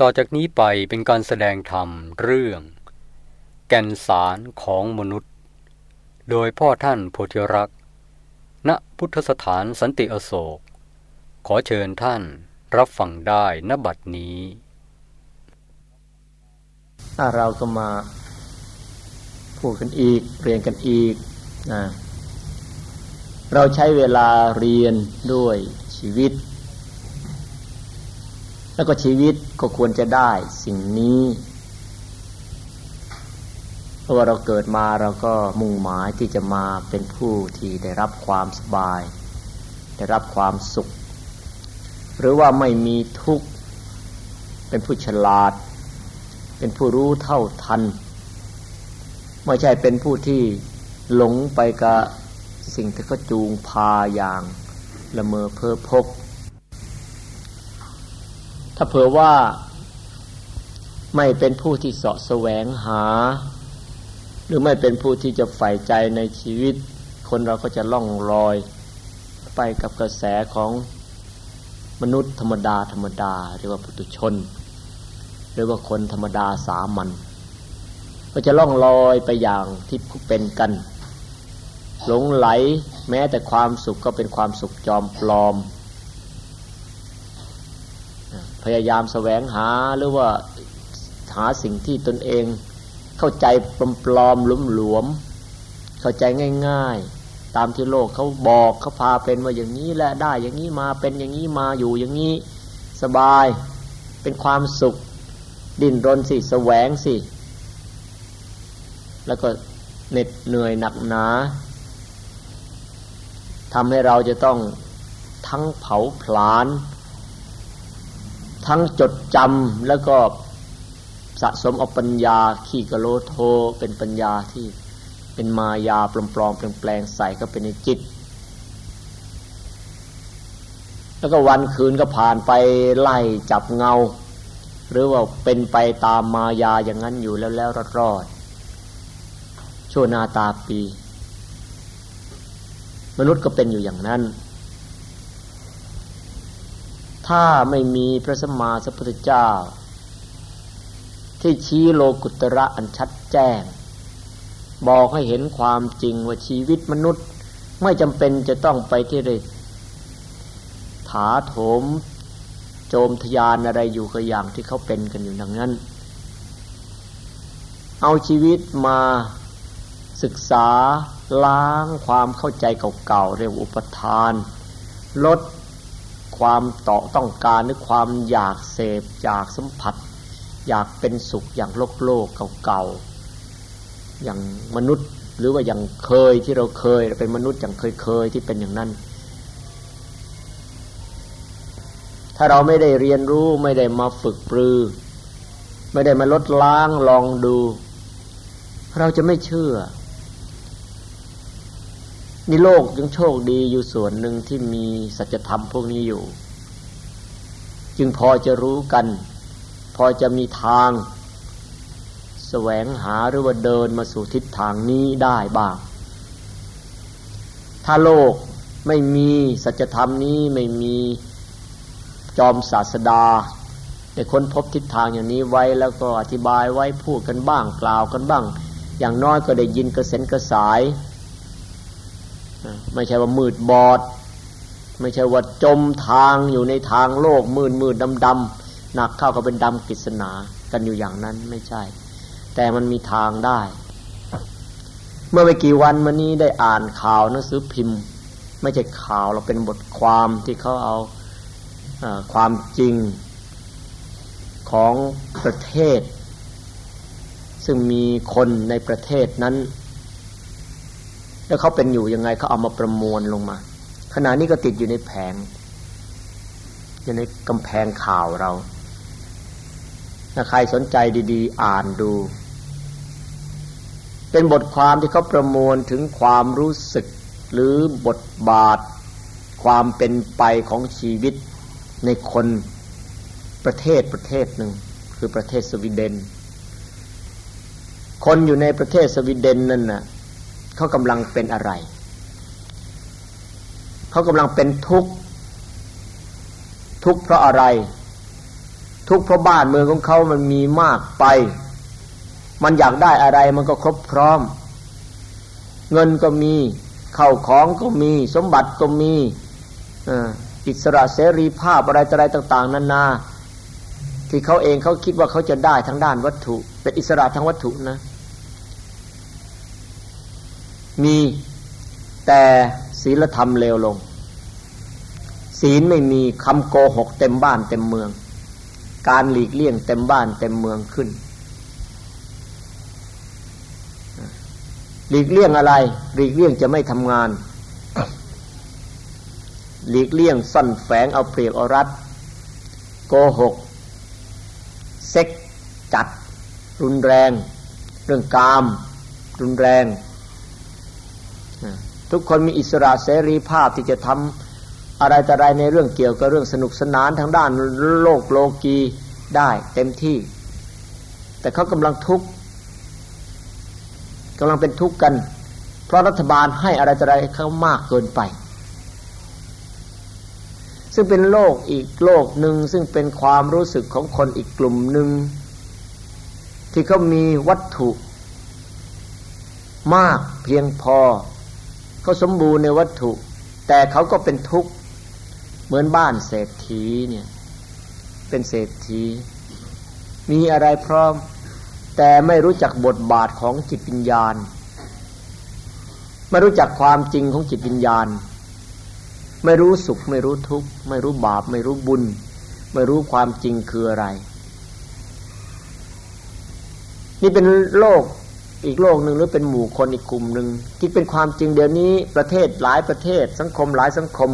ต่อจากนี้ไปเป็นการแสดงธรรมเรื่อง แก่นสารของมนุษย์ โดยพ่อท่านโพธิรักษ์ณพุทธสถานสันติอโศก ขอเชิญท่านรับฟังได้ณบัดนี้เราก็มาพูดกันอีก เรียนกันอีกนะเราใช้เวลาเรียนด้วยชีวิต แล้วก็ชีวิตก็ควรจะได้สิ่งนี้เพราะว่าเราเกิดมาเราก็มุ่งหมายที่จะมาเป็นผู้ที่ได้รับความสบาย ได้รับความสุข หรือว่าไม่มีทุกข์ เป็นผู้ฉลาด เป็นผู้รู้เท่าทัน ไม่ใช่เป็นผู้ที่หลงไปกับสิ่งที่เขาจูงพาอย่างละเมอเพ้อพก ถ้าเผื่อว่าไม่เป็นผู้ที่เสาะแสวงหา หรือไม่เป็นผู้ที่จะใฝ่ใจในชีวิต คนเราก็จะล่องลอย ไปกับกระแสของมนุษย์ธรรมดาธรรมดาเรียกว่าปุถุชน หรือว่าคนธรรมดาสามัญก็จะล่องลอยไปอย่างที่เป็นกัน หลงไหลแม้แต่ความสุขก็เป็นความสุขจอมปลอมายามแสวงหาหรือว่าหาสิ่งที่ตนเอง เข้าใจปลอมๆหลวมๆเข้าใจง่าย ๆ ตามที่โลกเขาบอกเขาพาเป็นว่าอย่างนี้และได้อย่างนี้มาเป็นอย่างนี้มาอยู่อย่างนี้สบายเป็นความสุข ดิ้นรนสิแสวงสิ แล้วก็เหน็ดเหนื่อยหนักหนาทำให้เราจะต้องทั้งเผาผลาญ ทั้งจดจำแล้วก็สะสมเอาปัญญาขี้กะโลโทเป็นปัญญาที่เป็นมายาปลอมๆแปลงๆใส่ก็เป็นในจิต แล้วก็วันคืนก็ผ่านไปไล่จับเงา หรือว่าเป็นไปตามมายาอย่างนั้นอยู่แล้วแล้วรอดๆชั่วนาตาปี มนุษย์ก็เป็นอยู่อย่างนั้น ถ้าไม่มีพระสมมาสัพพุทธเจ้า ที่ชี้โลกุตระอันชัดแจ้ง บอกให้เห็นความจริงว่าชีวิตมนุษย์ ไม่จำเป็นจะต้องไปที่เรถาโถม โจมทยานอะไรอยู่กับอย่างที่เขาเป็นกันอยู่ดังนั้น เอาชีวิตมาศึกษาล้างความเข้าใจเก่าๆเรียกอุปทาน ลด ความต่อต้องการหรือความอยากเสพอยากสัมผัส อยากเป็นสุขอย่างโลกโลกเก่าๆอย่างมนุษย์ หรือว่าอย่างเคยที่เราเคยเป็นมนุษย์อย่างเคยๆที่เป็นอย่างนั้น ถ้าเราไม่ได้เรียนรู้ไม่ได้มาฝึกปรือ ไม่ได้มาลดล้างลองดู เราจะไม่เชื่อ ในโลกยังโชคดีอยู่ส่วนหนึ่งที่มีสัจธรรมพวกนี้อยู่ จึงพอจะรู้กัน พอจะมีทางแสวงหาหรือว่าเดินมาสู่ทิศทางนี้ได้บ้าง ถ้าโลกไม่มีสัจธรรมนี้ไม่มีจอมศาสดาได้ค้นพบทิศทางอย่างนี้ไว้แล้วก็อธิบายไว้พูดกันบ้างกล่าวกันบ้าง อย่างน้อยก็ได้ยินกระเซ็นกระสาย ไม่ใช่ว่ามืดบอด ไม่ใช่ว่าจมทางอยู่ในทางโลกมืดมืดดำดำหนักเข้าก็เป็นดำกิศนากันอยู่อย่างนั้นไม่ใช่ แต่มันมีทางได้ เมื่อไม่กี่วันมานี้ได้อ่านข่าวหนังสือพิมพ์ ไม่ใช่ข่าวเราเป็นบทความที่เขาเอาอความจริงของประเทศ ซึ่งมีคนในประเทศนั้น แล้วเขาเป็นอยู่ยังไงเขาเอามาประมวลลงมา ขณะนี้ก็ติดอยู่ในแผง อยู่ในกำแพงข่าวเราถ้าใครสนใจดีๆ อ่านดู เป็นบทความที่เขาประมวลถึงความรู้สึกหรือบทบาท ความเป็นไปของชีวิตในคนประเทศประเทศหนึ่ง คือประเทศสวีเดน คนอยู่ในประเทศสวีเดนนั่นน่ะ เขากำลังเป็นอะไร เขากำลังเป็นทุกข์ ทุกข์เพราะอะไร ทุกข์เพราะบ้านเมืองของเขามันมีมากไป มันอยากได้อะไรมันก็ครบพร้อม เงินก็มีเข้าของก็มีสมบัติก็มีอิสระเสรีภาพอะไรอะไรต่าง ๆนานาที่เขาเองเขาคิดว่าเขาจะได้ทั้งด้านวัตถุ เป็นอิสระทางวัตถุนะ มีแต่ศีลธรรมเลวลง ศีลไม่มีคำโกหกเต็มบ้านเต็มเมือง การหลีกเลี่ยงเต็มบ้านเต็มเมืองขึ้น หลีกเลี่ยงอะไร หลีกเลี่ยงจะไม่ทำงาน หลีกเลี่ยงซ่อนแฝงเอาเปรียบเอารัดโกหก เซ็กจัด รุนแรง เรื่องกาม รุนแรง ทุกคนมีอิสระเสรีภาพที่จะทำอะไรแต่ไรในเรื่องเกี่ยวกับเรื่องสนุกสนานทางด้านโลกโลกีได้เต็มที่ แต่เขากำลังทุกข์กำลังเป็นทุกข์กัน เพราะรัฐบาลให้อะไรแต่ไรเขามากเกินไป ซึ่งเป็นโลกอีกโลกหนึ่งซึ่งเป็นความรู้สึกของคนอีกกลุ่มหนึ่งที่เขามีวัตถุมากเพียงพอ เขาสมบูรณ์ในวัตถุ แต่เขาก็เป็นทุกข์เหมือนบ้านเศรษฐีเนี่ยเป็นเศรษฐี มีอะไรพร้อม แต่ไม่รู้จักบทบาทของจิตวิญญาณ ไม่รู้จักความจริงของจิตวิญญาณ ไม่รู้สุข ไม่รู้ทุกข์ไม่รู้บาป ไม่รู้บุญ ไม่รู้ความจริงคืออะไร นี่เป็นโลก อีกโลกหนึ่งหรือเป็นหมู่คนอีกกลุ่มหนึ่งที่เป็นความจริงเดี๋ยวนี้ประเทศหลายประเทศ สังคมหลายสังคม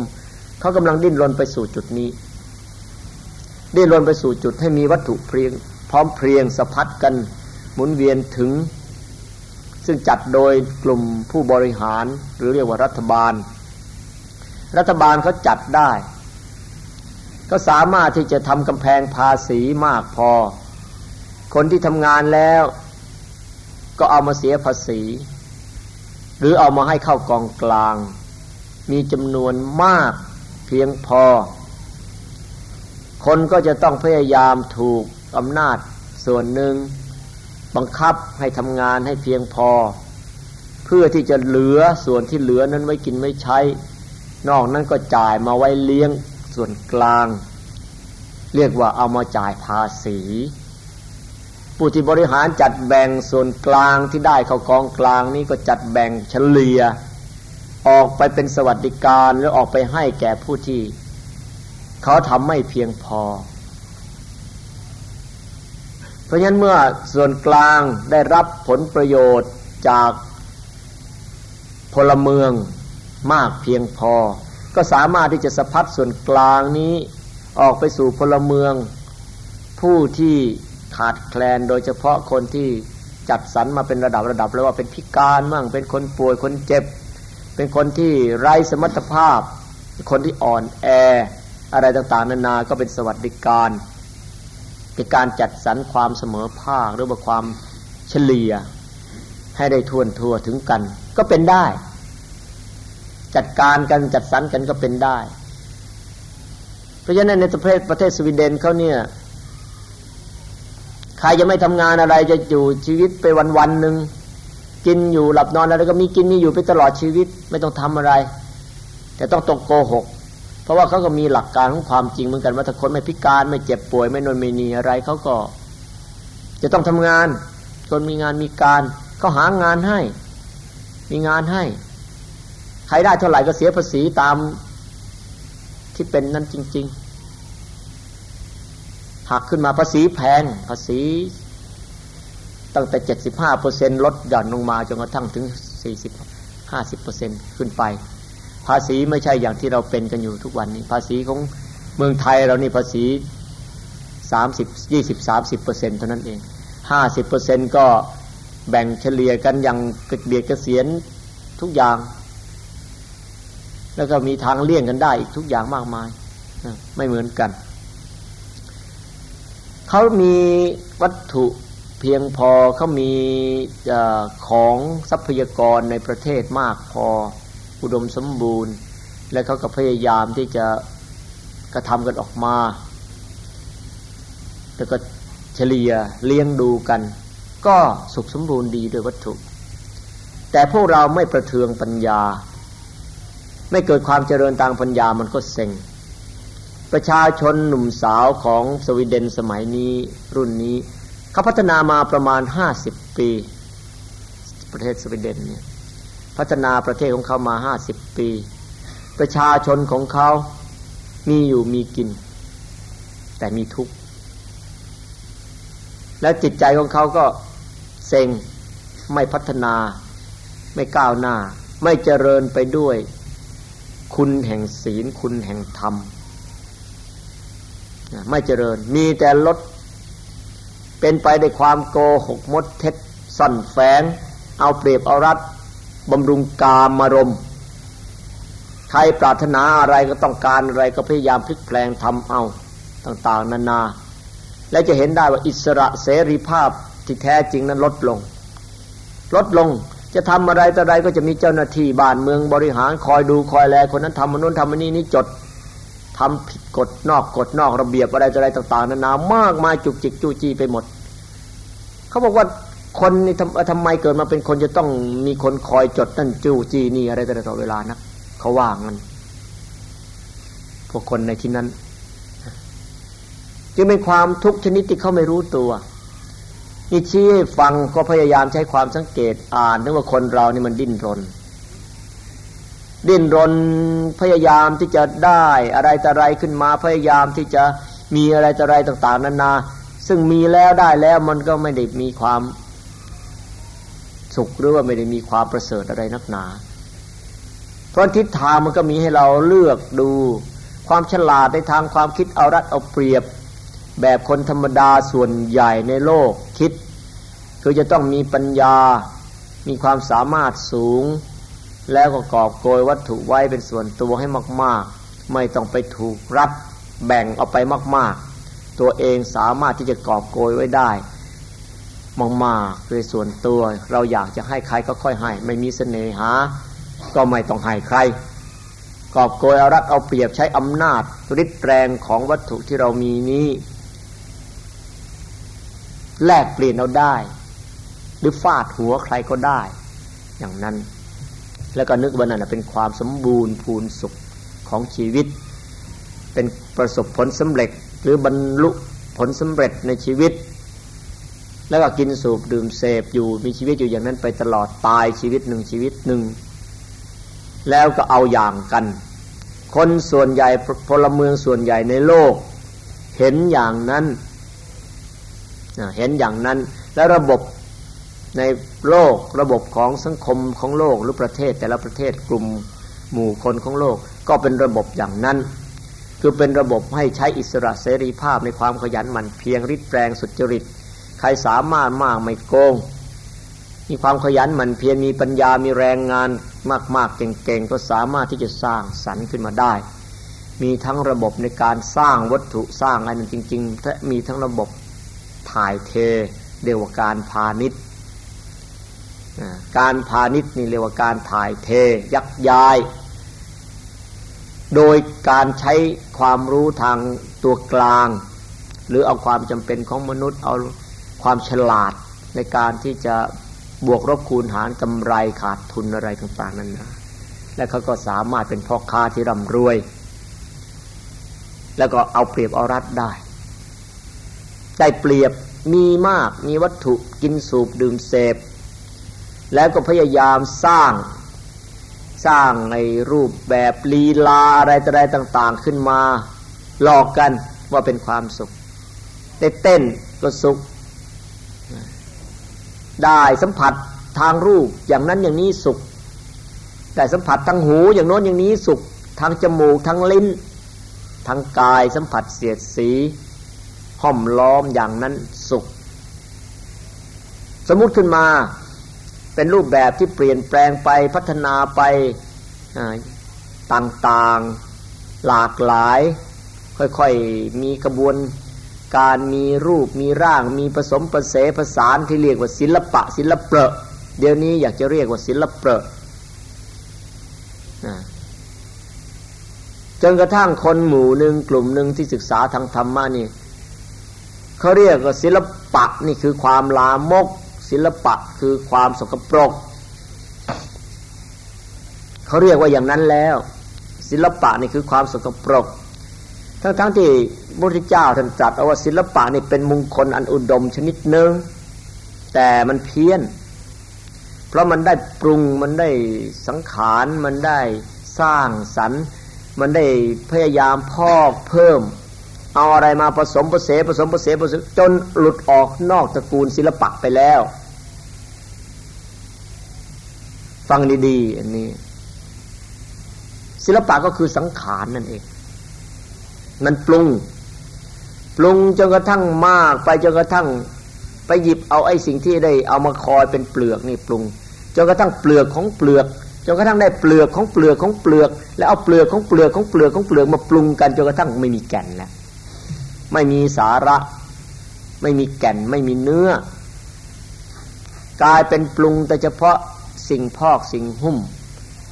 เขากำลังดิ้นรนไปสู่จุดนี้ ดิ้นรนไปสู่จุดให้มีวัตถุเพียง พร้อมเพรียงสะพัดกันหมุนเวียนถึง ซึ่งจัดโดยกลุ่มผู้บริหารหรือเรียกว่ารัฐบาล รัฐบาลเขาจัดได้ ก็สามารถที่จะทำกำแพงภาษีมากพอ คนที่ทำงานแล้ว ก็เอามาเสียภาษี หรือเอามาให้เข้ากองกลาง มีจำนวนมากเพียงพอ คนก็จะต้องพยายามถูกอำนาจส่วนหนึ่ง บังคับให้ทำงานให้เพียงพอ เพื่อที่จะเหลือส่วนที่เหลือนั้นไว้กินไม่ใช้ นอกนั้นก็จ่ายมาไว้เลี้ยงส่วนกลาง เรียกว่าเอามาจ่ายภาษี ผู้ที่บริหารจัดแบ่งส่วนกลางที่ได้เข้ากองกลางนี้ก็จัดแบ่งเฉลี่ย ออกไปเป็นสวัสดิการหรือออกไปให้แก่ผู้ที่ เขาทำไม่เพียงพอ เพราะฉะนั้นเมื่อส่วนกลางได้รับผลประโยชน์จากพลเมืองมากเพียงพอ ก็สามารถที่จะสะพัดส่วนกลางนี้ออกไปสู่พลเมือง ผู้ที่ ขาดแคลนโดยเฉพาะคนที่จัดสรรมาเป็นระดับระดับแล้วว่าเป็นพิการมั่งเป็นคนป่วยคนเจ็บ เป็นคนที่ไร้สมรรถภาพ คนที่อ่อนแอ อะไรต่างๆนานาก็เป็นสวัสดิการเป็นการจัดสรรความเสมอภาคหรือว่าความเฉลี่ย ให้ได้ทวนทั่วถึงกัน ก็เป็นได้ จัดการกันจัดสรรกันก็เป็นได้ เพราะฉะนั้นในประเทศประเทศสวีเดนเขาเนี่ย ครจะไม่ทำงานอะไรจะอยู่ชีวิตไปวันวันหนึ่งกินอยู่หลับนอนอะไรก็มีกินมีอยู่ไปตลอดชีวิตไม่ต้องทำอะไร แต่ต้องตกโกหก เพราะว่าเขาก็มีหลักการของความจริงเหมือนกันว่าถ้าคนไม่พิการไม่เจ็บป่วยไม่นอนไม่นีอะไรเขาก็ จะต้องทำงาน คนมีงานมีการเขาหางานให้ มีงานให้ ใครได้เท่าไหร่ก็เสียภาษีตามที่เป็นนั้นจริง ๆ หักขึ้นมาภาษีแพงภาษีตั้งแต่เจ็ดสิบห้าเปอร์เซ็นลดหย่อนลงมาจนกระทั่งถึงสี่สิบห้าสิบเปอร์เซ็นขึ้นไป ภาษีไม่ใช่อย่างที่เราเป็นกันอยู่ทุกวันนี้ ภาษีของเมืองไทยเรานี่ภาษีสามสิบยี่สิบสามสิบเปอร์เซ็นเท่านั้นเองห้าสิบเปอร์เซ็นก็แบ่งเฉลี่ยกันอย่างเบียดเกษียณทุกอย่าง แล้วก็มีทางเลี่ยงกันได้อีกทุกอย่างมากมาย ไม่เหมือนกัน เขามีวัตถุเพียงพอเขามีของทรัพยากรในประเทศมากพออุดมสมบูรณ์ และเขาก็พยายามที่จะกระทำกันออกมา แล้วก็เฉลี่ยเลี้ยงดูกัน ก็สุขสมบูรณ์ดีด้วยวัตถุ แต่พวกเราไม่ประเทืองปัญญา ไม่เกิดความเจริญทางปัญญามันก็เซ็ง ประชาชนหนุ่มสาวของสวีเดนสมัยนี้รุ่นนี้เขาพัฒนามาประมาณห้าสิบปี ประเทศสวีเดนเนี่ยพัฒนาประเทศของเขามาห้าสิบปี ประชาชนของเขามีอยู่มีกิน แต่มีทุกข์และจิตใจของเขาก็เซ็งไม่พัฒนา ไม่ก้าวหน้า ไม่เจริญไปด้วย คุณแห่งศีลคุณแห่งธรรม ไม่เจริญ มีแต่ลด เป็นไปในความโกหกมดเท็จซ่นแฝง เอาเปรียบเอารัดบำรุงกามารมใครปรารถนาอะไรก็ต้องการอะไรก็พยายามพลิกแปลงทำเอาต่างๆ นานา และจะเห็นได้ว่าอิสระเสรีภาพที่แท้จริงนั้นลดลง ลดลงจะทำอะไรต่ใดก็จะมีเจ้าหน้าที่บ้านเมืองบริหารคอยดูคอยแลคนนั้นทำมนุษย์ทำมนี้นี้จด ทำผิดกฎนอกกฎนอกระเบียบอะไรอะไรต่าง ๆนานามากมายจุกจิกจู้จี้ไปหมด เขาบอกว่าคนนี่ทำทำไมเกิดมาเป็นคนจะต้องมีคนคอยจดนั่นจู้จี้นี่อะไรตลอดเวลานะเขาว่างันพวกคนในที่นั้น จึงเป็นความทุกข์ชนิดที่เขาไม่รู้ตัวนี่ชี้ให้ฟังก็พยายามใช้ความสังเกตอ่านนึกว่าคนเรานี่มันดิ้นรน ดิ้นรนพยายามที่จะได้อะไรแต่ไรขึ้นมาพยายามที่จะมีอะไรแต่ไรต่าง ๆนานา ซึ่งมีแล้วได้แล้วมันก็ไม่ได้มีความสุขหรือว่าไม่ได้มีความประเสริฐอะไรนักหนา เพราะทิศทางมันก็มีให้เราเลือกดูความฉลาดในทางความคิดเอารัดเอาเปรียบ แบบคนธรรมดาส่วนใหญ่ในโลกคิด คือจะต้องมีปัญญา มีความสามารถสูง แล้วก็กอบโกยวัตถุไว้เป็นส่วนตัวให้มาก ๆ ไม่ต้องไปถูกรับแบ่งเอาไปมาก ๆ ตัวเองสามารถที่จะกอบโกยไว้ได้มากๆคือส่วนตัวเราอยากจะให้ใครก็ค่อยให้ ไม่มีเสน่หา ก็ไม่ต้องให้ใคร กอบโกยเอารัดเอาเปรียบใช้อำนาจริดแรงของวัตถุที่เรามีนี้แลกเปลี่ยนเอาได้ หรือฟาดหัวใครก็ได้ อย่างนั้น แล้วก็นึกว่านั่นเป็นความสมบูรณ์พูนสุขของชีวิต เป็นประสบผลสำเร็จหรือบรรลุผลสำเร็จในชีวิต แล้วก็กินสูบดื่มเสพอยู่มีชีวิตอยู่อย่างนั้นไปตลอดตายชีวิตหนึ่งชีวิตหนึ่งแล้วก็เอาอย่างกัน คนส่วนใหญ่พลเมืองส่วนใหญ่ในโลก เห็นอย่างนั้นเห็นอย่างนั้น แล้วระบบ ในโลกระบบของสังคมของโลกหรือประเทศ แต่ละประเทศกลุ่มหมู่คนของโลก ก็เป็นระบบอย่างนั้น คือเป็นระบบให้ใช้อิสระเสรีภาพในความขยันหมั่นเพียงริดแรงสุจริต ใครสามารถมากไม่โกง มีความขยันหมั่นเพียรมีปัญญามีแรงงานมากๆเก่งๆ ก็สามารถที่จะสร้างสรรค์ขึ้นมาได้ มีทั้งระบบในการสร้างวัตถุสร้างอะไรนั้นจริงๆและมีทั้งระบบถ่ายเทเดียวการพาณิชย์ การพาณิชย์นี่เรียกว่าการถ่ายเท ยักย้าย โดยการใช้ความรู้ทางตัวกลาง หรือเอาความจำเป็นของมนุษย์ เอาความฉลาดในการที่จะบวกรบคูณหารกำไรขาดทุนอะไรต่างๆนั้นนะและเขาก็สามารถเป็นพ่อค้าที่ร่ำรวย แล้วก็เอาเปรียบเอารัดได้ ได้เปรียบมีมากมีวัตถุกินสูบดื่มเสพ แล้วก็พยายามสร้างสร้างในรูปแบบลีลาอะไรอะไรต่าง ๆ ขึ้นมาหลอกกันว่าเป็นความสุข ได้เต้นก็สุข ได้สัมผัสทางรูปอย่างนั้นอย่างนี้สุข ได้สัมผัสทางหูอย่างโน้นอย่างนี้สุข ทางจมูกทางลิ้น ทางกายสัมผัสเสียดสีห้อมล้อมอย่างนั้นสุข สมมุติขึ้นมา เป็นรูปแบบที่เปลี่ยนแปลงไปพัฒนาไปต่างๆหลากหลาย ค่อยๆมีกระบวนการมีรูปมีร่าง มีผสมประเสผสานที่เรียกว่าศิลปะ ศิลปะเดี๋ยวนี้อยากจะเรียกว่าศิลปะจนกระทั่งคนหมู่หนึ่งกลุ่มหนึ่งที่ศึกษาทางธรรมะนี่เขาเรียกว่าศิลปะนี่คือความลามก ศิลปะคือความสกปรกเขาเรียกว่าอย่างนั้นแล้ว ศิลปะนี่คือความสกปรก ทั้งทั้งที่พระพุทธเจ้าท่านตรัสเอาว่าศิลปะนี่เป็นมงคลอันอุดมชนิดหนึ่งแต่มันเพี้ยน เพราะมันได้ปรุงมันได้สังขาร มันได้สร้างสรรค์ มันได้พยายามพอกเพิ่ม เอาอะไรมาผสมผสมผสมผสมผสมจนหลุดออกนอกตระกูลศิลปะไปแล้ว ฟังดีๆอันนี้ ศิลปะก็คือสังขารนั่นเอง มันปรุง ปรุงจนกระทั่งมากไปจนกระทั่งไปหยิบเอาไอ้สิ่งที่ได้เอามาคอยเป็นเปลือกนี่ปรุงจนกระทั่งเปลือกของเปลือกจนกระทั่งได้เปลือกของเปลือกของเปลือก แล้วเอาเปลือกของเปลือกของเปลือกของเปลือกมาปรุงกันจนกระทั่งไม่มีแก่นแล้ว ไม่มีสาระ ไม่มีแก่นไม่มีเนื้อ กลายเป็นปรุงแต่เฉพาะสิ่งพอกสิ่งหุ้ม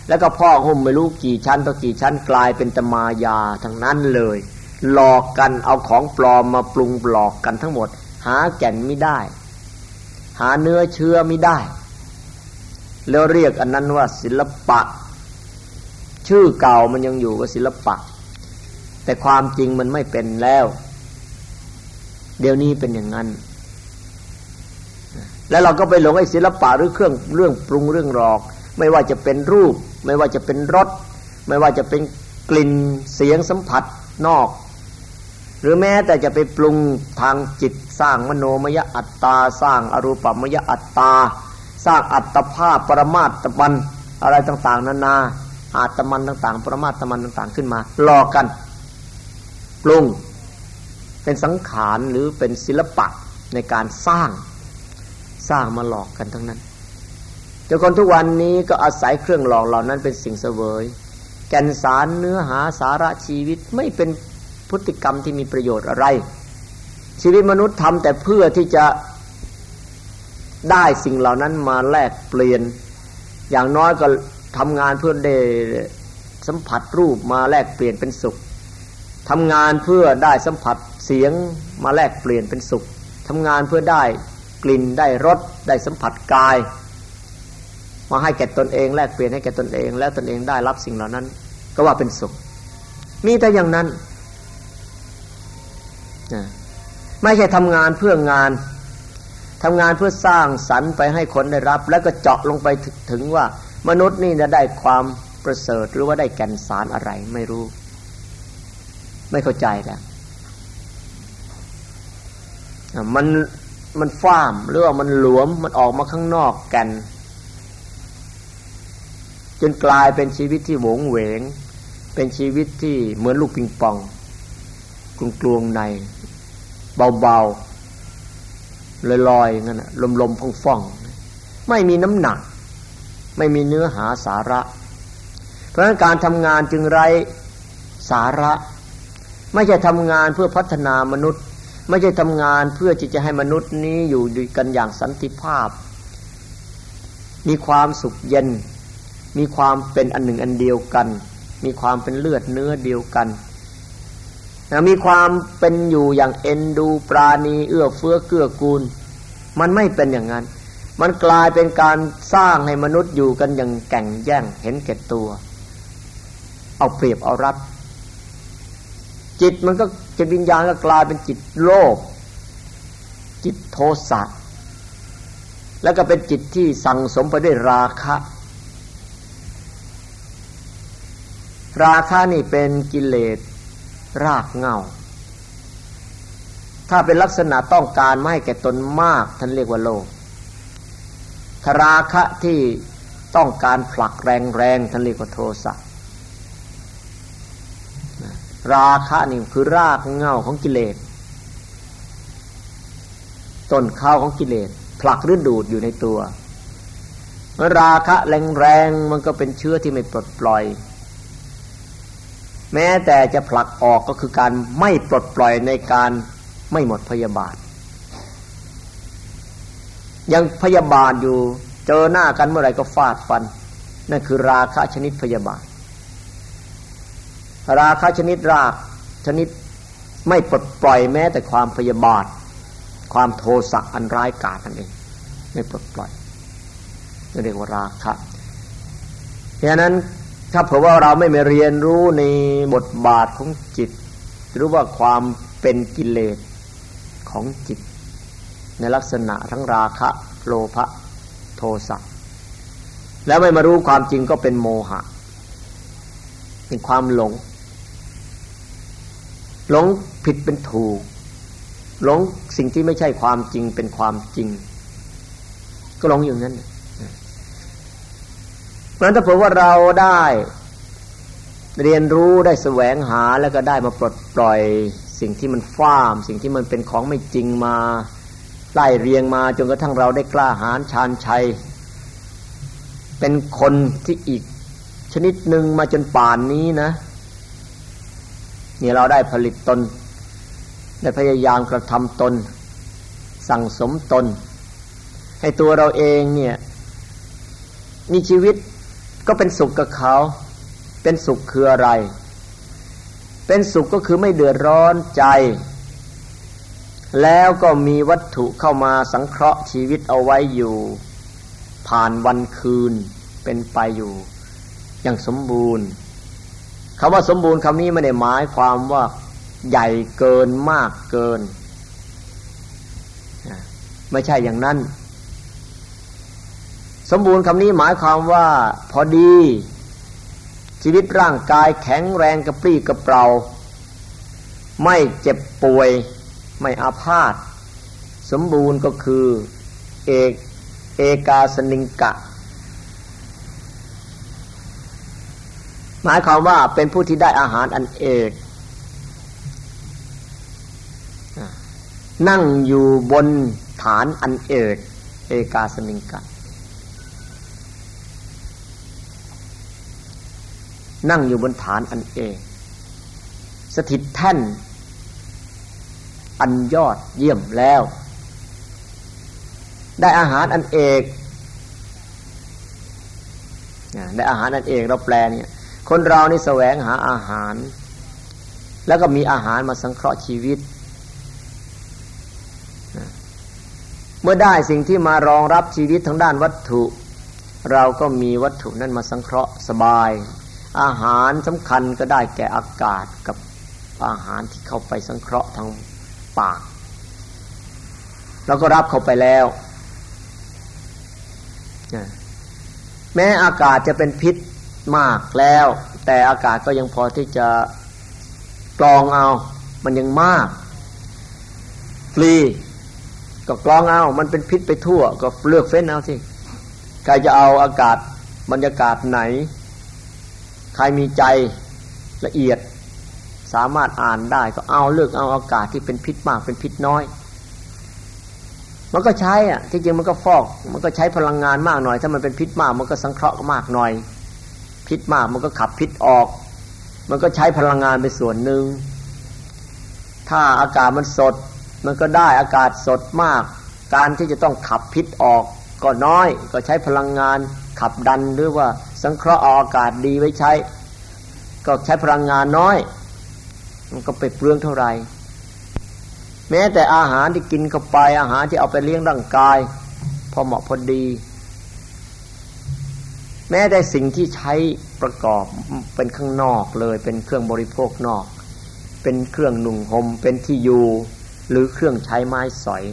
แล้วก็พ่อหุ้มไม่รู้กี่ชั้นต่อกี่ชั้นกลายเป็นตมายาทั้งนั้นเลย หลอกกันเอาของปลอมมาปรุงหลอกกันทั้งหมด หาแก่นไม่ได้ หาเนื้อเชื้อไม่ได้แล้วเรียกอันนั้นว่าศิลปะ ชื่อเก่ามันยังอยู่ว่าศิลปะ แต่ความจริงมันไม่เป็นแล้ว เดี๋ยวนี้เป็นอย่างนั้น แล้วเราก็ไปหลงไอ้ศิลปะหรือเครื่องเรื่องปรุงเรื่องหลอก ไม่ว่าจะเป็นรูป ไม่ว่าจะเป็นรสไม่ว่าจะเป็นกลิ่นเสียงสัมผัสนอก หรือแม้แต่จะไปปรุงทางจิตสร้างมโนมยอัตตา สร้างอรูปมยอัตตา สร้างอัตภาพปรมาตมันอะไรต่าง ๆ นานาอาตมันต่าง ๆ ปรมาตมันต่าง ๆ ขึ้นมาหลอกกัน ปรุง เป็นสังขารหรือเป็นศิลปะในการสร้างสร้างมาหลอกกันทั้งนั้นแต่คนทุกวันนี้ก็อาศัยเครื่องหลอกเหล่านั้นเป็นสิ่งเสวย แก่นสารเนื้อหาสาระชีวิตไม่เป็นพฤติกรรมที่มีประโยชน์อะไร ชีวิตมนุษย์ทำแต่เพื่อที่จะได้สิ่งเหล่านั้นมาแลกเปลี่ยน อย่างน้อยก็ทำงานเพื่อได้สัมผัสรูปมาแลกเปลี่ยนเป็นสุขทำงานเพื่อได้สัมผัส สียงมาแลกเปลี่ยนเป็นสุขทำงานเพื่อได้กลิ่นได้รสได้สัมผัสกาย มาให้แก่ตนเองแลกเปลี่ยนให้แก่ตนเอง แล้วตนเองได้รับสิ่งเหล่านั้น ก็ว่าเป็นสุข มีแต่อย่างนั้นไม่ใช่ทำงานเพื่องานทำงานเพื่อสร้างสรรค์ไปให้คนได้รับ แล้วก็เจาะลงไปถึงว่ามนุษย์นี่จะได้ความประเสริฐหรือว่าได้แก่นสารอะไรไม่รู้ ไม่เข้าใจแล้ว มันมันฟ้ามหรือว่ามันหลวมมันออกมาข้างนอกก่นจนกลายเป็นชีวิตที่หวงเหวง เป็นชีวิตที่เหมือนลูกปิงปองกลวงกลวงใน เบาๆลอยๆงั้นลมๆฟ่องๆไม่มีน้ำหนัก ไม่มีเนื้อหาสาระ เพราะนั้นการทำงานจึงไรสาระ ไม่ใช่ทำงานเพื่อพัฒนามนุษย์ ไม่ใช่ทำงานเพื่อที่จะให้มนุษย์นี้อยู่ด้วยกันอย่างสันติภาพ มีความสุขเย็น มีความเป็นอันหนึ่งอันเดียวกัน มีความเป็นเลือดเนื้อเดียวกันนะมีความเป็นอยู่อย่างเอ็นดูปราณี เอื้อเฟื้อเกื้อกูล มันไม่เป็นอย่างนั้น มันกลายเป็นการสร้างให้มนุษย์อยู่กันอย่างแก่งแย่งเห็นแก่ตัว เอาเปรียบเอารัดจิตมันก็ จิตวิญญาณก็กลายเป็นจิตโลภจิตโทสะแล้วก็เป็นจิตที่สั่งสมไปด้วยราคะ ราคะนี่เป็นกิเลสรากเงาถ้าเป็นลักษณะต้องการไม่ให้แก่ตนมากท่านเรียกว่าโลภถ้าราคะที่ต้องการผลักแรงแรงท่านเรียกว่าโทสะ ราคะนี่คือรากเงาของกิเลสต้นข้าวของกิเลสผลักหรือดูดอยู่ในตัว ราคะแรงแรงมันก็เป็นเชื้อที่ไม่ปลดปล่อย แม้แต่จะผลักออกก็คือการไม่ปลดปล่อยในการไม่หมดพยาบาท ยังพยาบาทอยู่เจอหน้ากันเมื่อไหร่ก็ฟาดฟัน นั่นคือราคะชนิดพยาบาท ราคะชนิดรากชนิดไม่ปลดปล่อยแม้แต่ความพยาบาท ความโทสะอันร้ายกาจนั่นเอง ไม่ปลดปล่อยนั่นเรียกว่าราคะเพราะนั้นถ้าเผื่อว่าเราไม่มาเรียนรู้ในบทบาทของจิต หรือว่าความเป็นกิเลสของจิต ในลักษณะทั้งราคะ โลภะโทสะแล้วไม่มารู้ความจริงก็เป็นโมหะเป็นความหลง หลงผิดเป็นถูก หลงสิ่งที่ไม่ใช่ความจริงเป็นความจริง ก็หลงอย่างนั้นเพราะฉะนั้นถ้าเผื่อว่าเราได้ เรียนรู้ได้แสวงหาแล้วก็ได้มาปลดปล่อยสิ่งที่มันฟ้าม สิ่งที่มันเป็นของไม่จริงมาไล่เรียงมาจนกระทั่งเราได้กล้าหาญชาญชัย เป็นคนที่อีกชนิดหนึ่งมาจนป่านนี้นะ นี่เราได้ผลิตตนได้พยายามกระทำตน สั่งสมตน ให้ตัวเราเองเนี่ยมีชีวิตก็เป็นสุขกับเขา เป็นสุขคืออะไร เป็นสุขก็คือไม่เดือดร้อนใจ แล้วก็มีวัตถุเข้ามาสังเคราะห์ชีวิตเอาไว้อยู่ ผ่านวันคืนเป็นไปอยู่ อย่างสมบูรณ์ คำว่าสมบูรณ์คำนี้ไม่ได้หมายความว่าใหญ่เกินมากเกิน ไม่ใช่อย่างนั้น สมบูรณ์คำนี้หมายความว่าพอดี ชีวิตร่างกายแข็งแรงกระปรี้กระเปร่า ไม่เจ็บป่วย ไม่อาพาธสมบูรณ์ก็คือ เอกเอกาสนิงกะ หมายความว่าเป็นผู้ที่ได้อาหารอันเอกนั่งอยู่บนฐานอันเอก เอกาสมิงกะนั่งอยู่บนฐานอันเอกสถิตแท่น อันยอดเยี่ยมแล้ว ได้อาหารอันเอกได้อาหารอันเอกเราแปลเนี่ย คนเรานี่แสวงหาอาหาร แล้วก็มีอาหารมาสังเคราะห์ชีวิต เมื่อได้สิ่งที่มารองรับชีวิตทางด้านวัตถุ เราก็มีวัตถุนั้นมาสังเคราะห์สบาย อาหารสำคัญก็ได้แก่อากาศกับอาหารที่เข้าไปสังเคราะห์ทางปากเราก็รับเข้าไปแล้วแม้อากาศจะเป็นพิษ มากแล้ว แต่อากาศก็ยังพอที่จะกรองเอา มันยังมากฟรีก็กรองเอา มันเป็นพิษไปทั่ว ก็เลือกเฟ้นเอาสิใครจะเอาอากาศบรรยากาศไหน ใครมีใจละเอียด สามารถอ่านได้ก็เอาเลือกเอาอากาศที่เป็นพิษมากเป็นพิษน้อย มันก็ใช้อะที่จริงมันก็ฟอก มันก็ใช้พลังงานมากหน่อย ถ้ามันเป็นพิษมาก มันก็สังเคราะห์มากหน่อย พิษมากมันก็ขับพิษออก มันก็ใช้พลังงานไปส่วนหนึ่ง ถ้าอากาศมันสด มันก็ได้อากาศสดมาก การที่จะต้องขับพิษออก ก็น้อยก็ใช้พลังงานขับดันหรือว่าสังเคราะห์อากาศดีไว้ใช้ ก็ใช้พลังงานน้อย มันก็ไปเปลืองเท่าไหร่แม้แต่อาหารที่กินเข้าไปอาหารที่เอาไปเลี้ยงร่างกาย พอเหมาะพอดี แม้แต่สิ่งที่ใช้ประกอบเป็นข้างนอกเลย เป็นเครื่องบริโภคนอก เป็นเครื่องหนุ่งหม่มเป็นที่อยู่หรือเครื่องใช้ไม้สอย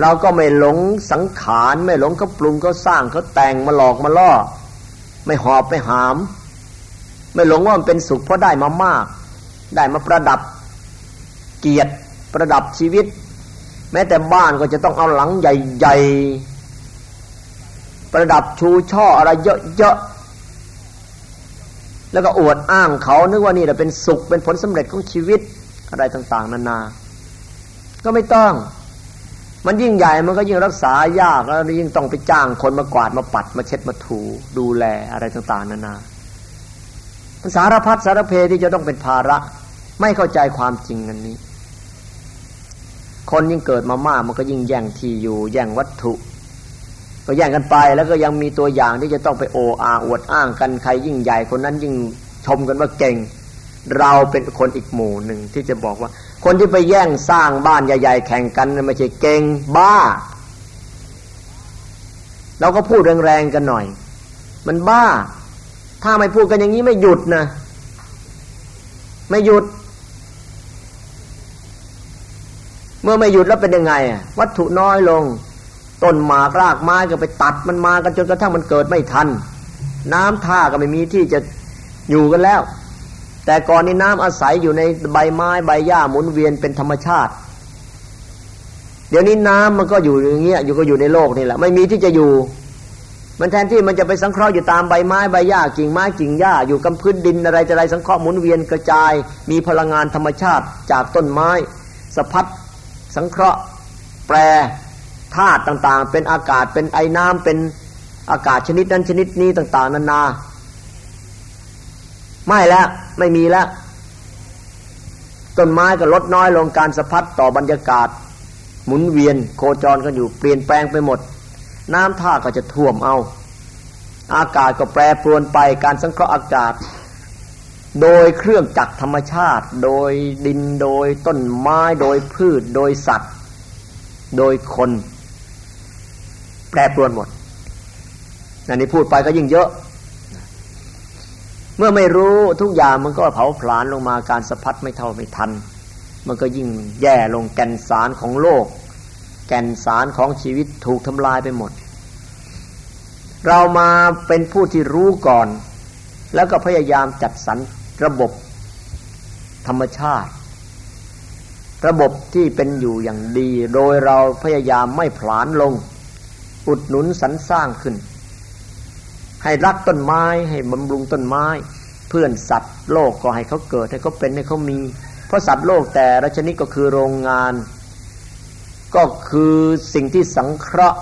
เราก็ไม่หลงสังขารไม่หลงเขาปรุงเขาสร้างเขาแต่งมาหลอกมาล่อ ไม่หอบไม่หาม ไม่หลงว่ามันเป็นสุขเพราะได้มามาก ได้มาประดับเกียรติประดับชีวิต แม้แต่บ้านก็จะต้องเอาหลังใหญ่ ประดับชูช่ออะไรเยอะๆแล้วก็อวดอ้างเขานึกว่านี่แหละเป็นสุขเป็นผลสำเร็จของชีวิตอะไรต่างๆ นานา ก็ไม่ต้อง มันยิ่งใหญ่มันก็ยิ่งรักษายากแล้วยิ่งต้องไปจ้างคนมากวาดมาปัดมาเช็ดมาถูดูแลอะไรต่างๆ นานาสารพัดสารเพที่จะต้องเป็นภาระ ไม่เข้าใจความจริงอันนี้ คนยิ่งเกิดมามากมันก็ยิ่งแย่งที่อยู่ แย่งวัตถุ ก็แย่งกันไปแล้วก็ยังมีตัวอย่างที่จะต้องไปโอ้อาอวดอ้างกันใครยิ่งใหญ่คนนั้นยิ่งชมกันว่าเก่ง เราเป็นคนอีกหมู่หนึ่งที่จะบอกว่า คนที่ไปแย่งสร้างบ้านใหญ่ๆแข่งกันไม่ใช่เก่งบ้า เราก็พูดแรงๆกันหน่อย มันบ้า ถ้าไม่พูดกันอย่างนี้ไม่หยุดนะ ไม่หยุด เมื่อไม่หยุดแล้วเป็นยังไงวัตถุน้อยลง ต้นหมากรากไม้ก็ไปตัดมันมากันจนกระทั่งมันเกิดไม่ทัน น้ำท่าก็ไม่มีที่จะอยู่กันแล้ว แต่ก่อนนี้น้ำอาศัยอยู่ในใบไม้ใบหญ้าหมุนเวียนเป็นธรรมชาติ เดี๋ยวนี้น้ำมันก็อยู่อย่างเงี้ยอยู่ก็อยู่ในโลกนี่แหละ ไม่มีที่จะอยู่ มันแทนที่มันจะไปสังเคราะห์อยู่ตามใบไม้ใบหญ้ากิ่งไม้กิ่งหญ้าอยู่กับพื้นดินอะไรจะไรสังเคราะห์หมุนเวียนกระจาย มีพลังงานธรรมชาติจากต้นไม้สะพัดสังเคราะห์แปร ธาตุต่างๆ เป็นอากาศเป็นไอ้น้ำเป็นอากาศชนิดนั้นชนิดนี้ต่าง ๆ นานา ไม่แล้วไม่มีแล้ว ต้นไม้ก็ลดน้อยลงการสะพัดต่อบรรยากาศ หมุนเวียนโคจรกันอยู่เปลี่ยนแปลงไปหมด น้ำท่าก็จะท่วมเอา อากาศก็แปรปรวนไปการสังเคราะห์อากาศ โดยเครื่องจักรธรรมชาติ โดยดินโดยต้นไม้โดยพืช โดยสัตว์ โดยคน แปรปรวนหมดอันนี้พูดไปก็ยิ่งเยอะ เมื่อไม่รู้ทุกอย่างมันก็เผาผลาญลงมาการสะพัดไม่เท่าไม่ทัน มันก็ยิ่งแย่ลงแก่นสารของโลก แก่นสารของชีวิตถูกทำลายไปหมด เรามาเป็นผู้ที่รู้ก่อน แล้วก็พยายามจัดสรรระบบธรรมชาติ ระบบที่เป็นอยู่อย่างดี โดยเราพยายามไม่ผลาญลง อุดหนุนสรรสร้างขึ้น ให้รักต้นไม้ให้บำรุงต้นไม้ เพื่อนสัตว์โลกก็ให้เขาเกิดให้เขาเป็นให้เขามี เพราะสัตว์โลกแต่ละชนิดก็คือโรงงาน ก็คือสิ่งที่สังเคราะห์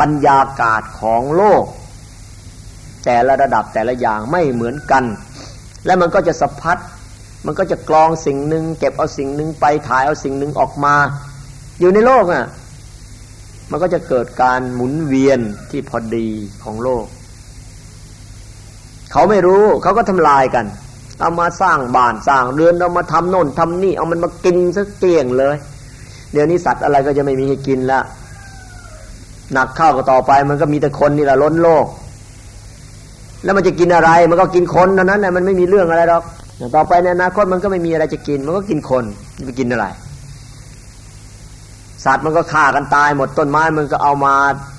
บรรยากาศของโลก แต่ละระดับแต่ละอย่างไม่เหมือนกัน และมันก็จะสัพัดมันก็จะกรองสิ่งหนึ่งเก็บเอาสิ่งหนึ่งไปถ่ายเอาสิ่งหนึ่งออกมา อยู่ในโลกอะ มันก็จะเกิดการหมุนเวียนที่พอดีของโลก เขาไม่รู้เขาก็ทำลายกัน เอามาสร้างบ้านสร้างเรือนเอามาทำโน่นทำนี่ เอามันมากินซะเกลี้ยงเลย เดี๋ยวนี้สัตว์อะไรก็จะไม่มีให้กินละหนักข้าก็ต่อไป มันก็มีแต่คนนี่แหละล้นโลก แล้วมันจะกินอะไร มันก็กินคนเท่านั้นแหละมันไม่มีเรื่องอะไรหรอกต่อไปในอนาคตมันก็ไม่มีอะไรจะกิน มันก็กินคนจะไปกินอะไร สัตว์มันก็ฆ่ากันตายหมดต้นไม้มันก็เอามา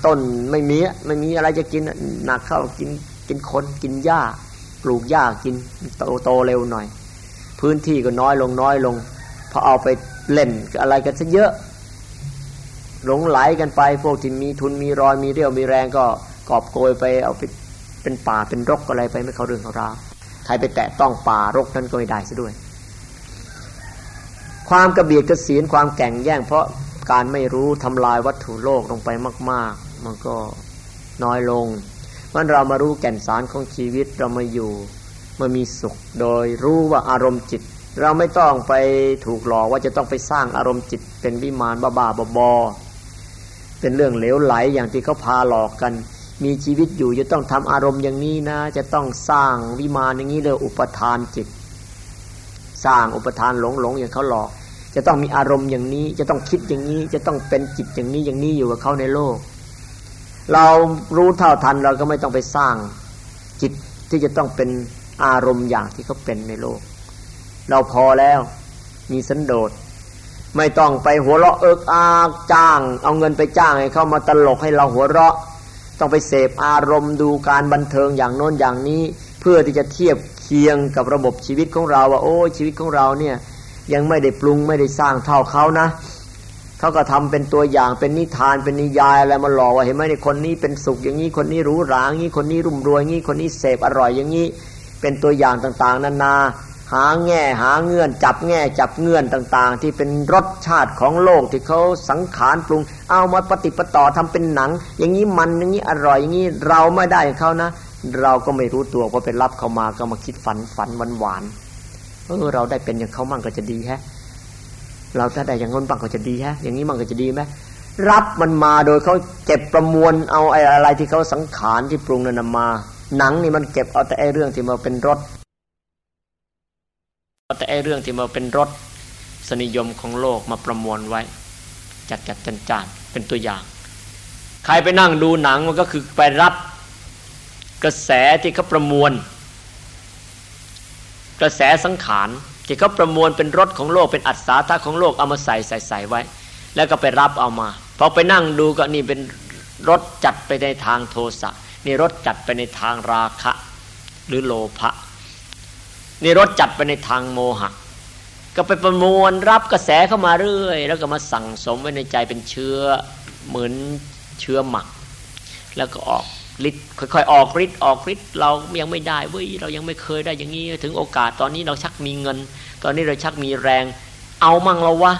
ต้นไม่มีไม่มีอะไรจะกินหนักเข้ากินกินคนกินหญ้าปลูกหญ้ากินโตโตเร็วหน่อย พื้นที่ก็น้อยลงน้อยลงพอเอาไปเล่นอะไรกันซะเยอะ หลงไหลกันไปพวกที่มีทุนมีรอยมีเรี่ยวมีแรงก็กอบโกยไปเอาไปเป็นป่าเป็นรกอะไรไปไม่เขาเรื่องเขาราวใครไปแตะต้องป่ารกนั้นก็ไม่ได้ซะด้วย ความกระเบียดกระสีนความแก่งแย่งเพราะ การไม่รู้ทำลายวัตถุโลกลงไปมาก ๆ มันก็น้อยลงมันเรามารู้แก่นสารของชีวิตเรามาอยู่มามีสุข โดยรู้ว่าอารมณ์จิต เราไม่ต้องไปถูกหลอกว่าจะต้องไปสร้างอารมณ์จิต เป็นวิมานบ้าๆบอๆเป็นเรื่องเหลวไหลอย่างที่เขาพาหลอกกัน มีชีวิตอยู่จะต้องทำอารมณ์อย่างนี้นะ จะต้องสร้างวิมานอย่างนี้เลยอุปทานจิต สร้างอุปทานหลงหลงอย่างเขาหลอก จะต้องมีอารมณ์อย่างนี้ จะต้องคิดอย่างนี้ จะต้องเป็นจิตอย่างนี้อย่างนี้อยู่กับเขาในโลก เรารู้เท่าทันเราก็ไม่ต้องไปสร้างจิตที่จะต้องเป็นอารมณ์อย่างที่เขาเป็นในโลก เราพอแล้วมีสันโดษไม่ต้องไปหัวเราะเอิกอากจ้าง เอาเงินไปจ้างให้เขามาตลกให้เราหัวเราะ ต้องไปเสพอารมณ์ดูการบันเทิงอย่างโน้นอย่างนี้ เพื่อที่จะเทียบเคียงกับระบบชีวิตของเราว่าโอ้ชีวิตของเราเนี่ย ยังไม่ได้ปรุงไม่ได้สร้างเท่าเขานะเขาก็ทำเป็นตัวอย่างเป็นนิทานเป็นนิยายอะไรมาหลอกว่าเห็นไหมในคนนี้เป็นสุขอย่างนี้คนนี้รู้หราอย่างนี้คนนี้รุ่มรวยอย่างนี้คนนี้เสพอร่อยอย่างนี้ เป็นตัวอย่างต่างๆ นานา หาแง่หาเงื่อน จับแง่จับเงื่อนต่าง ๆ ที่เป็นรสชาติของโลกที่เขาสังขารปรุง เอามาปฏิปต่อทำเป็นหนัง อย่างนี้มันอย่างนี้อร่อยอย่างนี้เราไม่ได้เขานะ เราก็ไม่รู้ตัวพอเป็นรับเขามาก็มาคิดฝันฝันหวานหวาน เออเราได้เป็นอย่างเขามั่งก็จะดีแฮะ เราถ้าได้อย่างน้นบ้างก็จะดีฮะ อย่างนี้มันก็จะดีไหมรับมันมาโดยเขาเก็บประมวลเอาไอ้อะไรที่เขาสังขารที่ปรุงนั้นมา หนังนี่มันเก็บเอาแต่ไอ้เรื่องที่มาเป็นรสเอาแต่ไอ้เรื่องที่มาเป็นรสสนิยมของโลกมาประมวลไว้ จัดจัดจันจานเป็นตัวอย่าง ใครไปนั่งดูหนังมันก็คือไปรับกระแสที่เขาประมวล กระแสสังขารที่เขาประมวลเป็นรถของโลกเป็นอัศาธาของโลกเอามาใส่ใส่ใส่ไว้ แล้วก็ไปรับเอามาพอไปนั่งดูก็นี่เป็นรถจัดไปในทางโทสะนี่รถจัดไปในทางราคะ หรือโลภะนี่รถจัดไปในทางโมหะ ก็ไปประมวลรับกระแสเข้ามาเรื่อย แล้วก็มาสั่งสมไว้ในใจเป็นเชื้อเหมือนเชื้อหมัก แล้วก็ออก ฤทธิ์ค่อยๆออกฤทธิ์ออกฤทธิ์เรายังไม่ได้เว้ยเรายังไม่เคยได้อย่างนี้ถึงโอกาสตอนนี้เราชักมีเงิน ตอนนี้เราชักมีแรง เอามั่งเราวะ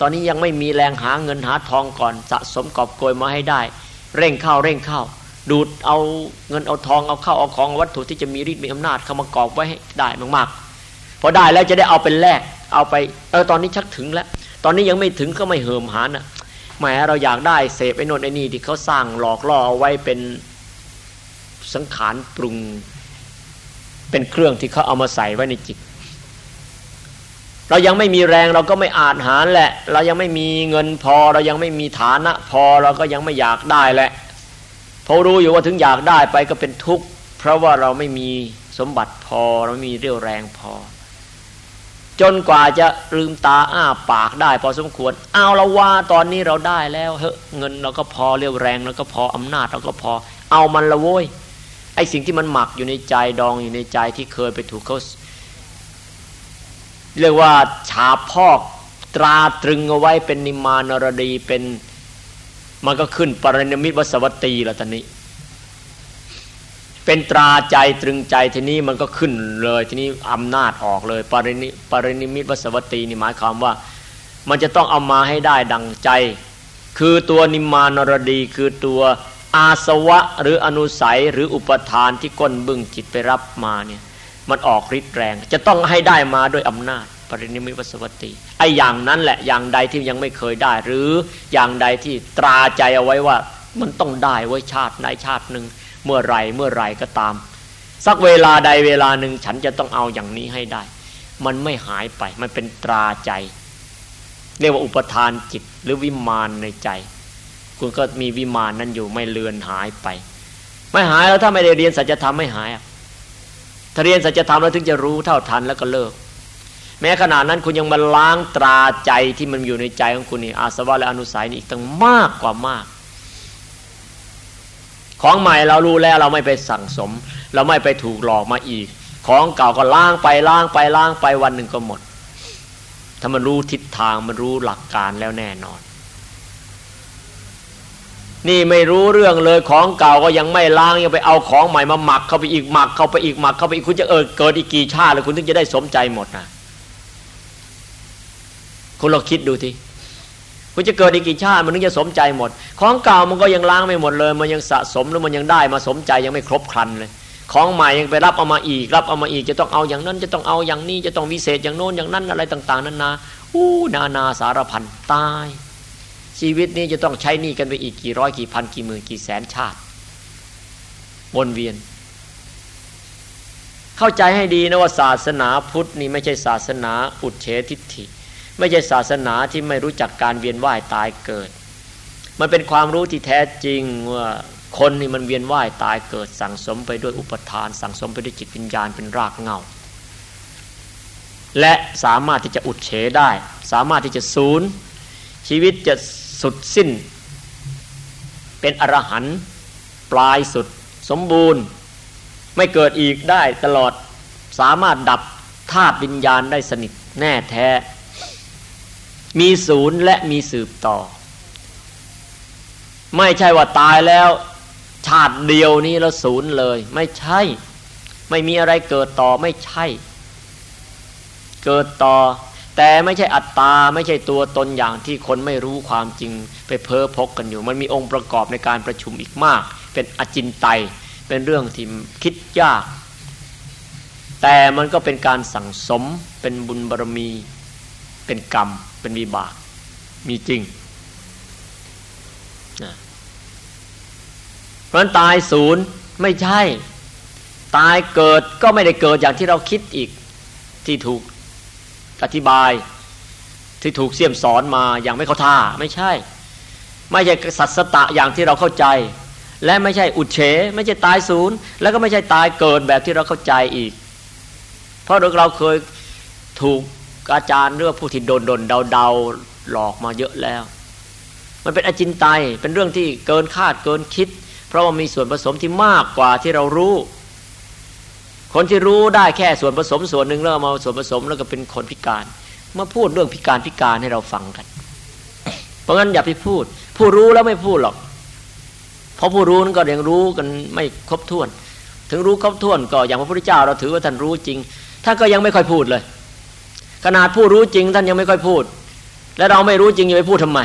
ตอนนี้ยังไม่มีแรงหาเงินหาทองก่อนสะสมกอบโกยมาให้ได้ เร่งเข้าเร่งเข้า ดูดเอาเงินเอาทองเอาเข้าเอาของวัตถุที่จะมีฤทธิ์มีอำนาจเข้ามากอบไว้ให้ได้มากๆพอได้แล้วจะได้เอาเป็นแลกเอาไปเออตอนนี้ชักถึงแล้ว ตอนนี้ยังไม่ถึงก็ไม่เหิมหานะแหมเราอยากได้เสพไอ้นนไอ้นี่ที่เขาสร้างหลอกล่อเอาไว้เป็น สังขารปรุง เป็นเครื่องที่เขาเอามาใส่ไว้ในจิต เรายังไม่มีแรงเราก็ไม่อาจหารแหละ เรายังไม่มีเงินพอเรายังไม่มีฐานะ พอเราก็ยังไม่อยากได้แหละพอรู้อยู่ว่าถึงอยากได้ไปก็เป็นทุกข์เพราะว่าเราไม่มีสมบัติพอเราไม่มีเรี่ยวแรงพอ จนกว่าจะลืมตาอ้าปากได้ พอสมควรเอาละว่าตอนนี้เราได้แล้วเฮ้เงินเราก็พอเรี่ยวแรงเราก็พออำนาจเราก็พอ เอามันละโว้ย ไอ้สิ่งที่มันหมักอยู่ในใจดองอยู่ในใจที่เคยไปถูกเขาเรียกว่าฉาพอกตราตรึงเอาไว้เป็นนิมานรดีเป็นมันก็ขึ้นปริมิตวสวัตีแล้วตอนนี้ เป็นตราใจตรึงใจทีนี้มันก็ขึ้นเลยทีนี้อำนาจออกเลยปรินิปรินิมิตวสวัตีนี่หมายความว่า มันจะต้องเอามาให้ได้ดังใจ คือตัวนิมานรดีคือตัว อาสวะหรืออนุสัยหรืออุปทานที่ก้นบึ้งจิตไปรับมาเนี่ยมันออกฤทธิ์แรง จะต้องให้ได้มาด้วยอำนาจ ปรินิมิตวสวัติไอ้อย่างนั้นแหละอย่างใดที่ยังไม่เคยได้ หรืออย่างใดที่ตราใจเอาไว้ว่า มันต้องได้ไว้ชาติในชาติหนึ่งเมื่อไรเมื่อไรก็ตาม สักเวลาใดเวลาหนึ่งฉันจะต้องเอาอย่างนี้ให้ได้ มันไม่หายไปมันเป็นตราใจ เรียกว่าอุปทานจิตหรือวิมานในใจ คุณก็มีวิมานนั้นอยู่ไม่เลือนหายไป ไม่หายแล้วถ้าไม่ได้เรียนสัจธรรมไม่หายถ้าเรียนสัจธรรมแล้วถึงจะรู้เท่าทันแล้วก็เลิก แม้ขณะนั้นคุณยังมาล้างตราใจที่มันอยู่ในใจของคุณนี่อาสวะและอนุสัยนี่อีกตั้งมากกว่ามาก ของใหม่เรารู้แล้วเราไม่ไปสั่งสม เราไม่ไปถูกหลอกมาอีก ของเก่าก็ล้างไปล้างไปล้างไปวันหนึ่งก็หมดถ้ามันรู้ทิศทางมันรู้หลักการแล้วแน่นอน นี่ไม่รู้เรื่องเลยของเก่าก็ยังไม่ล้างยังไปเอาของใหม่มาหมักเข้าไปอีกหมักเข้าไปอีกหมักเข้าไปอีกคุณจะเออเกิดอีกกี่ชาติเลยคุณถึงจะได้สมใจหมดนะคุณลองคิดดูทีคุณจะเกิดอีกกี่ชาติมันถึงจะสมใจหมด ของเก่ามันก็ยังล้างไม่หมดเลย มันยังสะสมแล้วมันยังได้มาสมใจยังไม่ครบครันเลย ของใหม่ยังไปรับเอามาอีก รับเอามาอีกจะต้องเอาอย่างนั้น จะต้องเอาอย่างนี้จะต้องวิเศษอย่างโน้นอย่างนั้นอะไรต่าง ๆนั้นนาอู้นานาสารพันตาย ชีวิตนี้จะต้องใช้หนี้กันไปอีกกี่ร้อยกี่พันกี่หมื่นกี่แสนชาติ วนเวียน เข้าใจให้ดีนะว่าศาสนาพุทธนี่ไม่ใช่ศาสนาอุดเฉทิฏฐิ ไม่ใช่ศาสนาที่ไม่รู้จักการเวียนว่ายตายเกิด มันเป็นความรู้ที่แท้จริงว่าคนนี่มันเวียนว่ายตายเกิด สั่งสมไปด้วยอุปทาน สั่งสมไปด้วยจิตวิญญาณเป็นรากเงาและสามารถที่จะอุดเฉได้ สามารถที่จะศูนย์ชีวิตจะ สุดสิ้น เป็นอรหันต์ปลายสุดสมบูรณ์ ไม่เกิดอีกได้ตลอดสามารถดับธาตุวิญญาณได้สนิทแน่แท้ มีศูนย์และมีสืบต่อ ไม่ใช่ว่าตายแล้ว ชาติเดียวนี้แล้วศูนย์เลย ไม่ใช่ ไม่มีอะไรเกิดต่อไม่ใช่ เกิดต่อ แต่ไม่ใช่อัตตาไม่ใช่ตัวตนอย่างที่คนไม่รู้ความจริงไปเพ้อพกกันอยู่ มันมีองค์ประกอบในการประชุมอีกมาก เป็นอจินไตยเป็นเรื่องที่คิดยาก แต่มันก็เป็นการสั่งสมเป็นบุญบารมี เป็นกรรม เป็นวิบาก มีจริงนะเพราะตายศูนย์ไม่ใช่ ตายเกิดก็ไม่ได้เกิดอย่างที่เราคิดอีกที่ถูก อธิบายที่ถูกเสี่ยมสอนมาอย่างไม่เข้าท่าไม่ใช่ ไม่ใช่สัตสตะอย่างที่เราเข้าใจ และไม่ใช่อุดเฉ ไม่ใช่ตายศูนย์ แล้วก็ไม่ใช่ตายเกิดแบบที่เราเข้าใจอีก เพราะเราเคยถูกอาจารย์เรื่องผู้ที่โดนโดนเดาเดาหลอกมาเยอะแล้ว มันเป็นอจินไตยเป็นเรื่องที่เกินคาดเกินคิด เพราะว่ามีส่วนผสมที่มากกว่าที่เรารู้ คนที่รู้ได้แค่ส่วนผสมส่วนหนึ่งแล้วมาส่วนผสมแล้วก็เป็นคนพิการ มาพูดเรื่องพิการพิการให้เราฟังกัน เพราะงั้นอย่าไปพูด ผู้รู้แล้วไม่พูดหรอก เพราะผู้รู้นั้นก็ยังรู้กันไม่ครบถ้วน ถึงรู้ครบถ้วนก็อย่างพระพุทธเจ้าเราถือว่าท่านรู้จริงท่านก็ยังไม่ค่อยพูดเลย ขนาดผู้รู้จริง ท่านยังไม่ค่อยพูด และเราไม่รู้จริงจะไปพูดทำไม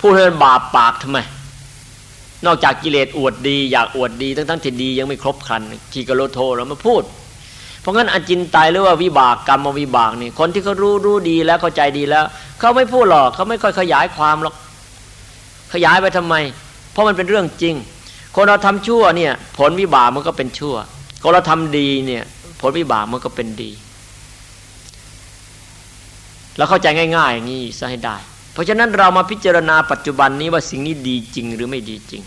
พูดให้บาปปากทำไม นอกจากกิเลสอวดดี อยากอวดดีทั้งทั้งที่ดียังไม่ครบครันขีกโลโทเรามาพูด เพราะงั้นอจินไตยหรือว่าวิบากกรรมวิบากนี่คนที่เขารู้รู้ดีแล้วเข้าใจดีแล้ว เขาไม่พูดหรอกเขาไม่ค่อยขยายความหรอกขยายไปทำไม เพราะมันเป็นเรื่องจริง คนเราทำชั่วเนี่ยผลวิบากมันก็เป็นชั่ว คนเราทำดีเนี่ยผลวิบากมันก็เป็นดี แล้วเข้าใจง่าย ๆ อย่างนี้ซะให้ได้ เพราะฉะนั้นเรามาพิจารณาปัจจุบันนี้ว่าสิ่งนี้ดีจริงหรือไม่ดีจริง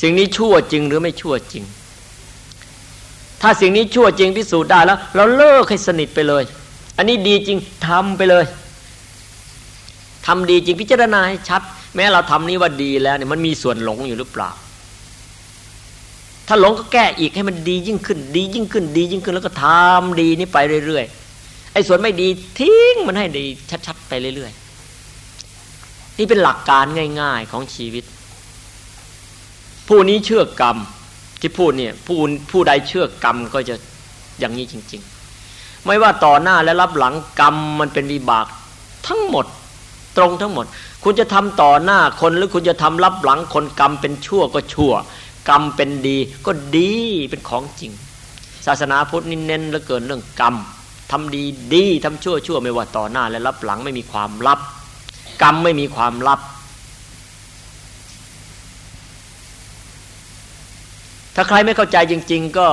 สิ่งนี้ชั่วจริงหรือไม่ชั่วจริง ถ้าสิ่งนี้ชั่วจริงพิสูจน์ได้แล้ว เราเลิกให้สนิทไปเลย อันนี้ดีจริงทำไปเลยทำดีจริงพิจารณาให้ชัด แม้เราทำนี้ว่าดีแล้วเนี่ยมันมีส่วนหลงอยู่หรือเปล่า ถ้าหลงก็แก้อีกให้มันดียิ่งขึ้น ดียิ่งขึ้น ดียิ่งขึ้นแล้วก็ทำดีนี้ไปเรื่อยๆ อ้ส่วนไม่ดีทิ้งมันให้ดีชัดๆไปเรื่อยๆ นี่เป็นหลักการง่าย ๆของชีวิต ผู้นี้เชื่อกรรมที่พูดเนี่ยผู้ผู้ใดเชื่อกรรมก็จะอย่างนี้จริง ๆ ไม่ว่าต่อหน้าและรับหลังกรรมมันเป็นวิบากทั้งหมดตรงทั้งหมด คุณจะทำต่อหน้าคนหรือคุณจะทำรับหลังคนกรรมเป็นชั่วก็ชั่ว กรรมเป็นดีก็ดีเป็นของจริง ศาสนาพุทธนี่เน้นเหลือเกินเรื่องกรรม ทำดีดีทำชั่วชั่วไม่ว่าต่อหน้าและรับหลังไม่มีความลับ กรรมไม่มีความลับ ถ้าใครไม่เข้าใจจริง ๆ ก็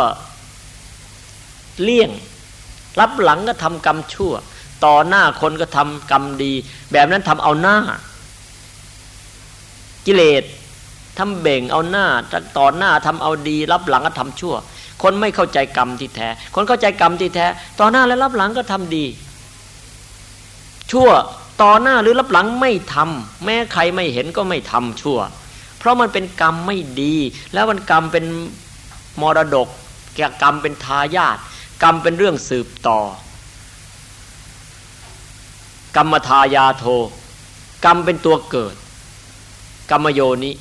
เลี่ยง รับหลังก็ทำกรรมชั่ว ต่อหน้าคนก็ทำกรรมดี แบบนั้นทำเอาหน้า กิเลสทำเบ่งเอาหน้าต่อหน้าทำเอาดี รับหลังก็ทำชั่ว คนไม่เข้าใจกรรมที่แท้ คนเข้าใจกรรมที่แท้ ต่อหน้าและรับหลังก็ทำดี ชั่วต่อหน้าหรือรับหลังไม่ทำแม้ใครไม่เห็นก็ไม่ทำชั่ว เพราะมันเป็นกรรมไม่ดี แล้วมันกรรมเป็นมรดกแกกรรมเป็นทายาทกรรมเป็นเรื่องสืบต่อ กรรมทายาโท กรรมเป็นตัวเกิด กรรมโยนิ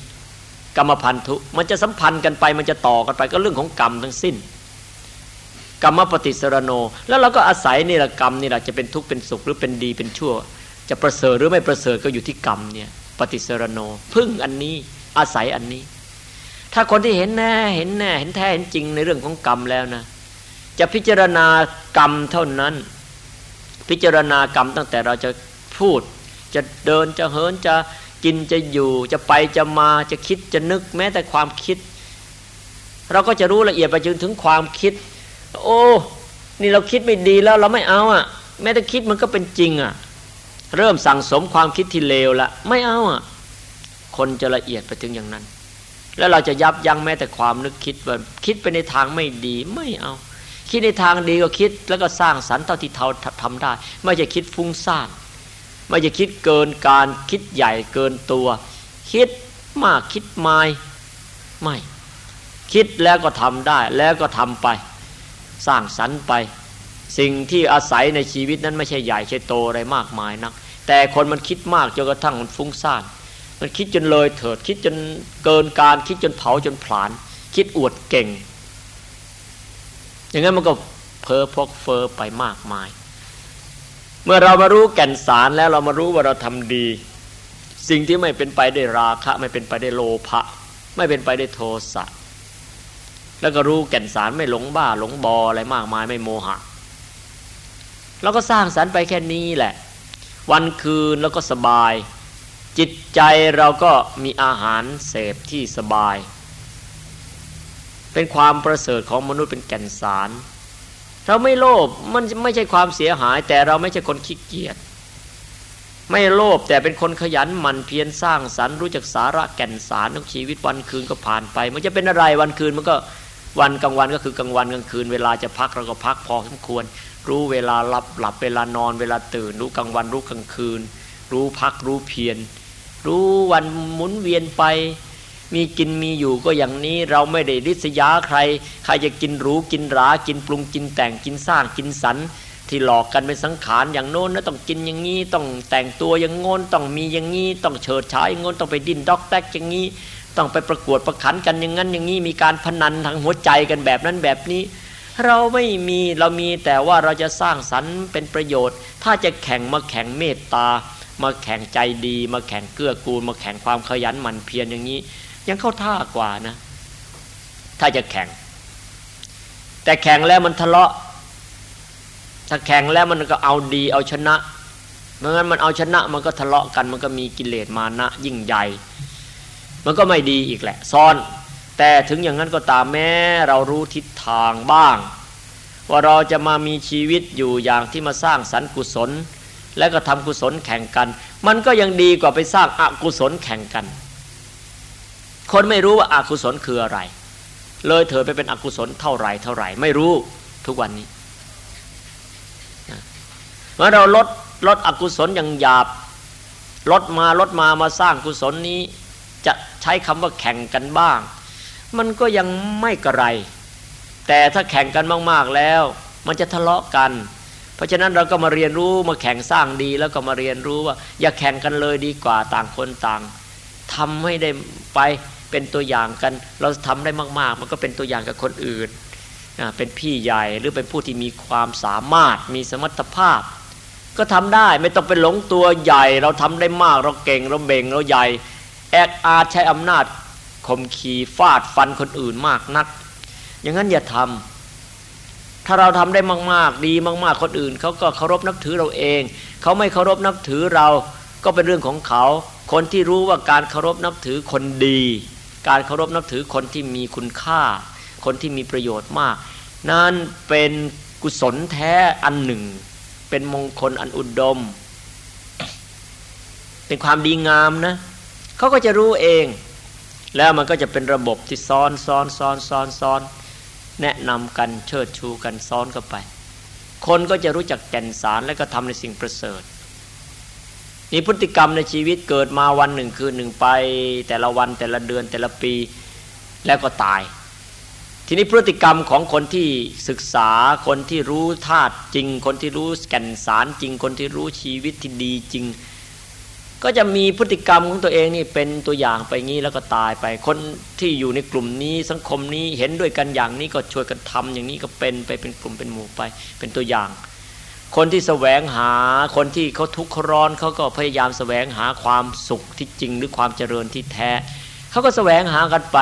กรรมพันธุ มันจะสัมพันธ์กันไป มันจะต่อกันไปก็เรื่องของกรรมทั้งสิ้น กรรมปฏิสรโน แล้วเราก็อาศัยนี่แหละกรรมนี่แหละจะเป็นทุกข์เป็นสุขหรือเป็นดีเป็นชั่ว จะประเสริฐหรือไม่ประเสริฐก็อยู่ที่กรรมเนี่ยปฏิสรโน พึ่งอันนี้อาศัยอันนี้ ถ้าคนที่เห็นแน่เห็นแน่เห็นแท้เห็นจริงในเรื่องของกรรมแล้วนะ จะพิจารณากรรมเท่านั้น พิจารณากรรมตั้งแต่เราจะพูด จะเดินจะเหินจะ กินจะอยู่จะไปจะมาจะคิดจะนึกแม้แต่ความคิด เราก็จะรู้ละเอียดไปจนถึงความคิด โอ้นี่เราคิดไม่ดีแล้วเราไม่เอาอะ แม้แต่คิดมันก็เป็นจริงอะ เริ่มสั่งสมความคิดที่เลวละไม่เอาอะ คนจะละเอียดไปถึงอย่างนั้น แล้วเราจะยับยั้งแม้แต่ความนึกคิดว่าคิดไปในทางไม่ดีไม่เอา คิดในทางดีก็คิดแล้วก็สร้างสรรค์เท่าที่เราทำได้ ไม่จะคิดฟุ้งซ่าน ไม่จะคิดเกินการคิดใหญ่เกินตัว คิดมากคิดไม่ไม่ คิดแล้วก็ทำได้แล้วก็ทำไป สร้างสรรค์ไป สิ่งที่อาศัยในชีวิตนั้นไม่ใช่ใหญ่ใช่โตอะไรมากมายนัก แต่คนมันคิดมากจนกระทั่งมันฟุ้งซ่านมันคิดจนเลยเถิดคิดจนเกินการคิดจนเผาจนผลาญคิดอวดเก่ง อย่างนั้นมันก็เพ้อพกเฟอไปมากมาย เมื่อเรามารู้แก่นสารแล้วเรามารู้ว่าเราทำดี สิ่งที่ไม่เป็นไปได้ราคะ ไม่เป็นไปได้โลภะไม่เป็นไปได้โทสะแล้วก็รู้แก่นสารไม่หลงบ้าหลงบออะไรมากมายไม่โมหะเราก็สร้างสารไปแค่นี้แหละ วันคืนแล้วก็สบาย จิตใจเราก็มีอาหารเสพที่สบาย เป็นความประเสริฐของมนุษย์เป็นแก่นสาร เราไม่โลภมันไม่ใช่ความเสียหาย แต่เราไม่ใช่คนขี้เกียจไม่โลภแต่เป็นคนขยันหมั่นเพียรสร้างสรรค์รู้จักสาระแก่นสารของชีวิตวันคืนก็ผ่านไป มันจะเป็นอะไรวันคืนมันก็วันกลางวันก็คือกลางวันกลางคืน เวลาจะพักเราก็พักพอสมควร รู้เวลาหลับหลับเวลานอน เวลาตื่น รู้กลางวันรู้กลางคืน รู้พักรู้เพียรรู้วันหมุนเวียนไป มีกินมีอยู่ก็อย่างนี้เราไม่ได้ริษยาใคร ใครจะกินหรูกินรา กินปรุงกินแต่งกินสร้างกินสรรที่หลอกกันเป็นสังขารอย่างโน้นนะต้องกินอย่างนี้ต้องแต่งตัวอย่างงนต้องมีอย่างนี้ต้องเฉิดฉายอย่างงนต้องไปดิ้นด็อกแตกอย่างนี้ ต้องไปประกวดประขันกันอย่างนั้นอย่างนี้มีการพนันทางหัวใจกันแบบนั้นแบบนี้ เราไม่มีเรามีแต่ว่าเราจะสร้างสรรค์เป็นประโยชน์ ถ้าจะแข่งมาแข่งเมตตา มาแข่งใจดี มาแข่งเกื้อกูล มาแข่งความขยันหมั่นเพียรอย่างนี้ ยังเข้าท่ากว่านะ ถ้าจะแข่ง แต่แข่งแล้วมันทะเลาะ ถ้าแข่งแล้วมันก็เอาดีเอาชนะเมื่องั้นมันเอาชนะมันก็ทะเลาะกัน มันก็มีกิเลสมานะยิ่งใหญ่ มันก็ไม่ดีอีกแหละซ้อน แต่ถึงอย่างนั้นก็ตามแม้เรารู้ทิศทางบ้าง ว่าเราจะมามีชีวิตอยู่อย่างที่มาสร้างสรรกุศล และก็ทำกุศลแข่งกัน มันก็ยังดีกว่าไปสร้างอกุศลแข่งกัน คนไม่รู้ว่าอากุศลคืออะไร เลยเถอไปเป็นอกุศลเท่าไรเท่าไรไม่รู้ทุกวันนี้เมื่อเราลดลดอกุศลอย่างหยาบลดมาลดมามาสร้างกุศลนี้ จะใช้คำว่าแข่งกันบ้าง มันก็ยังไม่กระไร แต่ถ้าแข่งกันมากๆแล้ว มันจะทะเลาะกัน เพราะฉะนั้นเราก็มาเรียนรู้มาแข่งสร้างดีแล้วก็มาเรียนรู้ว่า อย่าแข่งกันเลยดีกว่าต่างคนต่างทำให้ได้ไป เป็นตัวอย่างกัน เราทำได้มาก ๆ มันก็เป็นตัวอย่างกับคนอื่น เป็นพี่ใหญ่หรือเป็นผู้ที่มีความสามารถมีสมรรถภาพ ก็ทำได้ไม่ต้องเป็นหลงตัวใหญ่ เราทำได้มากเราเก่งเราเบ่งเราใหญ่แอดอาใช้อำนาจข่มขีฟาดฟันคนอื่นมากนัก อย่างนั้นอย่าทำถ้าเราทำได้มาก ๆ ดีมาก ๆ คนอื่นเขาก็เคารพนับถือเราเอง เขาไม่เคารพนับถือเราก็เป็นเรื่องของเขา คนที่รู้ว่าการเคารพนับถือคนดี การเคารพนับถือคนที่มีคุณค่า คนที่มีประโยชน์มาก นั่นเป็นกุศลแท้อันหนึ่ง เป็นมงคลอันอุดม เป็นความดีงามนะเขาก็จะรู้เอง แล้วมันก็จะเป็นระบบที่ซ้อนซ้อนซ้อนซ้อนซ้อนแนะนำกันเชิดชูกันซ้อนเข้าไป คนก็จะรู้จักแก่นสารและก็ทำในสิ่งประเสริฐ นี่พฤติกรรมในชีวิตเกิดมาวันหนึ่งคืนหนึ่งไปแต่ละวันแต่ละเดือนแต่ละปีแล้วก็ตาย ทีนี้พฤติกรรมของคนที่ศึกษาคนที่รู้ธาตุจริง คนที่รู้แก่นสารจริง คนที่รู้ชีวิตที่ดีจริง ก็จะมีพฤติกรรมของตัวเองนี่เป็นตัวอย่างไปงี้แล้วก็ตายไป คนที่อยู่ในกลุ่มนี้สังคมนี้เห็นด้วยกันอย่างนี้ก็ช่วยกันทำอย่างนี้ก็เป็นไปเป็นกลุ่มเป็นหมู่ไป เป็นตัวอย่าง คนที่แสวงหาคนที่เขาทุกข์ร้อนเขาก็พยายามแสวงหาความสุขที่จริงหรือความเจริญที่แท้เขาก็แสวงหากันไป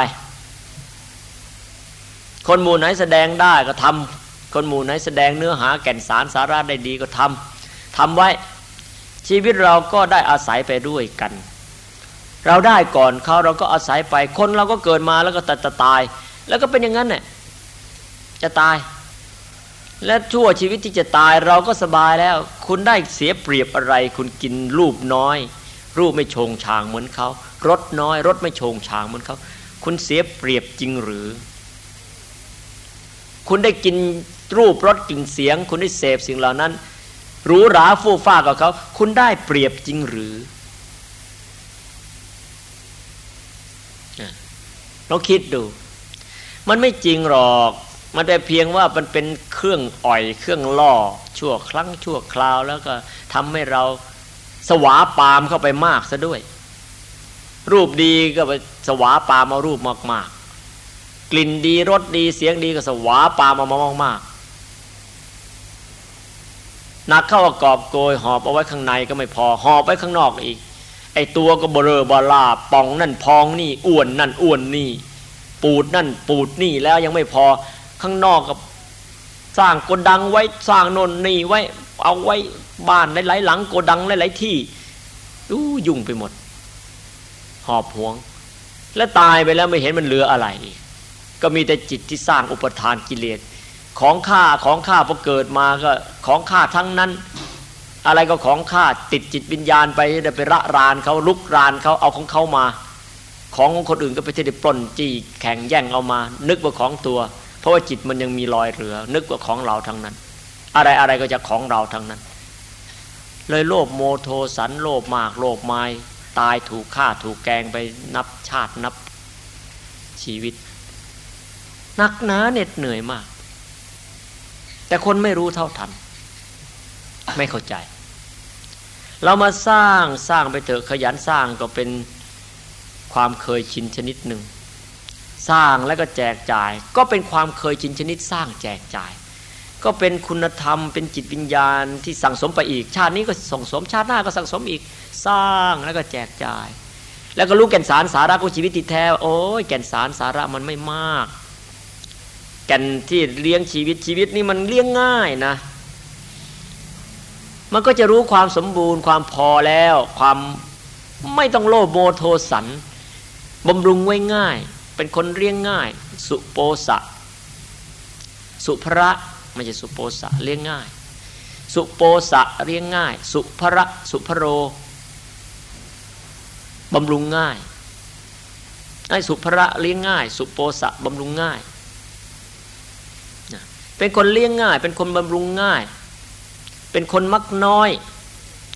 คนหมู่ไหนแสดงได้ก็ทำคนหมู่ไหนแสดงเนื้อหาแก่นสารสาระได้ดีก็ทำทำไว้ชีวิตเราก็ได้อาศัยไปด้วยกัน เราได้ก่อนเขาเราก็อาศัยไป คนเราก็เกิดมาแล้วก็ตัดตาย แล้วก็เป็นอย่างนั้นเนี่ยจะตาย และชั่วชีวิตที่จะตายเราก็สบายแล้ว คุณได้เสียเปรียบอะไร คุณกินรูปน้อย รูปไม่โชงชางเหมือนเขารถน้อยรถไม่โชงชางเหมือนเขาคุณเสียเปรียบจริงหรือ คุณได้กินรูปรสกลิ่นเสียง คุณได้เสพสิ่งเหล่านั้นหรู้ราฟู่ฟ้ากับเขา คุณได้เปรียบจริงหรือเราคิดดู มันไม่จริงหรอก มันแต่เพียงว่ามันเป็นเครื่องอ่อยเครื่องล่อ ชั่วครั้งชั่วคราวแล้วก็ทำให้เราสวาปามเข้าไปมากซะด้วย รูปดีก็ไปสวาปามมารูปมากๆ กลิ่นดีรสดีเสียงดีก็สวาปามามามากๆนักเข้ากอบโกยหอบเอาไว้ข้างในก็ไม่พอหอบไว้ข้างนอกอีก ไอตัวก็เบลอบลาป่องนั่นพองนี่อ้วนนั่นอ้วนนี่ ปูดนั่นปูดนี่แล้วยังไม่พอ ข้างนอกกับสร้างโกดังไว้สร้างนนนี่ไว้ เอาไว้บ้านหลายๆหลังโกดังหลายๆที่ดูยุ่งไปหมด หอบหวง และตายไปแล้วไม่เห็นมันเหลืออะไร ก็มีแต่จิตที่สร้างอุปทานกิเลสของข้าของข้าพอเกิดมาก็ของข้าทั้งนั้น อะไรก็ของข้าติดจิตวิญญาณไปเดี๋ยวไประรานเขาลุกรานเขาเอาของเขามาของของคนอื่นก็ไปที่ได้ปล้นจี้แข่งแย่งเอามา นึกว่าของตัว เพราะว่าจิตมันยังมีรอยเหลือ นึกว่าของเราทั้งนั้น อะไรอะไรก็จะของเราทั้งนั้น เลยโลภโมโทสันโลภมากโลภไม้ตายถูกฆ่าถูกแกงไปนับชาตินับชีวิตนักหนาเหน็ดเหนื่อยมาก แต่คนไม่รู้เท่าทัน ไม่เข้าใจ เรามาสร้างสร้างไปเถอะขยันสร้างก็เป็นความเคยชินชนิดหนึ่ง สร้างแล้วก็แจกจ่าย ก็เป็นความเคยชินชนิดสร้างแจกจ่าย ก็เป็นคุณธรรม เป็นจิตวิญญาณที่สั่งสมไปอีก ชาตินี้ก็ส่งสมชาติหน้าก็สั่งสมอีกสร้างแล้วก็แจกจ่าย แล้วก็รู้แก่นสารสาระของชีวิตที่แท้โอ้ยแก่นสารสาระมันไม่มาก แก่นที่เลี้ยงชีวิตชีวิตนี่มันเลี้ยงง่ายนะ มันก็จะรู้ความสมบูรณ์ ความพอแล้ว ความไม่ต้องโลภโมโทสันบำรุงไว้ง่าย เป็นคนเลี้ยงง่าย สุโปสะ สุภระไม่ใช่สุโปสะเลี้ยงง่าย สุโปสะเลี้ยงง่าย สุภระสุภโรบำรุงง่ายไอ้สุภระเลี้ยงง่าย สุโปสะบำรุงง่าย เป็นคนเลี้ยงง่าย เป็นคนบำรุงง่าย เป็นคนมักน้อย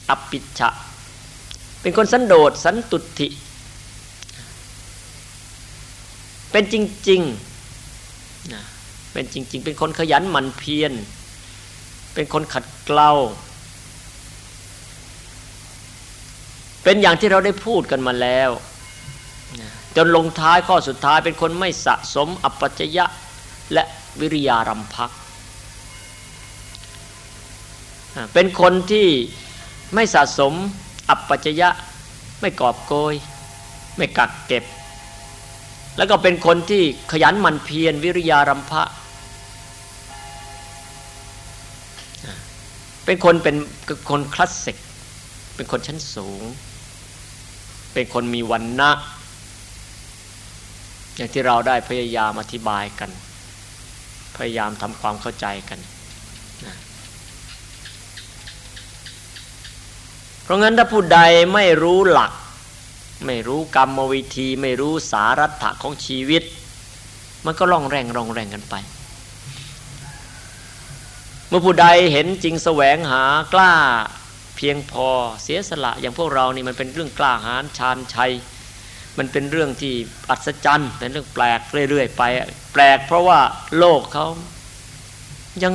อปิชะ เป็นคนสันโดษสันตุติ เป็นจริงๆนะเป็นจริง ๆ เป็นคนขยันหมั่นเพียร เป็นคนขัดเกลาเป็นอย่างที่เราได้พูดกันมาแล้วจนลงท้ายข้อสุดท้ายเป็นคนไม่สะสมอัปปัจยะและวิริยารัมพัก เป็นคนที่ไม่สะสมอัปปัจจยะไม่กอบโกย ไม่กักเก็บ แล้วก็เป็นคนที่ขยันหมั่นเพียรวิริยารัมภะเป็นคนเป็นคนคลาสสิก เป็นคนชั้นสูง เป็นคนมีวันนะอย่างที่เราได้พยายามอธิบายกัน พยายามทำความเข้าใจกันนะเพราะงั้นถ้าผู้ใดไม่รู้หลัก ไม่รู้กรรมวิธีไม่รู้สารัตของชีวิต มันก็ล่องแรงร่องแรงกันไป เมื่อผู้ใดเห็นจริงแสวงหากล้าเพียงพอเสียสละอย่างพวกเรานี่มันเป็นเรื่องกล้าหาญชาญชัย มันเป็นเรื่องที่อัศจรรย์เป็นเรื่องแปลกเรื่อยๆไป แปลกเพราะว่าโลกเขายัง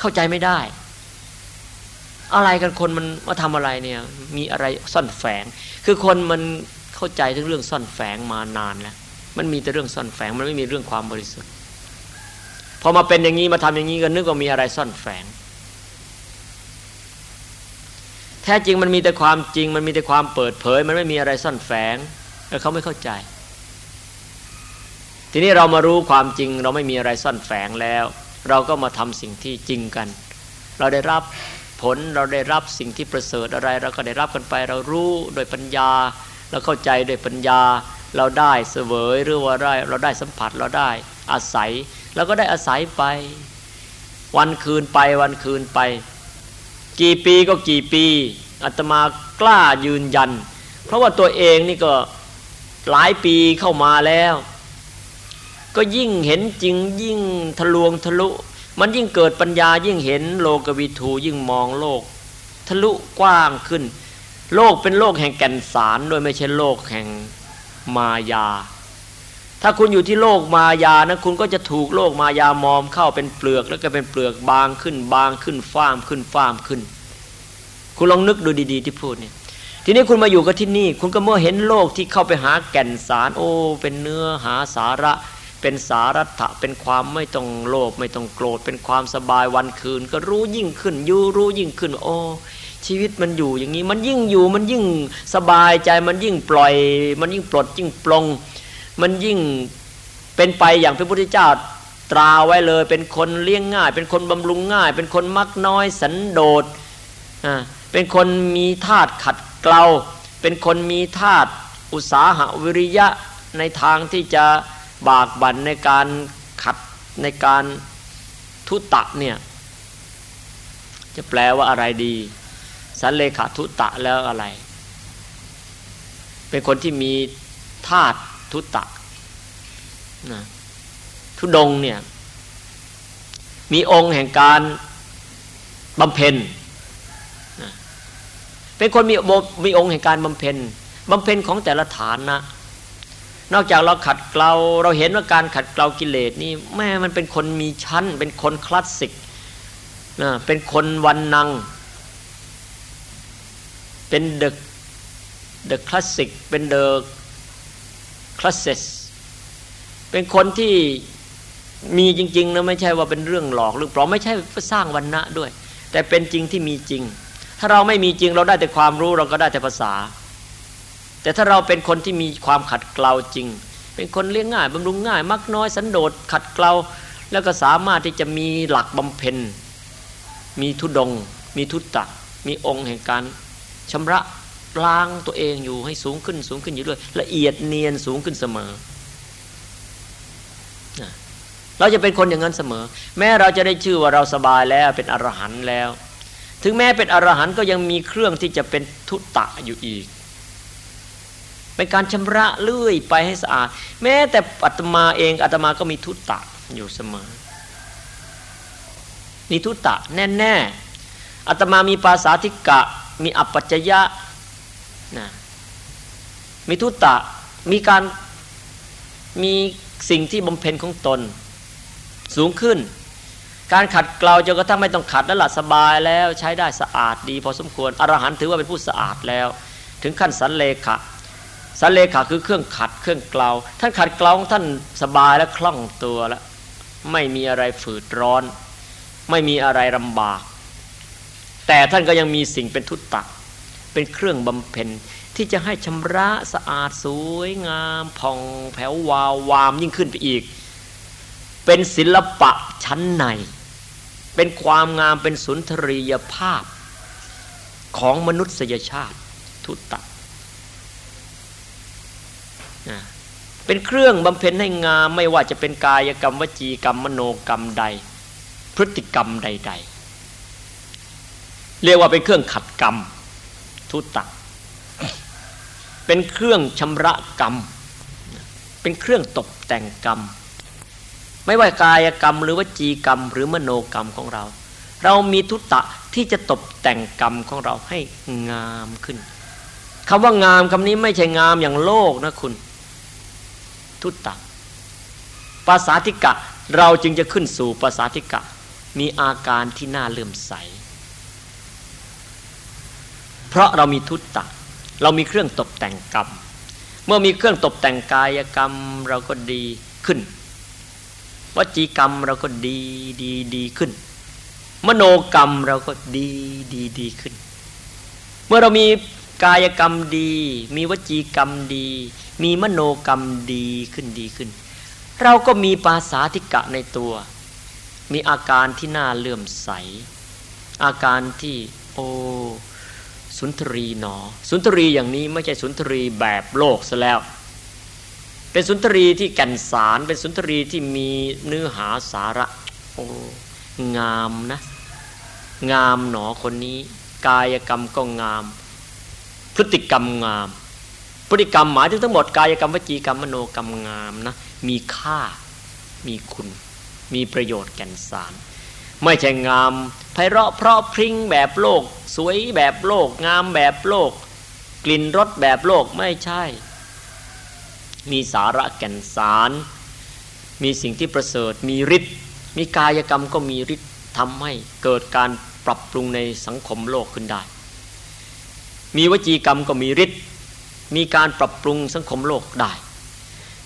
เข้าใจไม่ได้ อะไรกันคนมันมาทำอะไรเนี่ยมีอะไรซ่อนแฝง คือคนมัน เข้าใจถึงเรื่องซ่อนแฝงมานานแล้วมันมีแต่เรื่องซ่อนแฝงมันไม่มีเรื่องความบริสุทธิ์พอมาเป็นอย่างนี้มาทำอย่างนี้ก็นึกว่ามีอะไรซ่อนแฝง แท้จริงมันมีแต่ความจริง มันมีแต่ความเปิดเผย มันไม่มีอะไรซ่อนแฝงแล้วเขาไม่เข้าใจ ทีนี้เรามารู้ความจริง เราไม่มีอะไรซ่อนแฝงแล้ว เราก็มาทำสิ่งที่จริงกัน เราได้รับผลเราได้รับสิ่งที่ประเสริฐอะไร เราก็ได้รับกันไป เรารู้โดยปัญญา เราเข้าใจโดยปัญญา เราได้เสวยหรือว่าได้เราได้สัมผัสเราได้อาศัยเราก็ได้อาศัยไป วันคืนไปวันคืนไป กี่ปีก็กี่ปีอาตมากล้ายืนยัน เพราะว่าตัวเองนี่ก็หลายปีเข้ามาแล้ว ก็ยิ่งเห็นจริงยิ่งทะลวงทะลุ มันยิ่งเกิดปัญญายิ่งเห็นโลกวิถูยิ่งมองโลก ทะลุกว้างขึ้น โลกเป็นโลกแห่งแก่นสารโดยไม่ใช่โลกแห่งมายา ถ้าคุณอยู่ที่โลกมายานะคุณก็จะถูกโลกมายามอมเข้าเป็นเปลือกแล้วก็เป็นเปลือกบางขึ้นบางขึ้นฟ้ามขึ้นฟ้ามขึ้น คุณลองนึกดูดี ๆ ที่พูดเนี่ยทีนี้คุณมาอยู่กับที่นี่ คุณก็เมื่อเห็นโลกที่เข้าไปหาแก่นสาร โอ้ เป็นเนื้อหาสาระ เป็นสารัตะเป็นความไม่ต้องโลภไม่ต้องโกรธ เป็นความสบายวันคืน ก็รู้ยิ่งขึ้นยู่รู้ยิ่งขึ้น โอ้ ชีวิตมันอยู่อย่างนี้มันยิ่งอยู่มันยิ่งสบายใจมันยิ่งปล่อย มันยิ่งปลดยิ่งปลง มันยิ่งเป็นไปอย่างพระพุทธเจ้าตราไว้เลย เป็นคนเลี้ยงง่าย เป็นคนบำรุงง่าย เป็นคนมักน้อยสันโดษอ่าเป็นคนมีธาตุขัดเกลาเป็นคนมีธาตุอุตสาหะวิริยะในทางที่จะบากบั่นในการขัดในการทุตะเนี่ยจะแปลว่าอะไรดี สันเลขาทุตะแล้วอะไร เป็นคนที่มีธาตุทุตะนะทุดงเนี่ย มีองค์แห่งการบำเพ็ญเป็นคนมีมีองค์แห่งการบำเพ็ญบำเพ็ญของแต่ละฐานนะนอกจากเราขัดเกลาเราเห็นว่าการขัดเกลากิเลสนี่แม่มันเป็นคนมีชั้น เป็นคนคลาสสิกนะเป็นคนวัณณัง เป็น the the classic เป็น the classesเป็นคนที่มีจริงๆนะไม่ใช่ว่าเป็นเรื่องหลอกหรือเปล่าไม่ใช่สร้างวันณะด้วย แต่เป็นจริงที่มีจริง ถ้าเราไม่มีจริงเราได้แต่ความรู้เราก็ได้แต่ภาษา แต่ถ้าเราเป็นคนที่มีความขัดเกลาจริง เป็นคนเลี้ยงง่ายบำรุงง่าย มักน้อยสันโดษขัดเกลาแล้วก็สามารถที่จะมีหลักบำเพ็ญ มีทุดง มีทุตตะ มีองค์แห่งการ ชำระล้างตัวเองอยู่ให้สูงขึ้นสูงขึ้นอยู่ด้วยละเอียดเนียนสูงขึ้นเสมอ เราจะเป็นคนอย่างนั้นเสมอ แม้เราจะได้ชื่อว่าเราสบายแล้วเป็นอรหันต์แล้ว ถึงแม้เป็นอรหันต์ก็ยังมีเครื่องที่จะเป็นทุตตะอยู่อีกเป็นการชำระเลื่อยไปให้สะอาด แม้แต่อาตมาเองอาตมาก็มีทุตตะอยู่เสมอมีทุตตะแน่แน่อาตมามีภาษาธิกะ มีอัปปัจจยะนะมีทุตตะ มีการมีสิ่งที่บำเพ็ญของตน สูงขึ้น การขัดเกลาจนกระทั่งไม่ต้องขัดแล้วหลับสบายแล้วใช้ได้สะอาดดี พอสมควรอรหันต์ถือว่าเป็นผู้สะอาดแล้ว ถึงขั้นสันเลขะสันเลขาคือเครื่องขัดเครื่องเกลาท่านขัดเกลาท่านสบายและคล่องตัวแล้ว ไม่มีอะไรฝืดร้อน ไม่มีอะไรลำบาก แต่ท่านก็ยังมีสิ่งเป็นทุตตะ เป็นเครื่องบำเพ็ญที่จะให้ชำระสะอาดสวยงามผ่องแผ้ววาววามยิ่งขึ้นไปอีก เป็นศิลปะชั้นใน เป็นความงามเป็นสุนทรียภาพของมนุษยชาติทุตตะเป็นเครื่องบำเพ็ญให้งามไม่ว่าจะเป็นกายกรรมวจีกรรมมโนกรรมใด พฤติกรรมใด ๆ เรียกว่าเป็นเครื่องขัดกรรม ทุตตะ เป็นเครื่องชำระกรรม เป็นเครื่องตกแต่งกรรม ไม่ว่ากายกรรม หรือวจีกรรม หรือมโนกรรมของเรา เรามีทุตตะที่จะตกแต่งกรรมของเราให้งามขึ้นคำว่างามคำนี้ไม่ใช่งามอย่างโลกนะคุณ ทุตตะภาษาธิกะเราจึงจะขึ้นสู่ภาษาธิกะ มีอาการที่น่าเลื่อมใส เพราะเรามีทุตตะ เรามีเครื่องตกแต่งกรรม เมื่อมีเครื่องตกแต่งกายกรรมเราก็ดีขึ้นวจีกรรมเราก็ดีดีดีขึ้น มโนกรรมเราก็ดีดีดีขึ้น เมื่อเรามีกายกรรมดี มีวจีกรรมดี มีมโนกรรมดีขึ้นดีขึ้น เราก็มีภาษาธิกะในตัว มีอาการที่น่าเลื่อมใส อาการที่โอ้ สุนทรีหนอ สุนทรีอย่างนี้ไม่ใช่สุนทรีแบบโลกซะแล้ว เป็นสุนทรีที่แก่นสารเป็นสุนทรีที่มีเนื้อหาสาระโอ้งามนะ งามหนอคนนี้ กายกรรมก็งาม พฤติกรรมงาม พฤติกรรมหมายถึงทั้งหมดกายกรรมวจีกรรมมโนกรรมงามนะมีค่ามีคุณ มีประโยชน์แก่นสาร ไม่ใช่งามไพเราะเพราะพริ้งแบบโลก สวยแบบโลก งามแบบโลก กลิ่นรสแบบโลกไม่ใช่ มีสาระแก่นสาร มีสิ่งที่ประเสริฐมีฤทธิ์มีกายกรรมก็มีฤทธิ์ทำให้เกิดการปรับปรุงในสังคมโลกขึ้นได้ มีวจีกรรมก็มีฤทธิ์มีการปรับปรุงสังคมโลกได้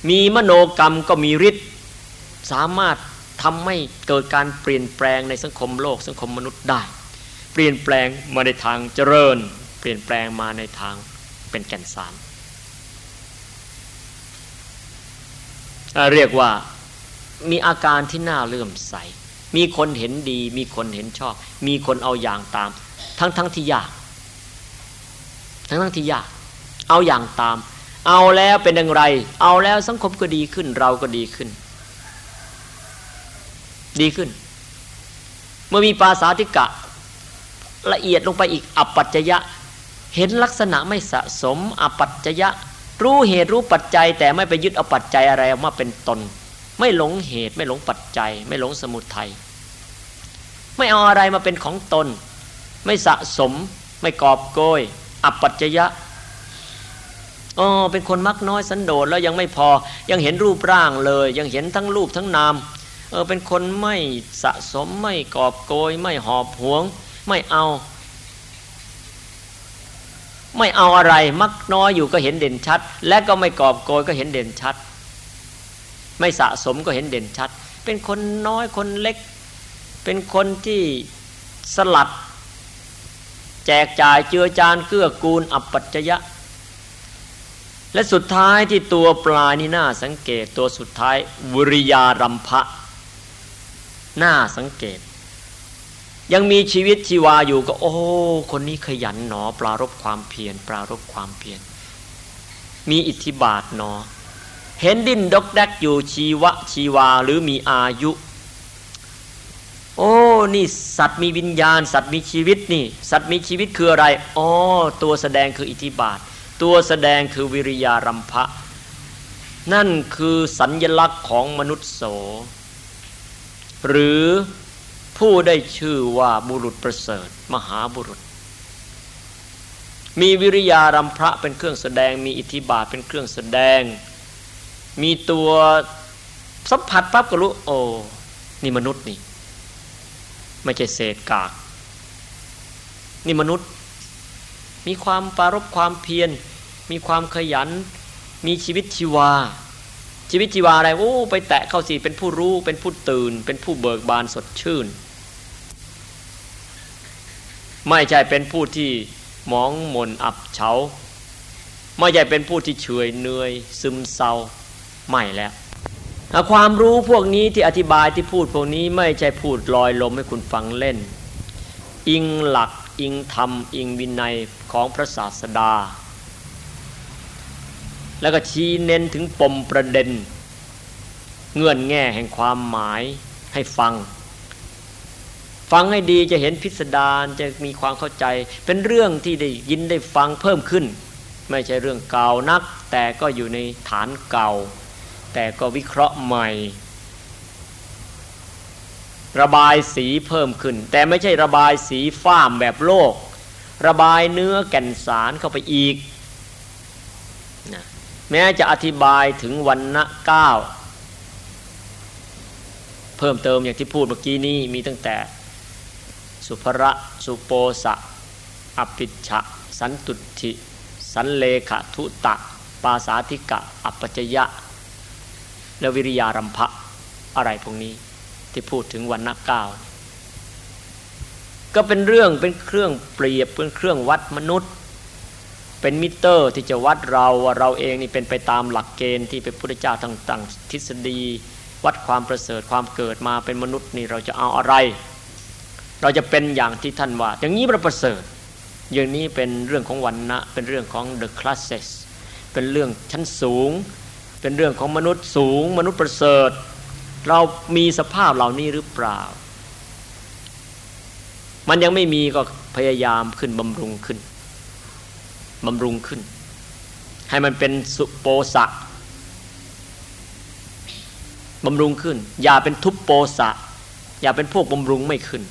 มีมโนกรรมก็มีฤทธิ์สามารถ ทำให้เกิดการเปลี่ยนแปลงในสังคมโลกสังคมมนุษย์ได้ เปลี่ยนแปลงมาในทางเจริญ เปลี่ยนแปลงมาในทางเป็นแก่นสาร เรียกว่ามีอาการที่น่าเลื่อมใส มีคนเห็นดี มีคนเห็นชอบ มีคนเอาอย่างตาม ทั้งทั้งที่ยาก ทั้งทั้งที่ยาก เอาอย่างตาม เอาแล้วเป็นอย่างไร เอาแล้วสังคมก็ดีขึ้นเราก็ดีขึ้น ดีขึ้น เมื่อมีปาสาธิกะ ละเอียดลงไปอีกอัปปัจจยะ เห็นลักษณะไม่สะสมอปัจจยะ รู้เหตุรู้ปัจจัย แต่ไม่ไปยึดเอาปัจจัยอะไรมาเป็นตน ไม่หลงเหตุไม่หลงปัจจัย ไม่หลงสมุทัยไม่เอาอะไรมาเป็นของตน ไม่สะสม ไม่กอบโกย อัปปัจจยะอ๋อเป็นคนมักน้อยสันโดษแล้วยังไม่พอยังเห็นรูปร่างเลย ยังเห็นทั้งรูปทั้งนาม เออเป็นคนไม่สะสมไม่กอบโกย ไม่หอบหวง ไม่เอา ไม่เอาอะไรมักน้อยอยู่ก็เห็นเด่นชัด และก็ไม่กอบโกยก็เห็นเด่นชัด ไม่สะสมก็เห็นเด่นชัด เป็นคนน้อยคนเล็ก เป็นคนที่สลัด แจกจ่ายเจือจานเกื้อกูล อัปปัจจยะและสุดท้ายที่ตัวปลานี่น่าสังเกตตัวสุดท้ายวิริยารัมภะ น่าสังเกต ยังมีชีวิตชีวาอยู่ก็ โอ้ คนนี้ขยันหนอปลารบความเพียรปลารบความเพียรมีอิทธิบาทหนอ เห็นดิ้นดกแดกอยู่ชีวะชีวาหรือมีอายุ โอ้นี่สัตว์มีวิญญาณ สัตว์มีชีวิตนี่ สัตว์มีชีวิตคืออะไรอ๋อตัวแสดงคืออิทธิบาท ตัวแสดงคือวิริยารัมภะนั่นคือสัญญลักษณ์ของมนุษย์โส หรือผู้ได้ชื่อว่าบุรุษประเสริฐ มหาบุรุษ มีวิริยารัมภะเป็นเครื่องแสดง มีอิทธิบาทเป็นเครื่องแสดง มีตัวสัมผัสปั๊บก็รู้โอ้นี่มนุษย์นี่ ไม่ใช่เศษกาก นี่มนุษย์ มีความปารบความเพียร มีความขยัน มีชีวิตชีวา ชีวิตชีวาอะไรโอ้ไปแตะเข้าสิเป็นผู้รู้เป็นผู้ตื่น เป็นผู้เบิกบานสดชื่น ไม่ใช่เป็นผู้ที่มองมนอับเฉาไม่ใช่เป็นผู้ที่เฉยเหนื่อย ซึมเศร้าไม่แล้วความรู้พวกนี้ที่อธิบายที่พูดพวกนี้ไม่ใช่พูดลอยลมให้คุณฟังเล่น อิงหลักอิงธรรม อิงวินัยของพระศาสดา แล้วก็ชี้เน้นถึงปมประเด็น เงื่อนแง่แห่งความหมายให้ฟัง ฟังให้ดีจะเห็นพิสดารจะมีความเข้าใจ เป็นเรื่องที่ได้ยินได้ฟังเพิ่มขึ้น ไม่ใช่เรื่องเก่านัก แต่ก็อยู่ในฐานเก่า แต่ก็วิเคราะห์ใหม่ ระบายสีเพิ่มขึ้น แต่ไม่ใช่ระบายสีฟ้ามแบบโลก ระบายเนื้อแก่นสารเข้าไปอีกนะ แม้จะอธิบายถึงวันณะเก้าเพิ่มเติมอย่างที่พูดเมื่อกี้นี้มีตั้งแต่ สุภระสุโปสะอภิชะสันตุติสันเลขทุตะ ปาสาธิกะ อัปปจยะ และวิริยารัมภะอะไรพวกนี้ที่พูดถึงวันนักเก้าก็เป็นเรื่องเป็นเครื่องเปรียบเป็นเครื่องวัดมนุษย์ เป็นมิเตอร์ที่จะวัดเราว่าเราเองนี่เป็นไปตามหลักเกณฑ์ที่เป็นพุทธเจ้าต่างทฤษฎี วัดความประเสริฐความเกิดมาเป็นมนุษย์นี่เราจะเอาอะไร เราจะเป็นอย่างที่ท่านว่า อย่างนี้ประเสริฐ อย่างนี้เป็นเรื่องของวันนะเป็นเรื่องของ the classes เป็นเรื่องชั้นสูง เป็นเรื่องของมนุษย์สูง มนุษย์ประเสริฐ เรามีสภาพเหล่านี้หรือเปล่า มันยังไม่มีก็พยายามขึ้นบำรุงขึ้น บำรุงขึ้น ให้มันเป็นสุโปสะบำรุงขึ้น อย่าเป็นทุปโปสะ อย่าเป็นพวกบำรุงไม่ขึ้น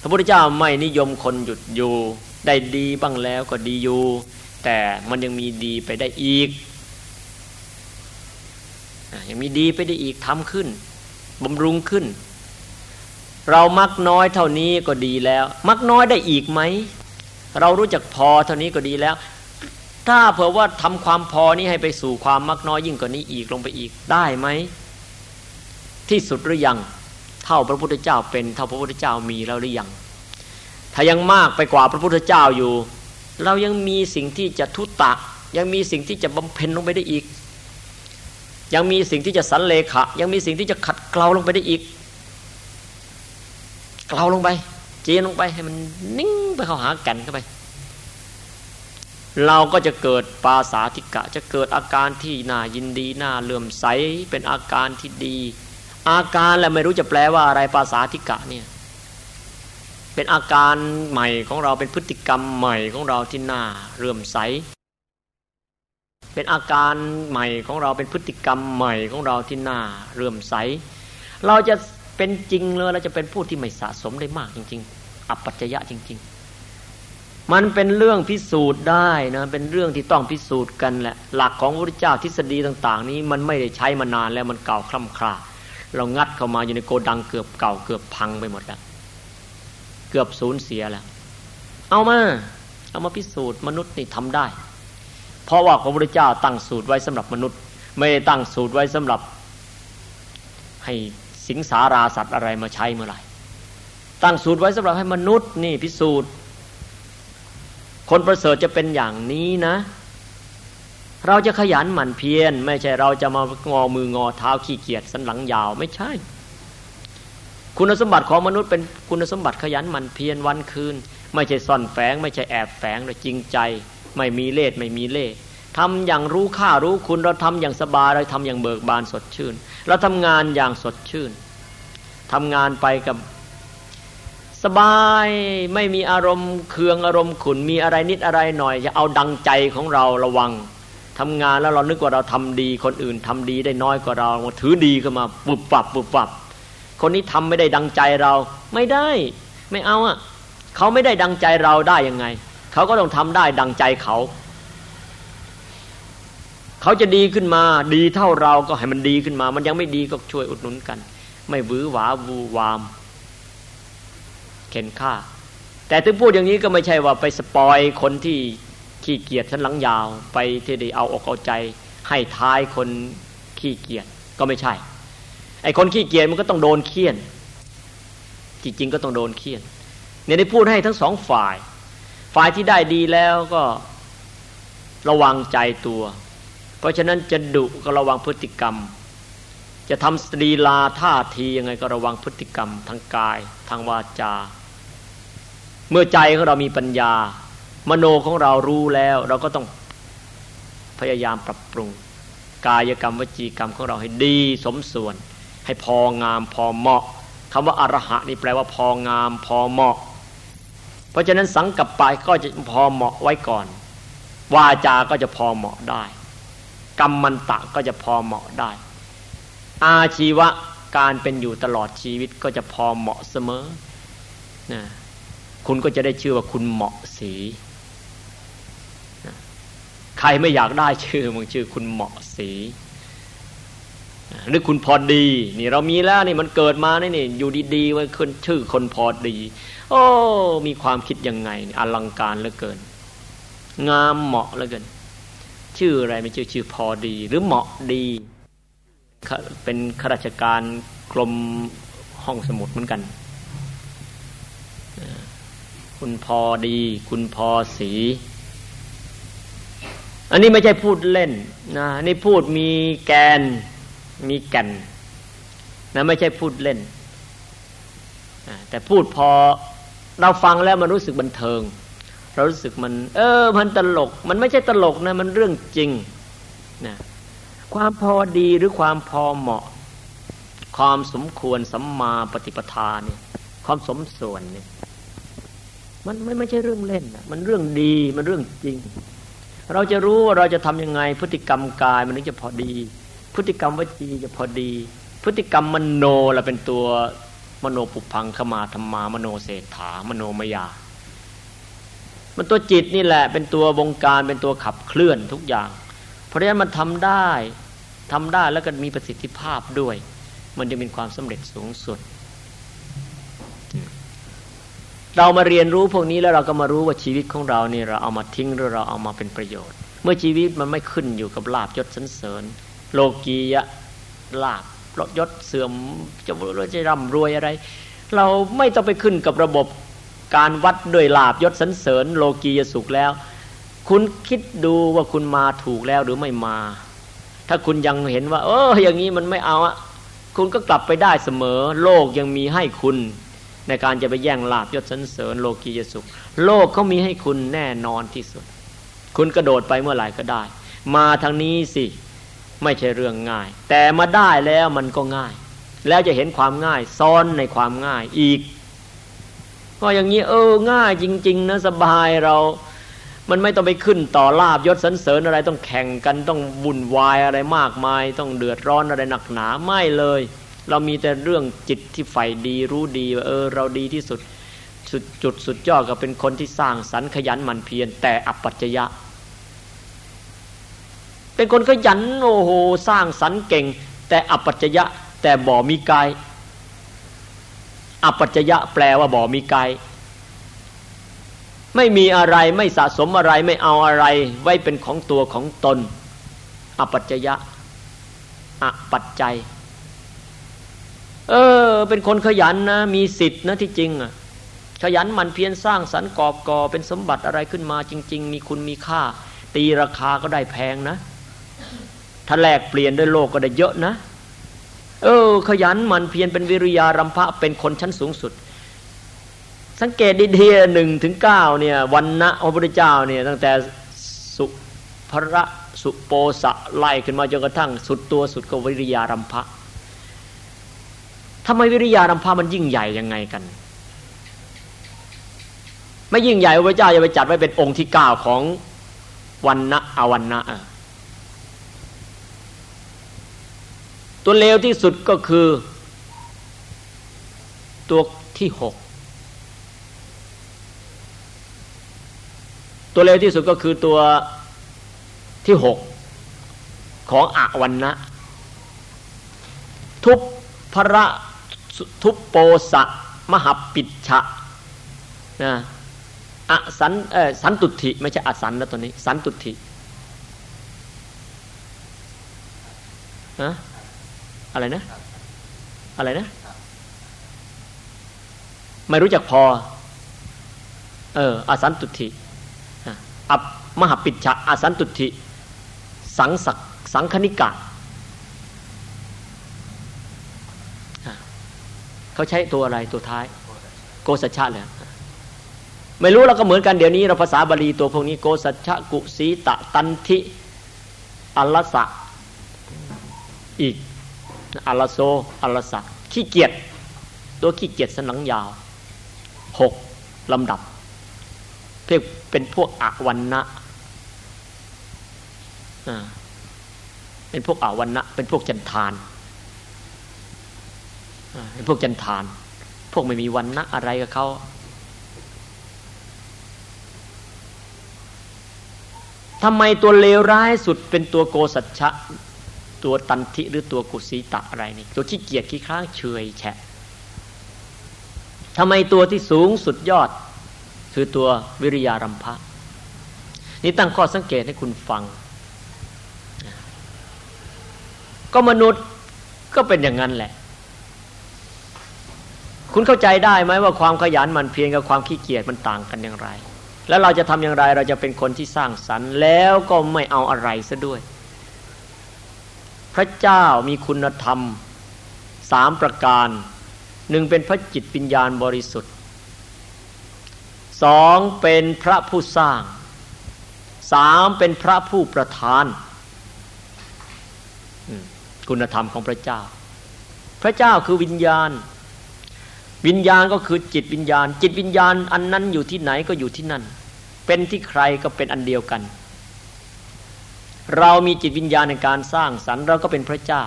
พระพุทธเจ้าไม่นิยมคนหยุดอยู่ ได้ดีบ้างแล้วก็ดีอยู่ แต่มันยังมีดีไปได้อีกยังมีดีไปได้อีกทำขึ้นบำรุงขึ้น เรามักน้อยเท่านี้ก็ดีแล้ว มักน้อยได้อีกไหม เรารู้จักพอเท่านี้ก็ดีแล้ว ถ้าเผื่อว่าทำความพอนี้ให้ไปสู่ความมักน้อยยิ่งกว่านี้อีกลงไปอีกได้ไหม ที่สุดหรือยัง เท่าพระพุทธเจ้าเป็นเท่าพระพุทธเจ้ามีแล้วหรือยัง ถ้ายังมากไปกว่าพระพุทธเจ้าอยู่ เรายังมีสิ่งที่จะทุตะ ยังมีสิ่งที่จะบำเพ็ญลงไปได้อีก ยังมีสิ่งที่จะสันเลขะ ยังมีสิ่งที่จะขัดเกลาลงไปได้อีก เกลาลงไป จียนลงไปให้มันนิ่งไปเข้าหากันเข้าไป เราก็จะเกิดปาสาธิกะ จะเกิดอาการที่น่ายินดีน่าเลื่อมใสเป็นอาการที่ดี อาการแหละไม่รู้จะแปลว่าอะไรภาษาทิกะเนี่ยเป็นอาการใหม่ของเราเป็นพฤติกรรมใหม่ของเราที่น่าเรื่มใสเป็นอาการใหม่ของเราเป็นพฤติกรรมใหม่ของเราที่น่าเรื่มใส เราจะเป็นจริงเลยเราจะเป็นผู้ที่ไม่สะสมได้มากจริง ๆ อัปปัจจยะจริง ๆ มันเป็นเรื่องพิสูจน์ได้นะ เป็นเรื่องที่ต้องพิสูจน์กันแหละ หลักของพระพุทธเจ้าทฤษฎีต่าง ๆ นี้มันไม่ได้ใช้มานานแล้วมันเก่าคล่ำคลาเรางัดเข้ามาอยู่ในโกดังเกือบเก่าเกือบพังไปหมดแล้วเกือบสูญเสียแล้ว เอามา เอามาพิสูจน์มนุษย์นี่ทำได้ เพราะว่าพระพุทธเจ้าตั้งสูตรไว้สำหรับมนุษย์ ไม่ได้ตั้งสูตรไว้สำหรับ ให้สิงสาราสัตว์อะไรมาใช้เมื่อไหร่ ตั้งสูตรไว้สำหรับให้มนุษย์นี่พิสูจน์ คนประเสริฐจะเป็นอย่างนี้นะ เราจะขยันหมั่นเพียรไม่ใช่เราจะมางอมืองอเท้าขี้เกียจสันหลังยาวไม่ใช่ คุณสมบัติของมนุษย์เป็นคุณสมบัติขยันหมั่นเพียรวันคืน ไม่ใช่ซ่อนแฝง ไม่ใช่แอบแฝงแต่จริงใจ ไม่มีเล่ห์ไม่มีเล่ห์ทำอย่างรู้ค่ารู้คุณเราทำอย่างสบายเราทำอย่างเบิกบานสดชื่น เราทำงานอย่างสดชื่นทำงานไปกับ สบายไม่มีอารมณ์เคืองอารมณ์ขุนมีอะไรนิดอะไรหน่อย จะเอาดังใจของเราระวังทำงานแล้วเรานึกว่าเราทำดี คนอื่นทำดีได้น้อยกว่าเรามาถือดีขึ้นมาปุบปับปุบปับ คนนี้ทำไม่ได้ดังใจเราไม่ได้ไม่เอาอะเขาไม่ได้ดังใจเราได้ยังไง เขาก็ต้องทำได้ดังใจเขา เขาจะดีขึ้นมาดีเท่าเราก็ให้มันดีขึ้นมา มันยังไม่ดีก็ช่วยอุดหนุนกัน ไม่บื้อหวาวูวาม เข็นฆ่า แต่ถึงพูดอย่างนี้ก็ไม่ใช่ว่าไปสปอยคนที่ขี้เกียจฉันหลังยาว ไปที่ได้เอาอกเอาใจ ให้ท้ายคนขี้เกียจก็ไม่ใช่ ไอ้คนขี้เกียจมันก็ต้องโดนเคี่ยน จริงๆก็ต้องโดนเคี่ยนเนี่ยได้พูดให้ทั้งสองฝ่าย ฝ่ายที่ได้ดีแล้วก็ระวังใจตัว เพราะฉะนั้นจะดุก็ระวังพฤติกรรม จะทำสตรีลาท่าทียังไงก็ระวังพฤติกรรมทางกาย ทางวาจา เมื่อใจของเรามีปัญญา มโนของเรารู้แล้ว เราก็ต้องพยายามปรับปรุง กายกรรมวจีกรรมของเราให้ดีสมส่วน ให้พองามพอเหมาะคำว่าอรหะนี่แปลว่าพองามพอเหมาะ เพราะฉะนั้นสังกับปายก็จะพอเหมาะไว้ก่อน วาจาก็จะพอเหมาะได้ กรรมมันตะก็จะพอเหมาะได้ อาชีวะการเป็นอยู่ตลอดชีวิตก็จะพอเหมาะเสมอนะ คุณก็จะได้ชื่อว่าคุณเหมาะสีใครไม่อยากได้ชื่อมึงชื่อคุณเหมาะสีหรือคุณพอดี นี่เรามีแล้วนี่มันเกิดมานี่นี่อยู่ดีๆว้ขึ้นชื่อคนพอดี โอ้มีความคิดยังไงอลังการเหลือเกิน งามเหมาะเหลือเกิน ชื่ออะไรไม่ชื่อชื่อพอดี หรือเหมาะดี เป็นข้าราชการกรมห้องสมุดเหมือนกัน คุณพอดี คุณพอสี อันนี้ไม่ใช่พูดเล่นนะนี่พูดมีแกนมีก่นนะไม่ใช่พูดเล่น แต่พูดพอเราฟังแล้วมันรู้สึกบันเทิง เรารู้สึกมัน เออ มันตลก มันไม่ใช่ตลกนะ มันเรื่องจริงนะความพอดีหรือความพอเหมาะ ความสมควรสัมมาปฏิปทาเนี่ย ความสมส่วนเนี่ย มันไม่ไม่ใช่เรื่องเล่นมันเรื่องดีมันเรื่องจริง เราจะรู้ว่าเราจะทํำยังไง พฤติกรรมกายมันถึงจะพอดี พฤติกรรมวจีจะพอดี พฤติกรรมมโนเราเป็นตัวมโนปุพังขมาธรรมามโนเศรษฐามโนมยา มันตัวจิตนี่แหละ เป็นตัววงการเป็นตัวขับเคลื่อนทุกอย่าง เพราะฉะนั้นมันทำได้ทำได้แล้วก็มีประสิทธิภาพด้วย มันจะมีความสำเร็จสูงสุด เรามาเรียนรู้พวกนี้แล้วเราก็มารู้ว่าชีวิตของเราเนี่ยเราเอามาทิ้งหรือเราเอามาเป็นประโยชน์ เมื่อชีวิตมันไม่ขึ้นอยู่กับลาบยศสันเสริญ โลกียะลาบยศเสื่อมจะรวยจะร่ำรวยอะไร เราไม่ต้องไปขึ้นกับระบบการวัดด้วยลาบยศสันเสริญ โลกียสุขแล้ว คุณคิดดูว่าคุณมาถูกแล้วหรือไม่มา ถ้าคุณยังเห็นว่า เอออย่างนี้มันไม่เอาอะคุณก็กลับไปได้เสมอ โลกยังมีให้คุณ ในการจะไปแย่งลาบยศสันเสริญโลกียสุข โลกเขามีให้คุณแน่นอนที่สุด คุณกระโดดไปเมื่อไหร่ก็ได้ มาทางนี้สิ ไม่ใช่เรื่องง่าย แต่มาได้แล้วมันก็ง่าย แล้วจะเห็นความง่ายซ้อนในความง่ายอีกก็อย่างนี้เออง่ายจริง ๆ นะสบายเรา มันไม่ต้องไปขึ้นต่อลาบยศสันเสริญอะไรต้องแข่งกันต้องวุ่นวายอะไรมากมาย ต้องเดือดร้อนอะไรหนักหนาไม่เลย เรามีแต่เรื่องจิตที่ใฝ่ดีรู้ดีว่าเออเราดีที่สุดสุดจุดสุดยอดก็เป็นคนที่สร้างสรรขยันหมั่นเพียรแต่อัปปัจจยะ เป็นคนขยันโอ้โหสร้างสรรเก่ง แต่อัปปัจจยะ แต่บ่มีกาย อัปปัจจยะแปลว่าบ่มีกาย ไม่มีอะไรไม่สะสมอะไรไม่เอาอะไรไว้เป็นของตัวของตน อัปปัจจยะอปัจจัย เออ เป็นคนขยันนะ มีสิทธิ์นะที่จริงอะขยันมันเพียรสร้างสรรค์กอบก่อเป็นสมบัติอะไรขึ้นมาจริง ๆ มีคุณมีค่า ตีราคาก็ได้แพงนะถ้าแลกเปลี่ยนด้วยโลกก็ได้เยอะนะ เออ ขยันมันเพียรเป็นวิริยารัมภะเป็นคนชั้นสูงสุด สังเกตดีๆหนึ่งถึงเก้าเนี่ยวันนะพระพุทธเจ้าเนี่ยตั้งแต่สุภระสุโปสะไล่ขึ้นมาจนกระทั่งสุดตัวสุดก็วิริยารัมภะ ทำไมวิริยารัมภะมันยิ่งใหญ่ยังไงกัน ไม่ยิ่งใหญ่พระเจ้าจะไปจัดไว้เป็นองค์ที่เก้าของวันนะอวันนะตัวเลวที่สุดก็คือ ตัวที่หกตัวเลวที่สุดก็คือตัวที่หกของอวันนะ ทุบพระ ทุบโปสะ มหปิดฉะนะอสันเออสันตุถิไม่ใช่อสันแล้วตัวนี้ สันตุถิฮะอะไรนะ อะไรนะ ไม่รู้จักพอ เอออสันตุถิอับมหปิชะอสันตุถิสังสักสังคณิกา เขาใช้ตัวอะไรตัวท้าย โกสัชชะเลยไม่รู้เราก็เหมือนกันเดี๋ยวนี้เราภาษาบาลีตัวพวกนี้โกสัชกุสีตะตันทิอัลลสะอีกอัลโซอัลสะขี้เกียจตัวขี้เกียจสันหลังยาวหกลำดับเพื่อเป็นพวกอวันนะเป็นพวกอวันนะเป็นพวกจันทาน พวกจันทาน พวกไม่มีวันนะอะไรกับเขาทำไมตัวเลวร้ายสุดเป็นตัวโกสัจฉะตัวตันทิหรือตัวกุสีตะอะไรนี่ ตัวขี้เกียจขี้ค้างเฉยแฉะทำไมตัวที่สูงสุดยอด คือตัววิริยารัมภะนี่ตั้งข้อสังเกตให้คุณฟัง ก็มนุษย์ก็เป็นอย่างนั้นแหละ คุณเข้าใจได้ไหมว่าความขยันมันเพียงกับความขี้เกียจมันต่างกันอย่างไร แล้วเราจะทำอย่างไรเราจะเป็นคนที่สร้างสรรค์แล้วก็ไม่เอาอะไรซะด้วย พระเจ้ามีคุณธรรมสามประการหนึ่งเป็นพระจิตปัญญาณบริสุทธิ์สองเป็นพระผู้สร้างสามเป็นพระผู้ประทาน คุณธรรมของพระเจ้า พระเจ้าคือวิญญาณ วิญญาณก็คือจิตวิญญาณ จิตวิญญาณอันนั้นอยู่ที่ไหนก็อยู่ที่นั่น เป็นที่ใครก็เป็นอันเดียวกัน เรามีจิตวิญญาณในการสร้างสรรค์เราก็เป็นพระเจ้า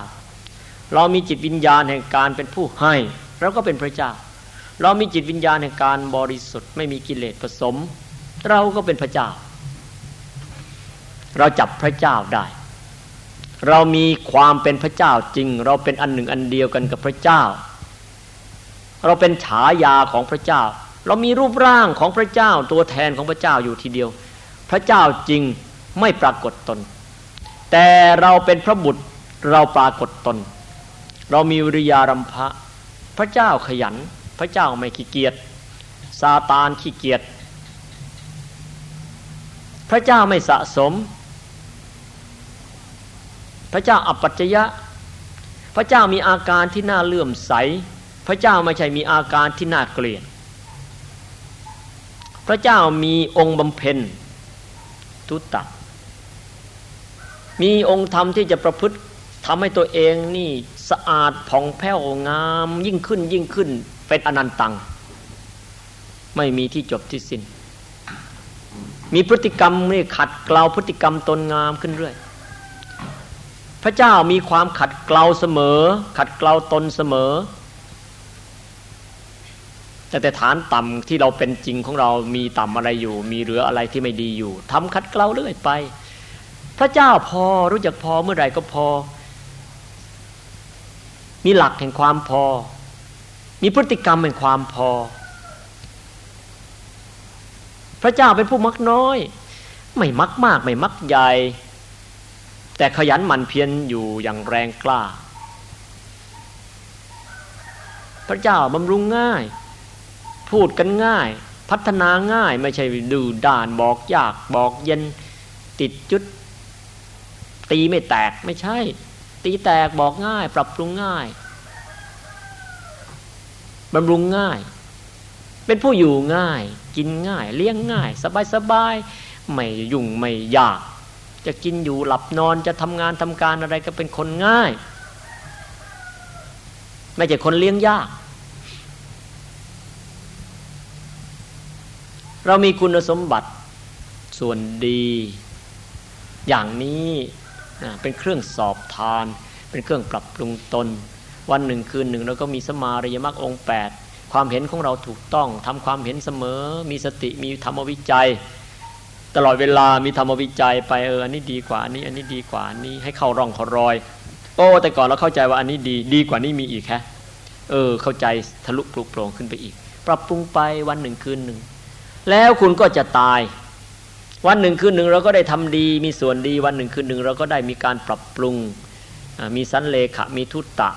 เรามีจิตวิญญาณแห่งการเป็นผู้ให้เราก็เป็นพระเจ้า เรามีจิตวิญญาณแห่งการบริสุทธิ์ไม่มีกิเลสผสม เราก็เป็นพระเจ้า เราจับพระเจ้าได้ เรามีความเป็นพระเจ้าจริง เราเป็นอันหนึ่งอันเดียวกันกับพระเจ้า เราเป็นฉายาของพระเจ้า เรามีรูปร่างของพระเจ้าตัวแทนของพระเจ้าอยู่ทีเดียว พระเจ้าจริงไม่ปรากฏตน แต่เราเป็นพระบุตรเราปรากฏตน เรามีวิริยารัมภะพระเจ้าขยัน พระเจ้าไม่ขี้เกียจซาตานขี้เกียจพระเจ้าไม่สะสม พระเจ้าอัปปัจจยะ พระเจ้ามีอาการที่น่าเลื่อมใส พระเจ้าไม่ใช่มีอาการที่น่าเกลียด พระเจ้ามีองค์บำเพ็ญทุตตะ มีองค์ธรรมที่จะประพฤติทำให้ตัวเองนี่สะอาดผ่องแผ้วงามยิ่งขึ้นยิ่งขึ้นเป็นอนันตัง ไม่มีที่จบที่สิ้น มีพฤติกรรมนี่ขัดเกลาพฤติกรรมตนงามขึ้นเรื่อย พระเจ้ามีความขัดเกลาเสมอ ขัดเกลาตนเสมอ แต่แต่ฐานต่ำที่เราเป็นจริงของเรามีต่ำอะไรอยู่ มีเหลืออะไรที่ไม่ดีอยู่ทำขัดเกลาเรื่อยไป พระเจ้าพอรู้จักพอเมื่อไหร่ก็พอ มีหลักแห่งความพอ มีพฤติกรรมแห่งความพอ พระเจ้าเป็นผู้มักน้อย ไม่มักมากไม่มักใหญ่ แต่ขยันหมั่นเพียรอยู่อย่างแรงกล้า พระเจ้าบำรุงง่าย พูดกันง่าย พัฒนาง่ายไม่ใช่ดูด่านบอกยากบอกเย็นติดจุด ตีไม่แตกไม่ใช่ ตีแตกบอกง่าย ปรับปรุงง่ายบำรุงง่าย เป็นผู้อยู่ง่าย กินง่าย เลี้ยงง่าย สบายสบายไม่ยุ่งไม่ยาก จะกินอยู่หลับนอนจะทำงานทำการอะไรก็เป็นคนง่าย ไม่ใช่คนเลี้ยงยาก เรามีคุณสมบัติส่วนดี อย่างนี้เป็นเครื่องสอบทาน เป็นเครื่องปรับปรุงตน วันหนึ่งคืนหนึ่งเราก็มีสมาริยมรรคองแปดความเห็นของเราถูกต้องทำความเห็นเสมอ มีสติมีธรรมวิจัย ตลอดเวลามีธรรมวิจัยไปเอออันนี้ดีกว่าอันนี้อันนี้ดีกว่านี้ให้เข้าร่องเขารอยโอ้แต่ก่อนเราเข้าใจว่าอันนี้ดีดีกว่านี้มีอีกแค่เออเข้าใจทะลุปลุกโปร่งขึ้นไปอีก ปรับปรุงไปวันหนึ่งคืนหนึ่ง แล้วคุณก็จะตาย วันหนึ่งคืนหนึ่งเราก็ได้ทำดี มีส่วนดีวันหนึ่งคืนหนึ่งเราก็ได้มีการปรับปรุง มีสันเลขะ มีทุตตะ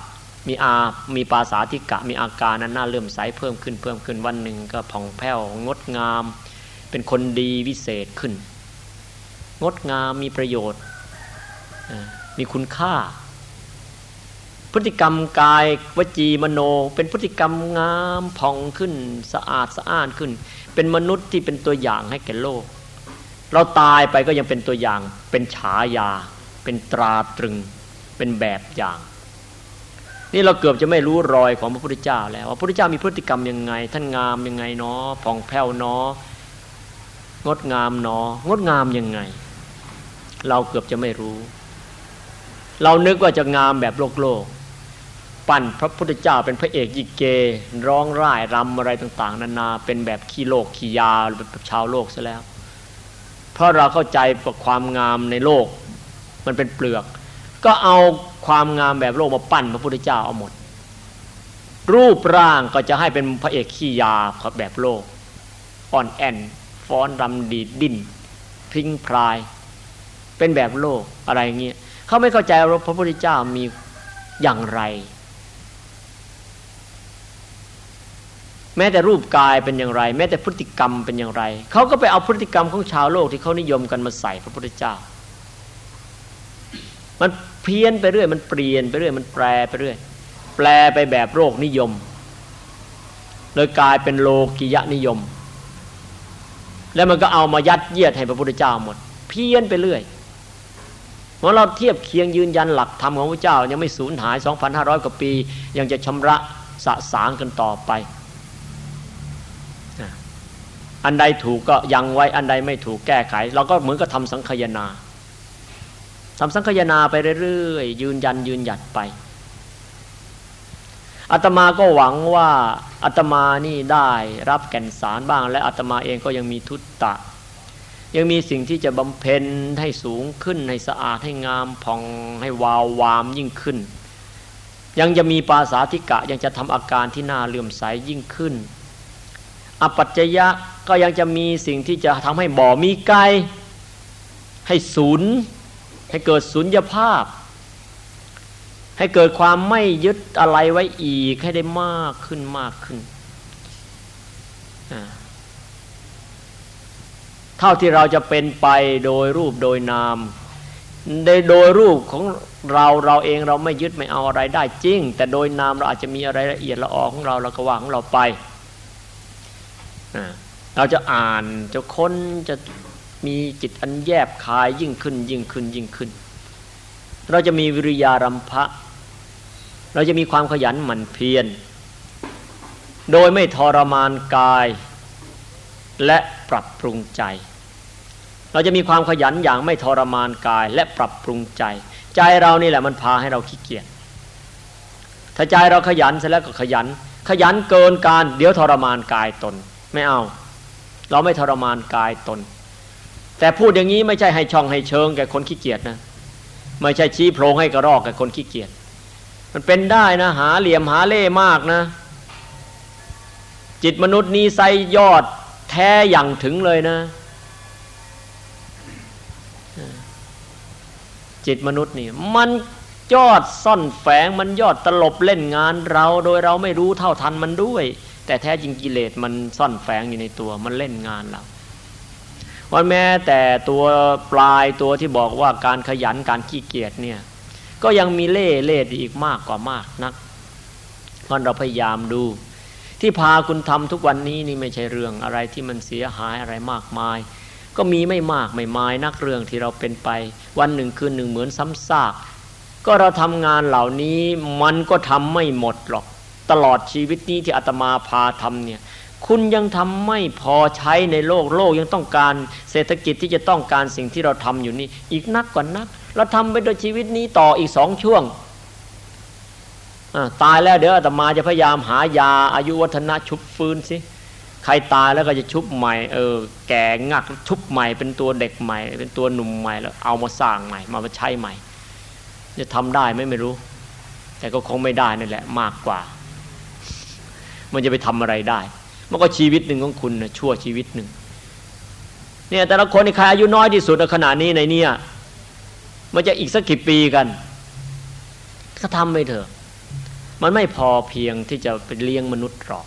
มีอา มีปาสาธิกะ มีอาการนั้นน่าเลื่อมใสเพิ่มขึ้นเพิ่มขึ้นวันหนึ่งก็ผ่องแผ้วงดงาม เป็นคนดีวิเศษขึ้น งดงามมีประโยชน์ มีคุณค่า พฤติกรรมกายวจีมโน เป็นพฤติกรรมงามผ่องขึ้นสะอาดสะอ้านขึ้น เป็นมนุษย์ที่เป็นตัวอย่างให้แก่โลก เราตายไปก็ยังเป็นตัวอย่าง เป็นฉายา เป็นตราตรึง เป็นแบบอย่าง นี่เราเกือบจะไม่รู้รอยของพระพุทธเจ้าแล้วว่าพระพุทธเจ้ามีพฤติกรรมยังไง ท่านงามยังไงเนาะผ่องแผ้วเนาะงดงามเนาะงดงามยังไง เราเกือบจะไม่รู้ เรานึกว่าจะงามแบบโลกโลก ปั่นพระพุทธเจ้าเป็นพระเอกยิเก ร้องร่ายรำอะไรต่าง ๆ นานาเป็นแบบขี้โลกขี้ยาแบบชาวโลกซะแล้ว เพราะเราเข้าใจความงามในโลกมันเป็นเปลือก ก็เอาความงามแบบโลกมาปั้นพระพุทธเจ้าเอาหมด รูปร่างก็จะให้เป็นพระเอกขี้ยาแบบโลกอ่อนแอนฟ้อนรำดีดดิ้นพิงพราย เป็นแบบโลกอะไรเงี้ยเขาไม่เข้าใจว่าพระพุทธเจ้ามีอย่างไร แม้แต่รูปกายเป็นอย่างไร แม้แต่พฤติกรรมเป็นอย่างไรเขาก็ไปเอาพฤติกรรมของชาวโลกที่เขานิยมกันมาใส่พระพุทธเจ้า มันเพี้ยนไปเรื่อยมันเปลี่ยนไปเรื่อยมันแปลไปเรื่อย แปลไปแบบโลกนิยมเลยกลายเป็นโลกิยะนิยม แล้วมันก็เอามายัดเยียดให้พระพุทธเจ้าหมด เพี้ยนไปเรื่อยเมื่อเราเทียบเคียงยืนยันหลักธรรมของพระเจ้า ยังไม่สูญหาย 2,500 กว่าปี ยังจะชำระสะสางกันต่อไป อันใดถูกก็ยังไว้อันใดไม่ถูกแก้ไข เราก็เหมือนกับทำสังคยนาทำสังคยนาไปเรื่อยๆยืนยันยืนหยัดไปอาตมาก็หวังว่าอาตมานี่ได้รับแก่นสารบ้าง และอาตมาเองก็ยังมีทุตตะ ยังมีสิ่งที่จะบำเพ็ญให้สูงขึ้นให้สะอาดให้งามผ่องให้วาววามยิ่งขึ้น ยังจะมีปาสาธิกะยังจะทำอาการที่น่าเลื่อมใสยยิ่งขึ้น อปัจจยะ ก็ยังจะมีสิ่งที่จะทำให้บ่อมีไกลให้ศูนย์ให้เกิดศูนยภาพ ให้เกิดความไม่ยึดอะไรไว้อีกให้ได้มากขึ้นมากขึ้น เท่าที่เราจะเป็นไปโดยรูปโดยนามในโดยรูปของเราเราเองเราไม่ยึดไม่เอาอะไรได้จริง แต่โดยนามเราอาจจะมีอะไรละเอียดละออของเราเราก็ว่าของเราไปอ่า เราจะอ่านจะค้นจะมีจิตอันแยบคายยิ่งขึ้นยิ่งขึ้นยิ่งขึ้น เราจะมีวิริยารัมภะเราจะมีความขยันหมั่นเพียร โดยไม่ทรมานกาย และปรับปรุงใจ เราจะมีความขยันอย่างไม่ทรมานกาย และปรับปรุงใจ ใจเรานี่แหละมันพาให้เราขี้เกียจถ้าใจเราขยันเสร็จแล้วก็ขยัน ขยันเกินการ เดี๋ยวทรมานกายตน ไม่เอา เราไม่ทรมานกายตน แต่พูดอย่างนี้ไม่ใช่ให้ช่องให้เชิงแก่คนขี้เกียจนะไม่ใช่ชี้โพรงให้กระรอกแก่คนขี้เกียจมันเป็นได้นะหาเหลี่ยมหาเล่มากนะ จิตมนุษย์นี้ไซยอดแท้อย่างถึงเลยนะ จิตมนุษย์นี่ มันยอดซ่อนแฝงมันยอดตลบเล่นงานเราโดยเราไม่รู้เท่าทันมันด้วย แต่แท้จริงกิเลสมันซ่อนแฝงอยู่ในตัวมันเล่นงานเราวันแม้แต่ตัวปลายตัวที่บอกว่าการขยันการขี้เกียจเนี่ย ก็ยังมีเล่เล่อีกมากกว่ามากนักเพราะเราพยายามดู ที่พาคุณทำทุกวันนี้นี่ไม่ใช่เรื่องอะไรที่มันเสียหายอะไรมากมาย ก็มีไม่มากไม่มายนักเรื่องที่เราเป็นไป วันหนึ่งคืนหนึ่งเหมือนซ้ำซากก็เราทำงานเหล่านี้มันก็ทำไม่หมดหรอก ตลอดชีวิตนี้ที่อาตมาพาทำเนี่ยคุณยังทำไม่พอใช้ในโลกโลกยังต้องการเศรษฐกิจที่จะต้องการสิ่งที่เราทำอยู่นี่อีกนักกว่านัก เราทำไปโดยชีวิตนี้ต่ออีกสองช่วงตายแล้วเดี๋ยวอาตมาจะพยายามหายาอายุวัฒนะชุบฟื้นสิใครตายแล้วก็จะชุบใหม่เออแก่งักชุบใหม่เป็นตัวเด็กใหม่ เป็นตัวหนุ่มใหม่แล้วเอามาสร้างใหม่ มาใช้ใหม่ จะทำได้ไหมไม่รู้ แต่ก็คงไม่ได้นั่นแหละมากกว่า มันจะไปทำอะไรได้ มันก็ชีวิตหนึ่งของคุณนะชั่วชีวิตหนึ่งเนี่ยแต่ละคนในใครอายุน้อยที่สุดในขณะนี้ในเนี่ยมันจะอีกสักกี่ปีกันก็ทำไม่เถอะ มันไม่พอเพียงที่จะไปเลี้ยงมนุษย์หรอก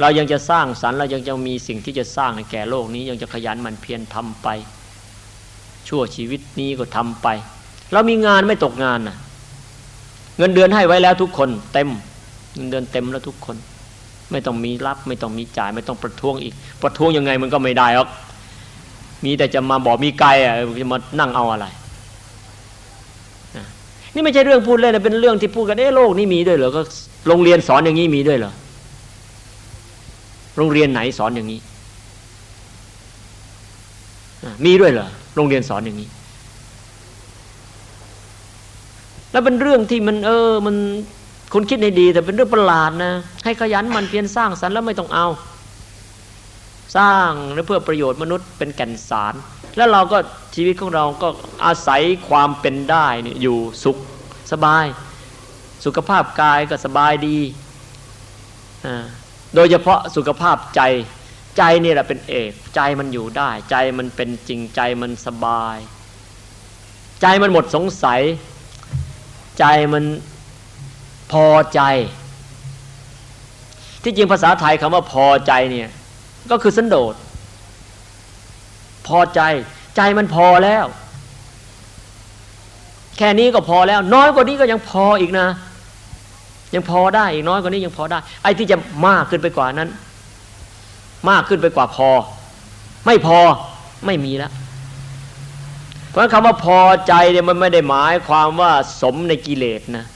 เรายังจะสร้างสรรค์เรายังจะมีสิ่งที่จะสร้างในแก่โลกนี้ ยังจะขยันมันเพียรทำไป ชั่วชีวิตนี้ก็ทำไป เรามีงานไม่ตกงานน่ะเงินเดือนให้ไว้แล้วทุกคนเต็ม เงินเดือนเต็มแล้วทุกคน ไม่ต้องมีรับ ไม่ต้องมีจ่าย ไม่ต้องประท้วงอีก ประท้วงยังไงมันก็ไม่ได้หรอกมีแต่จะมาบอกมีไกลอะจะมานั่งเอาอะไรนี่ไม่ใช่เรื่องพูดเล่นเป็นเรื่องที่พูดกันเอ๊ะโลกนี้มีด้วยเหรอก็โรงเรียนสอนอย่างนี้มีด้วยเหรอโรงเรียนไหนสอนอย่างนี้มีด้วยเหรอโรงเรียนสอนอย่างนี้ แล้วเป็นเรื่องที่มันเออมัน คุณคิดในดีแต่เป็นเรื่องประหลาดนะให้ขยันมันเพียรสร้างสรรค์แล้วไม่ต้องเอา สร้างเพื่อประโยชน์มนุษย์เป็นแก่นสาร แล้วเราก็ชีวิตของเราก็อาศัยความเป็นได้เนี่ยอยู่สุขสบาย สุขภาพกายก็สบายดีโดยเฉพาะสุขภาพใจใจนี่แหละเป็นเอกใจมันอยู่ได้ ใจมันเป็นจริงใจมันสบาย ใจมันหมดสงสัย ใจมัน พอใจ ที่จริงภาษาไทยคำว่าพอใจเนี่ยก็คือสันโดษพอใจ ใจมันพอแล้ว แค่นี้ก็พอแล้ว น้อยกว่านี้ก็ยังพออีกนะ ยังพอได้อีกน้อยกว่านี้ยังพอได้ ไอ้ที่จะมากขึ้นไปกว่านั้น มากขึ้นไปกว่าพอ ไม่พอไม่มีแล้วเพราะคำว่าพอใจเนี่ยมันไม่ได้หมายความว่าสมในกิเลสนะ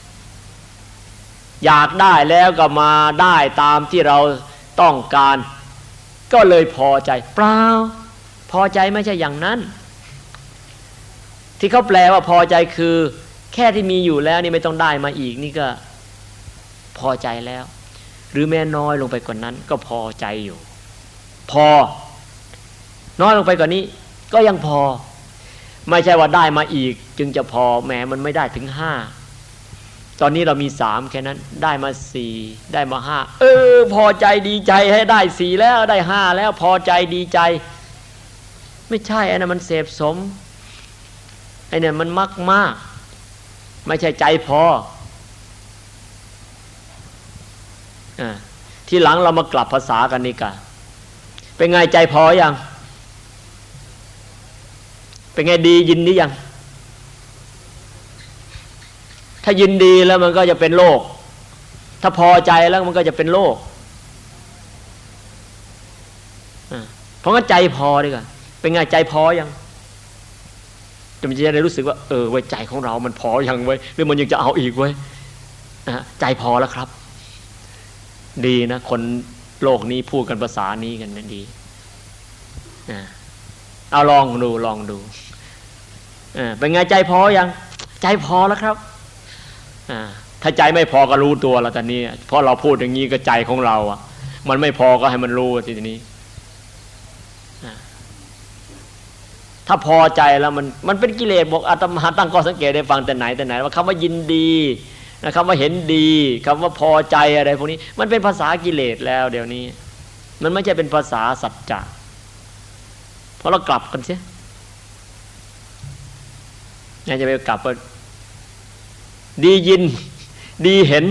อยากได้แล้วก็มาได้ตามที่เราต้องการ ก็เลยพอใจ เปล่า พอใจไม่ใช่อย่างนั้น ที่เขาแปลว่าพอใจคือ แค่ที่มีอยู่แล้วนี่ไม่ต้องได้มาอีกนี่ก็พอใจแล้ว หรือแม้น้อยลงไปกว่านนั้น ก็พอใจอยู่ พอ น้อยลงไปกว่านี้ ก็ยังพอ ไม่ใช่ว่าได้มาอีก จึงจะพอแหมมันไม่ได้ถึงห้า ตอนนี้เรามีสามแค่นั้น ได้มาสี่ได้มาห้าเออ พอใจดีใจให้ได้สี่แล้วได้ห้าแล้วพอใจดีใจ ไม่ใช่ไอันนั้นมันเสพสมไอ้เนี่ยมันมากมากไม่ใช่ใจพออที่หลังเรามากลับภาษากันนี่กันเป็นไงใจพออยัง เป็นไงดียินดียัง ถ้ายินดีแล้วมันก็จะเป็นโลก ถ้าพอใจแล้วมันก็จะเป็นโลกเพราะงั้นใจพอดีกว่าเป็นไงใจพอยังมันจะได้รู้สึกว่าเออไว้ใจของเรามันพออย่างไว้หรือมันยังจะเอาอีกไว้ใจพอแล้วครับ ดีนะ คนโลกนี้พูดกันภาษานี้กันนั่นดีเอาลองดูลองดูเป็นไงใจพอยัง ใจพอแล้วครับ ถ้าใจไม่พอก็รู้ตัวแล้วตอนนี้เพราะเราพูดอย่างนี้ก็ใจของเราอะ มันไม่พอก็ให้มันรู้ทีนี้ถ้าพอใจแล้วมันมันเป็นกิเลสบอกอาตมาตั้งข้อสังเกตได้ฟังแต่ไหนแต่ไหน ว่าคำว่ายินดีนะคำว่าเห็นดีคำว่าพอใจอะไรพวกนี้ มันเป็นภาษากิเลสแล้วเดี๋ยวนี้ มันไม่ใช่เป็นภาษาสัจจะเพราะเรากลับกันเสียน่าจะไปกลับว่า ดียิน ดีเห็น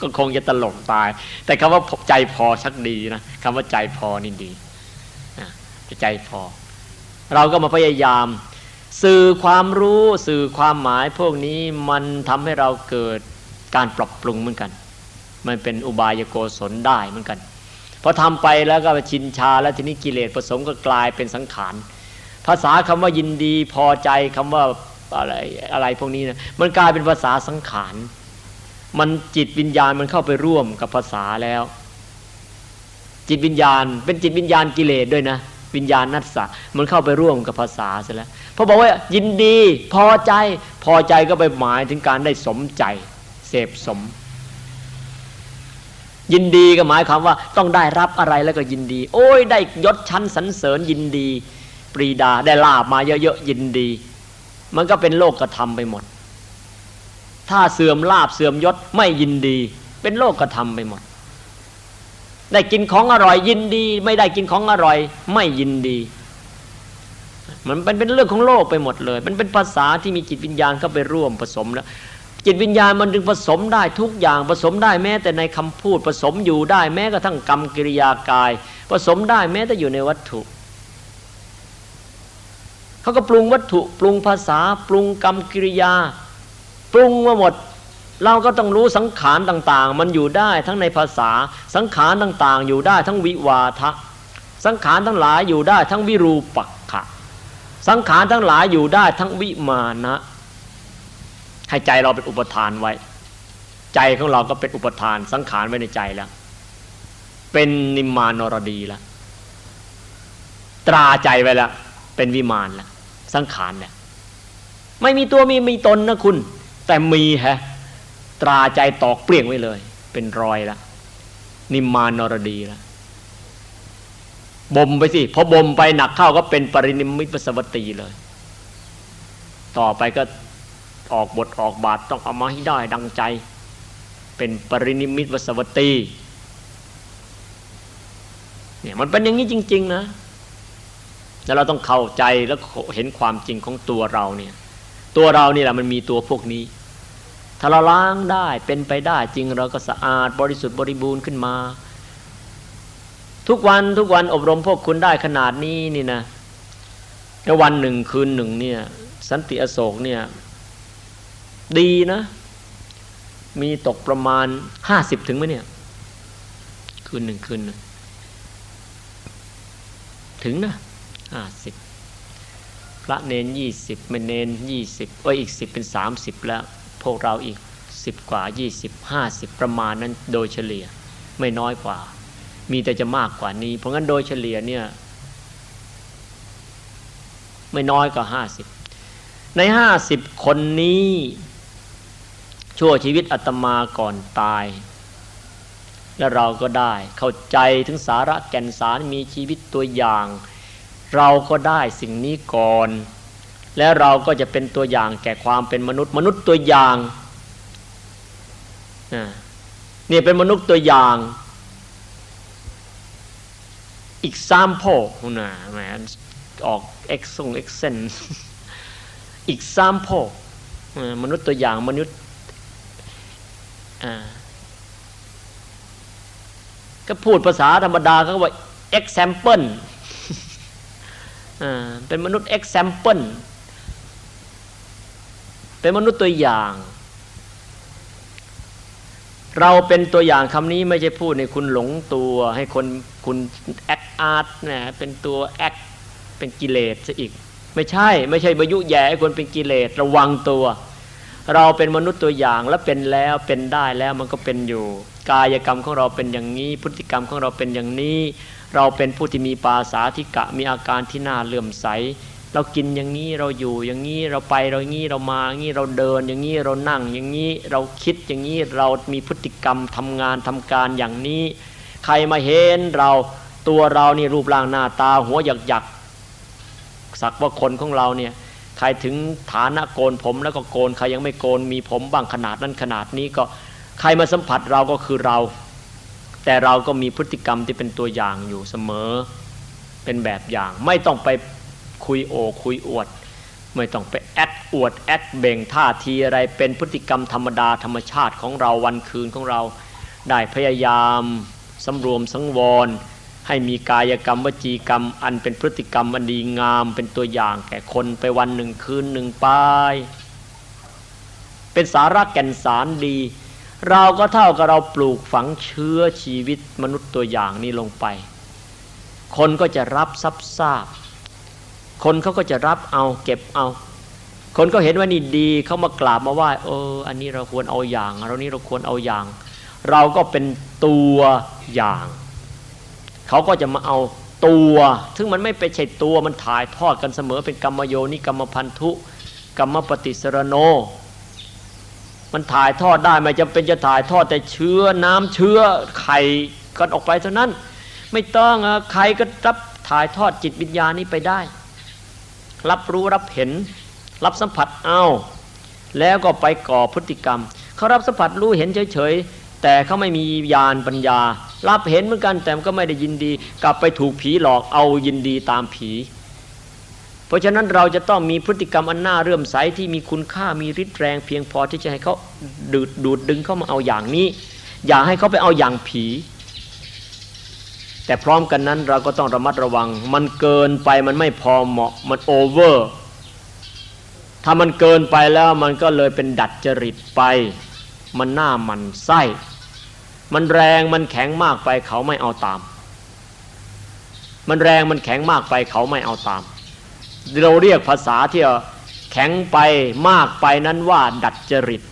ก็คงจะตลกตาย แต่คำว่าใจพอชักดีนะคำว่าใจพอนี่ดีใจพอ เราก็มาพยายาม สื่อความรู้สื่อความหมายพวกนี้มันทำให้เราเกิดการปรับปรุงเหมือนกัน มันเป็นอุบายโกศลได้เหมือนกันพอทำไปแล้วก็ชินชา แล้วทีนี้กิเลสผสมก็กลายเป็นสังขารภาษาคำว่ายินดีพอใจคำว่า อะไรอะไรพวกนี้นะมันกลายเป็นภาษาสังขาร มันจิตวิญญาณมันเข้าไปร่วมกับภาษาแล้ว จิตวิญญาณ เป็นจิตวิญญาณกิเลสด้วยนะ วิญญาณนัตสะมันเข้าไปร่วมกับภาษาเสร็จแล้วพอบอกว่ายินดีพอใจพอใจก็ไปหมายถึงการได้สมใจ เสพสม ยินดีก็หมายความว่าต้องได้รับอะไรแล้วก็ยินดี โอ้ยได้ยศชั้นสรรเสริญยินดี ปรีดาได้ลาบมาเยอะๆยินดี มันก็เป็นโลกกระทำไปหมด ถ้าเสื่อมลาบเสื่อมยศไม่ยินดี เป็นโลกกระทำไปหมด ได้กินของอร่อยยินดี ไม่ได้กินของอร่อย ไม่ยินดี มันเป็นเป็นเรื่องของโลกไปหมดเลย มันเป็นภาษาที่มีจิตวิญญาณเข้าไปร่วมผสมแล้วจิตวิญญาณมันจึงผสมได้ทุกอย่างผสมได้แม้แต่ในคำพูดผสมอยู่ได้แม้กระทั่งกรรมกิริยากาย ผสมได้แม้แต่อยู่ในวัตถุ เขาก็ปรุงวัตถุปรุงภาษา ปรุงกรรมกิริยา ปรุงมาหมด เราก็ต้องรู้สังขารต่างๆ มันอยู่ได้ทั้งในภาษา สังขารต่างๆ อยู่ได้ทั้งวิวาทะ สังขารทั้งหลายอยู่ได้ทั้งวิรูปักขะ สังขารทั้งหลายอยู่ได้ทั้งวิมานะ ให้ใจเราเป็นอุปทานไว้ ใจของเราก็เป็นอุปทาน สังขารไว้ในใจแล้ว เป็นนิมานรดีแล้วตราใจไว้แล้วเป็นวิมานแล้ว สังขารเนี่ยไม่มีตัวมีมีตนนะคุณ แต่มีฮะตราใจตอกเปลี่ยงไว้เลย เป็นรอยละนิมานรดีละบ่มไปสิพอบ่มไปหนักเข้าก็เป็นปรินิมิตปสวัตีเลย ต่อไปก็ออกบทออกบาทต้องเอามาให้ได้ดังใจ เป็นปรินิมิตวสวัตีเนี่ยมันเป็นอย่างนี้จริง ๆ นะ แล้วเราต้องเข้าใจแล้วเห็นความจริงของตัวเราเนี่ย ตัวเรานี่แหละมันมีตัวพวกนี้ ถ้าเราล้างได้เป็นไปได้จริงเราก็สะอาดบริสุทธิ์บริบูรณ์ขึ้นมา ทุกวันทุกวันอบรมพวกคุณได้ขนาดนี้นี่นะในวันหนึ่งคืนหนึ่งเนี่ย สันติอโศกเนี่ย ดีนะ มีตกประมาณห้าสิบถึงไหมเนี่ย คืนหนึ่งคืนหนึ่งถึงนะ ห้าสิบพระเนนยี่สิบไม่เนนยี่สิบเอ้ยอีกสิบเป็นสามสิบแล้ว พวกเราอีกสิบกว่ายี่สิบห้าสิบประมาณนั้นโดยเฉลี่ยไม่น้อยกว่า มีแต่จะมากกว่านี้ เพราะงั้นโดยเฉลี่ยเนี่ยไม่น้อยกว่าห้าสิบในห้าสิบคนนี้ ชั่วชีวิตอาตมาก่อนตาย และเราก็ได้เข้าใจถึงสาระแก่นสารมีชีวิตตัวอย่าง เราก็ได้สิ่งนี้ก่อน แล้วเราก็จะเป็นตัวอย่างแก่ความเป็นมนุษย์ มนุษย์ตัวอย่างนี่เป็นมนุษย์ตัวอย่าง อีกซามโพนะแหมออกเอ็กซ์งเอ็กเซนอีกซามโพมนุษย์ตัวอย่างมนุษย์ก็พูดภาษาธรรมดาเขาว่า example เป็นมนุษย์ example เป็นมนุษย์ตัวอย่าง เราเป็นตัวอย่างคำนี้ไม่ใช่พูดในคุณหลงตัวให้คนคุณแอคอาร์ตนะเป็นตัวแอคเป็นกิเลสซะอีก ไม่ใช่ไม่ใช่บรยุแย่คนเป็นกิเลสระวังตัว เราเป็นมนุษย์ตัวอย่างแล้วเป็นแล้วเป็นได้แล้วมันก็เป็นอยู่ กายกรรมของเราเป็นอย่างนี้ พฤติกรรมของเราเป็นอย่างนี้ เราเป็นผู้ที่มีปาสาธิกะมีอาการที่น่าเลื่อมใส เรากินอย่างนี้เราอยู่อย่างนี้เราไปเราอย่างนี้เรามาอย่างนี้เราเดินอย่างนี้เรานั่งอย่างนี้เราคิดอย่างนี้เรามีพฤติกรรมทำงานทำการอย่างนี้ ใครมาเห็นเราตัวเรานี่รูปร่างหน้าตาหัวหยักหยักสักว่าคนของเราเนี่ยใครถึงฐานะโกนผมแล้วก็โกนใครยังไม่โกนมีผมบางขนาดนั้นขนาดนี้ก็ใครมาสัมผัสเราก็คือเรา แต่เราก็มีพฤติกรรมที่เป็นตัวอย่างอยู่เสมอเป็นแบบอย่าง ไม่ต้องไปคุยโอคุยอวด ไม่ต้องไปแอดอวดแอดเบ่งท่าทีอะไรเป็นพฤติกรรมธรรมดาธรรมชาติของเราวันคืนของเรา ได้พยายามสำรวมสังวร ให้มีกายกรรมวจีกรรม อันเป็นพฤติกรรมอันดีงาม เป็นตัวอย่างแก่คนไปวันหนึ่งคืนหนึ่งไปเป็นสาระแก่นสารดี เราก็เท่ากับเราปลูกฝังเชื้อชีวิตมนุษย์ตัวอย่างนี้ลงไป คนก็จะรับซับซาบคนเขาก็จะรับเอาเก็บเอา คนก็เห็นว่านี่ดีเขามากราบมาไหว้เออ อันนี้เราควรเอาอย่างเรานี้เราควรเอาอย่าง เราก็เป็นตัวอย่าง เขาก็จะมาเอาตัว ซึ่งมันไม่เป็นใช่ตัวมันถ่ายทอดกันเสมอเป็นกรรมโยนิกรรมพันธุกรรมปฏิสรโน มันถ่ายทอดได้ไม่จำเป็นจะถ่ายทอดแต่เชื้อน้ำเชื้อไข่กันออกไปเท่านั้น ไม่ต้องใครก็รับถ่ายทอดจิตวิญญาณนี้ไปได้ รับรู้รับเห็น รับสัมผัสเอาแล้วก็ไปก่อพฤติกรรมเขารับสัมผัสรู้เห็นเฉยๆ แต่เขาไม่มีญาณปัญญา รับเห็นเหมือนกันแต่ก็ไม่ได้ยินดี กลับไปถูกผีหลอกเอายินดีตามผี เพราะฉะนั้นเราจะต้องมีพฤติกรรมอันน่าเรื่มใสที่มีคุณค่ามีฤทธิ์แรงเพียงพอที่จะให้เขาดูดดูดดึงเข้ามาเอาอย่างนี้ อย่าให้เขาไปเอาอย่างผี แต่พร้อมกันนั้นเราก็ต้องระมัดระวัง มันเกินไปมันไม่พอเหมาะมันโอเวอร์ถ้ามันเกินไปแล้วมันก็เลยเป็นดัดจริตไป มันหน้ามันไส้มันแรงมันแข็งมากไปเขาไม่เอาตาม มันแรงมันแข็งมากไปเขาไม่เอาตาม เราเรียกภาษาที่แข็งไปมากไปนั้นว่า ดัดจริต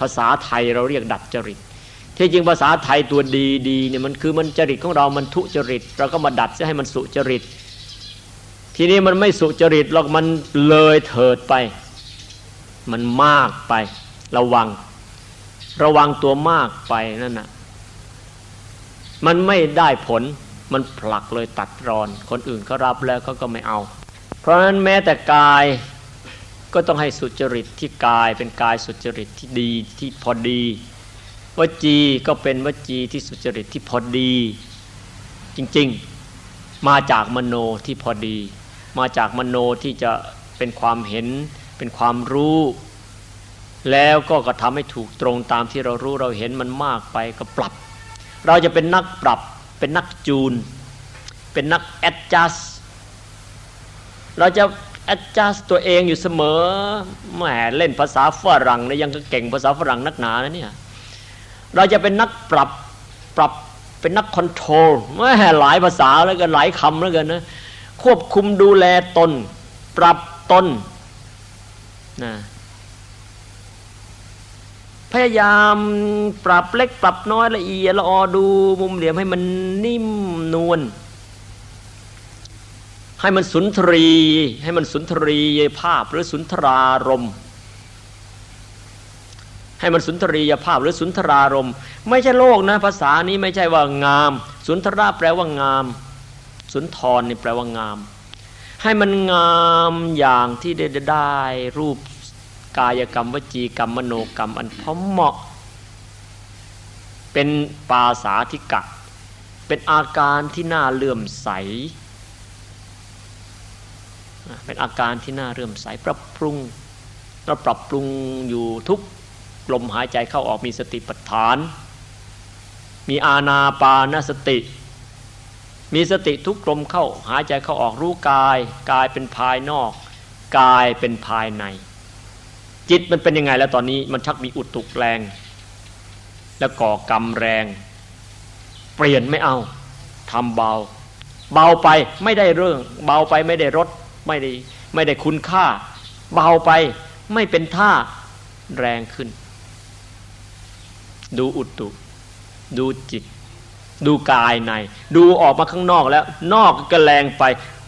ภาษาไทยเราเรียกดัดจริต ที่จริงภาษาไทยตัวดีดีเนี่ยมันคือมันจริตของเรามันทุจริต เราก็มาดัดให้มันสุจริต ทีนี้มันไม่สุจริตหรอกมันเลยเถิดไป มันมากไประวัง ระวังตัวมากไปนั่นน่ะมันไม่ได้ผล มันผลักเลยตัดรอน คนอื่นเขารับแล้วเขาก็ไม่เอา เพราะฉะนั้นแม้แต่กายก็ต้องให้สุจริตที่กายเป็นกายสุจริตที่ดีที่พอดี วจีก็เป็นวจีที่สุจริตที่พอดี จริงๆมาจากมโนที่พอดี มาจากมโนที่จะเป็นความเห็น เป็นความรู้ แล้วก็กระทำให้ถูกตรงตามที่เรารู้เราเห็นมันมากไปก็ปรับ เราจะเป็นนักปรับ เป็นนักจูน เป็นนักแอดจัสเราจะแอดจัสตัวเองอยู่เสมอแหมเล่นภาษาฝรั่งนะยังก็เก่งภาษาฝรั่งนักหนานะเนี่ยเราจะเป็นนักปรับปรับเป็นนักคอนโทรลแหมหลายภาษาแล้วกันหลายคำแล้วกันนะควบคุมดูแลตน ปรับตนนะ พยายามปรับเล็กปรับน้อยละเอียดละออดูมุมเหลี่ยมให้มันนิ่มนวลให้มันสุนทรี ให้มันสุนทรีภาพหรือสุนทรารมให้มันสุนทรียภาพหรือสุนทรารมไม่ใช่โลกนะ ภาษานี้ไม่ใช่ว่างาม สุนทราแปลว่างาม สุนทรนี่แปลว่างาม ให้มันงามอย่างที่ได้ได้รูป กายกรรมวจีกรรมมโนกรรม อันพอเหมาะ เป็นปาสาธิกะ เป็นอาการที่น่าเลื่อมใส เป็นอาการที่น่าเลื่อมใสปรับปรุงเราปรับปรุงอยู่ทุกลมหายใจเข้าออกมีสติปัฏฐาน มีอาณาปานสติ มีสติทุกลมเข้าหายใจเข้าออกรู้กาย กายเป็นภายนอก กายเป็นภายใน จิตมันเป็นยังไงแล้วตอนนี้มันชักมีอุดตุกแรง แล้วก่อกรรมแรง เปลี่ยนไม่เอาทำเบา เบาไปไม่ได้เรื่อง เบาไปไม่ได้รสไม่ได้ไม่ได้คุณค่า เบาไปไม่เป็นท่าแรงขึ้น ดูอุดตุ ดูจิต ดูกายใน ดูออกมาข้างนอกแล้ว นอกก็แรงไป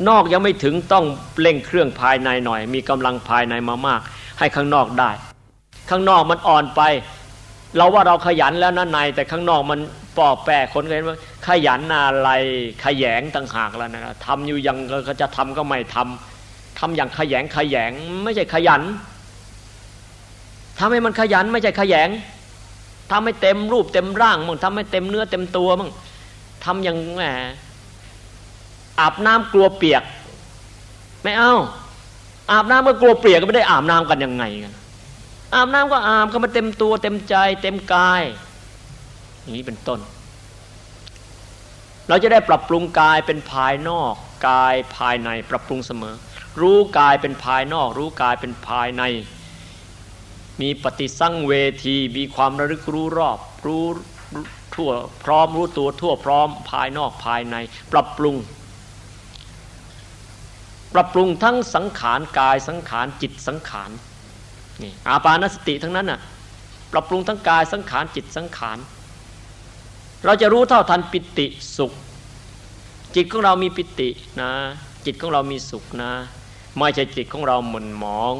นอกยังไม่ถึงต้องเร่งเครื่องภายในหน่อย มีกำลังภายในมามาก ให้ข้างนอกได้ ข้างนอกมันอ่อนไป เราว่าเราขยันแล้วนะในแต่ข้างนอกมันปอแปรคนกันว่าขยันอะไรขยงต่างหากแล้วนะทำอยู่ยังก็จะทำก็ไม่ทำทำอย่างขยงขยงไม่ใช่ขยันทำให้มันขยันไม่ใช่ขยงทำให้เต็มรูปเต็มร่างมึงทำให้เต็มเนื้อเต็มตัวมึงทำอย่างแหมอาบน้ำกลัวเปียก ไม่เอา อาบน้ำก็กลัวเปียกก็ไม่ได้อาบน้ำกันยังไงกันอาบน้ำก็อาบก็มาเต็มตัวเต็มใจ เต็มกาย อย่างนี้เป็นต้น เราจะได้ปรับปรุงกายเป็นภายนอก กายภายในปรับปรุงเสมอ รู้กายเป็นภายนอก รู้กายเป็นภายใน มีปฏิสั่งเวทีมีความระลึกรู้รอบ รู้ทั่วพร้อมรู้ตัวทั่วพร้อมภายนอกภายใน ปรับปรุง ปรับปรุงทั้งสังขารกายสังขารจิตสังขารนี่อาปานสติทั้งนั้นน่ะปรับปรุงทั้งกายสังขารจิตสังขารเราจะรู้เท่าทันปิติสุข จิตของเรามีปิตินะ จิตของเรามีสุขนะ ไม่ใช่จิตของเราหม่นหมอง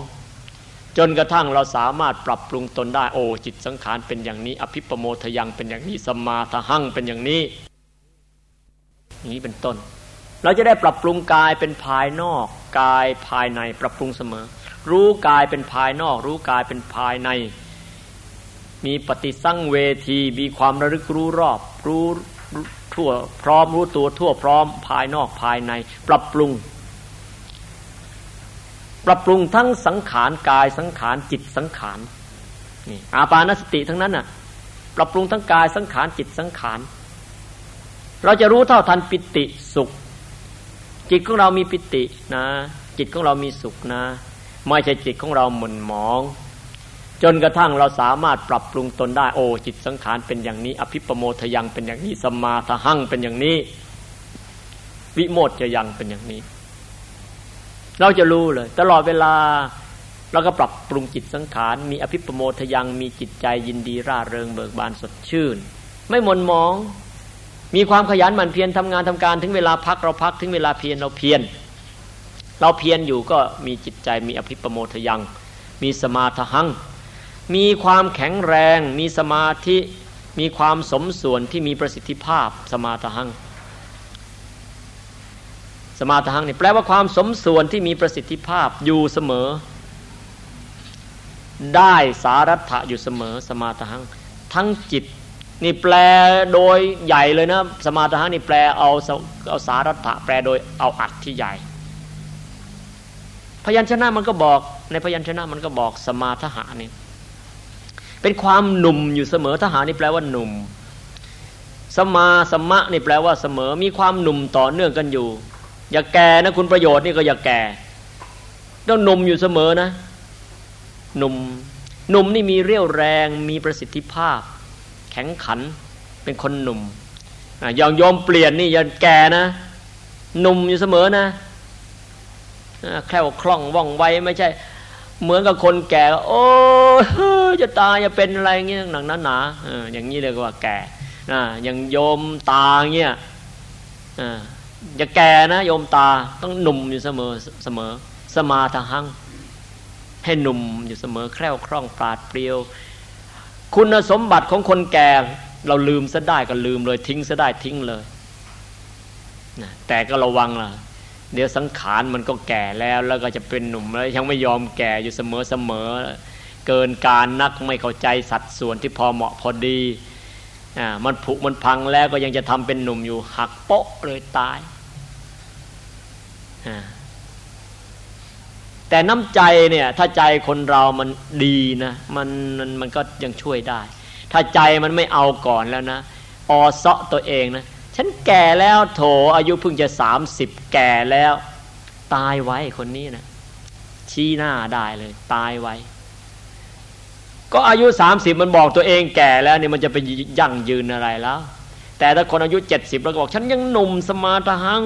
จนกระทั่งเราสามารถปรับปรุงตนได้โอ้จิตสังขารเป็นอย่างนี้ อภิปโมทยังเป็นอย่างนี้สมาทหังเป็นอย่างนี้อย่างนี้เป็นต้น เราจะได้ปรับปรุงกายเป็นภายนอก กายภายในปรับปรุงเสมอ รู้กายเป็นภายนอก รู้กายเป็นภายใน มีปฏิสั่งเวทีมีความระลึกรู้รอบ รู้ทั่วพร้อมรู้ตัวทั่วพร้อมภายนอกภายใน ปรับปรุง ปรับปรุงทั้งสังขารกายสังขารจิตสังขารนี่อาปานสติทั้งนั้นน่ะ ปรับปรุงทั้งกายสังขารจิตสังขารเราจะรู้เท่าทันปิติสุข จิตของเรามีปิตินะ จิตของเรามีสุขนะ ไม่ใช่จิตของเราหม่นหมอง จนกระทั่งเราสามารถปรับปรุงตนได้โอ้จิตสังขารเป็นอย่างนี้ อภิปโมทยังเป็นอย่างนี้สมาทหังเป็นอย่างนี้ วิโมทจะยังเป็นอย่างนี้ เราจะรู้เลย ตลอดเวลาเราก็ปรับปรุงจิตสังขาร มีอภิปโมทยังมีจิตใจยินดีร่าเริงเบิกบานสดชื่น ไม่หม่นมอง มีความขยันหมั่นเพียรทำงานทำการถึงเวลาพักเราพักถึงเวลาเพียรเราเพียรเราเพียรอยู่ก็มีจิตใจมีอภิปโมทยัง มีสมาทหัง มีความแข็งแรง มีสมาธิมีความสมส่วนที่มีประสิทธิภาพสมาทัง สมาทังนี่แปลว่าความสมส่วนที่มีประสิทธิภาพอยู่เสมอ ได้สารัตะอยู่เสมอสมาทัง ทั้งจิต นี่แปลโดยใหญ่เลยนะ สมาทังนี่แปลเอาเอาสารัตะแปลโดยเอาอัดที่ใหญ่ พยัญชนะมันก็บอกในพยัญชนะมันก็บอกสมาทหานี่เป็นความหนุ่มอยู่เสมอทหารนี่แปลว่าหนุ่ม สมาสมะนี่แปลว่าเสมอ มีความหนุ่มต่อเนื่องกันอยู่ อย่าแก่นะคุณประโยชน์นี่ก็อย่าแก่ต้องหนุ่มอยู่เสมอนะหนุ่มหนุ่มนี่มีเรี่ยวแรงมีประสิทธิภาพ ข็งขันเป็นคนหนุ่มอย่างยอมเปลี่ยนนี่อย่าแก่นะหนุ่มอยู่เสมอนะแคล่วคล่องว่องไวไม่ใช่ เหมือนกับคนแก่ โอ้จะตายจะเป็นอะไรเงี้ยหนังนั้นหนาอย่างนี้เลยกว่าแก่อย่างโยมตาเงี้ยอย่าแก่นะโยมตาต้องหนุ่มอยู่เสมอเสมอ สมาทหังให้หนุ่มอยู่เสมอแคล่วคล่องปราดเปรียว คุณสมบัติของคนแก่เราลืมซะได้ก็ลืมเลย ทิ้งซะได้ทิ้งเลยนะแต่ก็ระวังล่ะ เดี๋ยวสังขารมันก็แก่แล้วแล้วก็จะเป็นหนุ่มแล้วยังไม่ยอมแก่อยู่เสมอเสมอเกินการนักไม่เข้าใจสัดส่วนที่พอเหมาะพอดีอ่ามันผุมันพังแล้วก็ยังจะทำเป็นหนุ่มอยู่หักโป๊ะเลยตายอ่า แต่น้ำใจเนี่ยถ้าใจคนเรามันดีนะมันมันมันก็ยังช่วยได้ ถ้าใจมันไม่เอาก่อนแล้วนะออเซาะตัวเองนะฉันแก่แล้วโถอายุเพิ่งจะสามสิบแก่แล้ว ตายไว้คนนี้นะชี้หน้าได้เลย ตายไว้ ก็อายุสามสิบมันบอกตัวเองแก่แล้วเนี่ยมันจะไปยั่งยืนอะไรแล้ว แต่ถ้าคนอายุเจ็ดสิบเราก็บอกฉันยังหนุ่ม smart หัง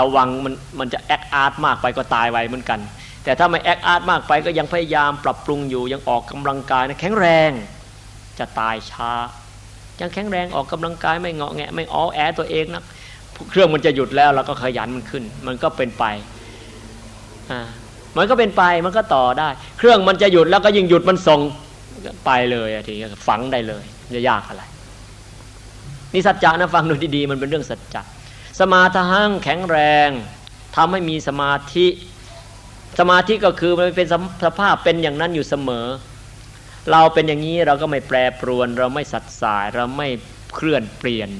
ระวังมันมันจะ act art มากไปก็ตายไวเหมือนกัน แต่ถ้าไม่ act art มากไปก็ยังพยายามปรับปรุงอยู่ยังออกกำลังกายนะแข็งแรงจะตายช้า ยังแข็งแรงออกกำลังกายไม่เงาะแงะไม่อ้อแอตัวเองนะเครื่องมันจะหยุดแล้วเราก็ขยันมันขึ้น มันก็เป็นไปอ่ามันก็เป็นไปมันก็ต่อได้ เครื่องมันจะหยุดแล้วก็ยิ่งหยุดมันส่งไปเลยทีฝังได้เลยจะยากอะไรนี่สัจจะนะฟังดูดีๆมันเป็นเรื่องสัจจะ สมาธิแข็งแรงทำให้มีสมาธิ สมาธิก็คือมันเป็นสภาพเป็นอย่างนั้นอยู่เสมอ เราเป็นอย่างนี้เราก็ไม่แปรปรวน เราไม่สัดสาย เราไม่เคลื่อนเปลี่ยน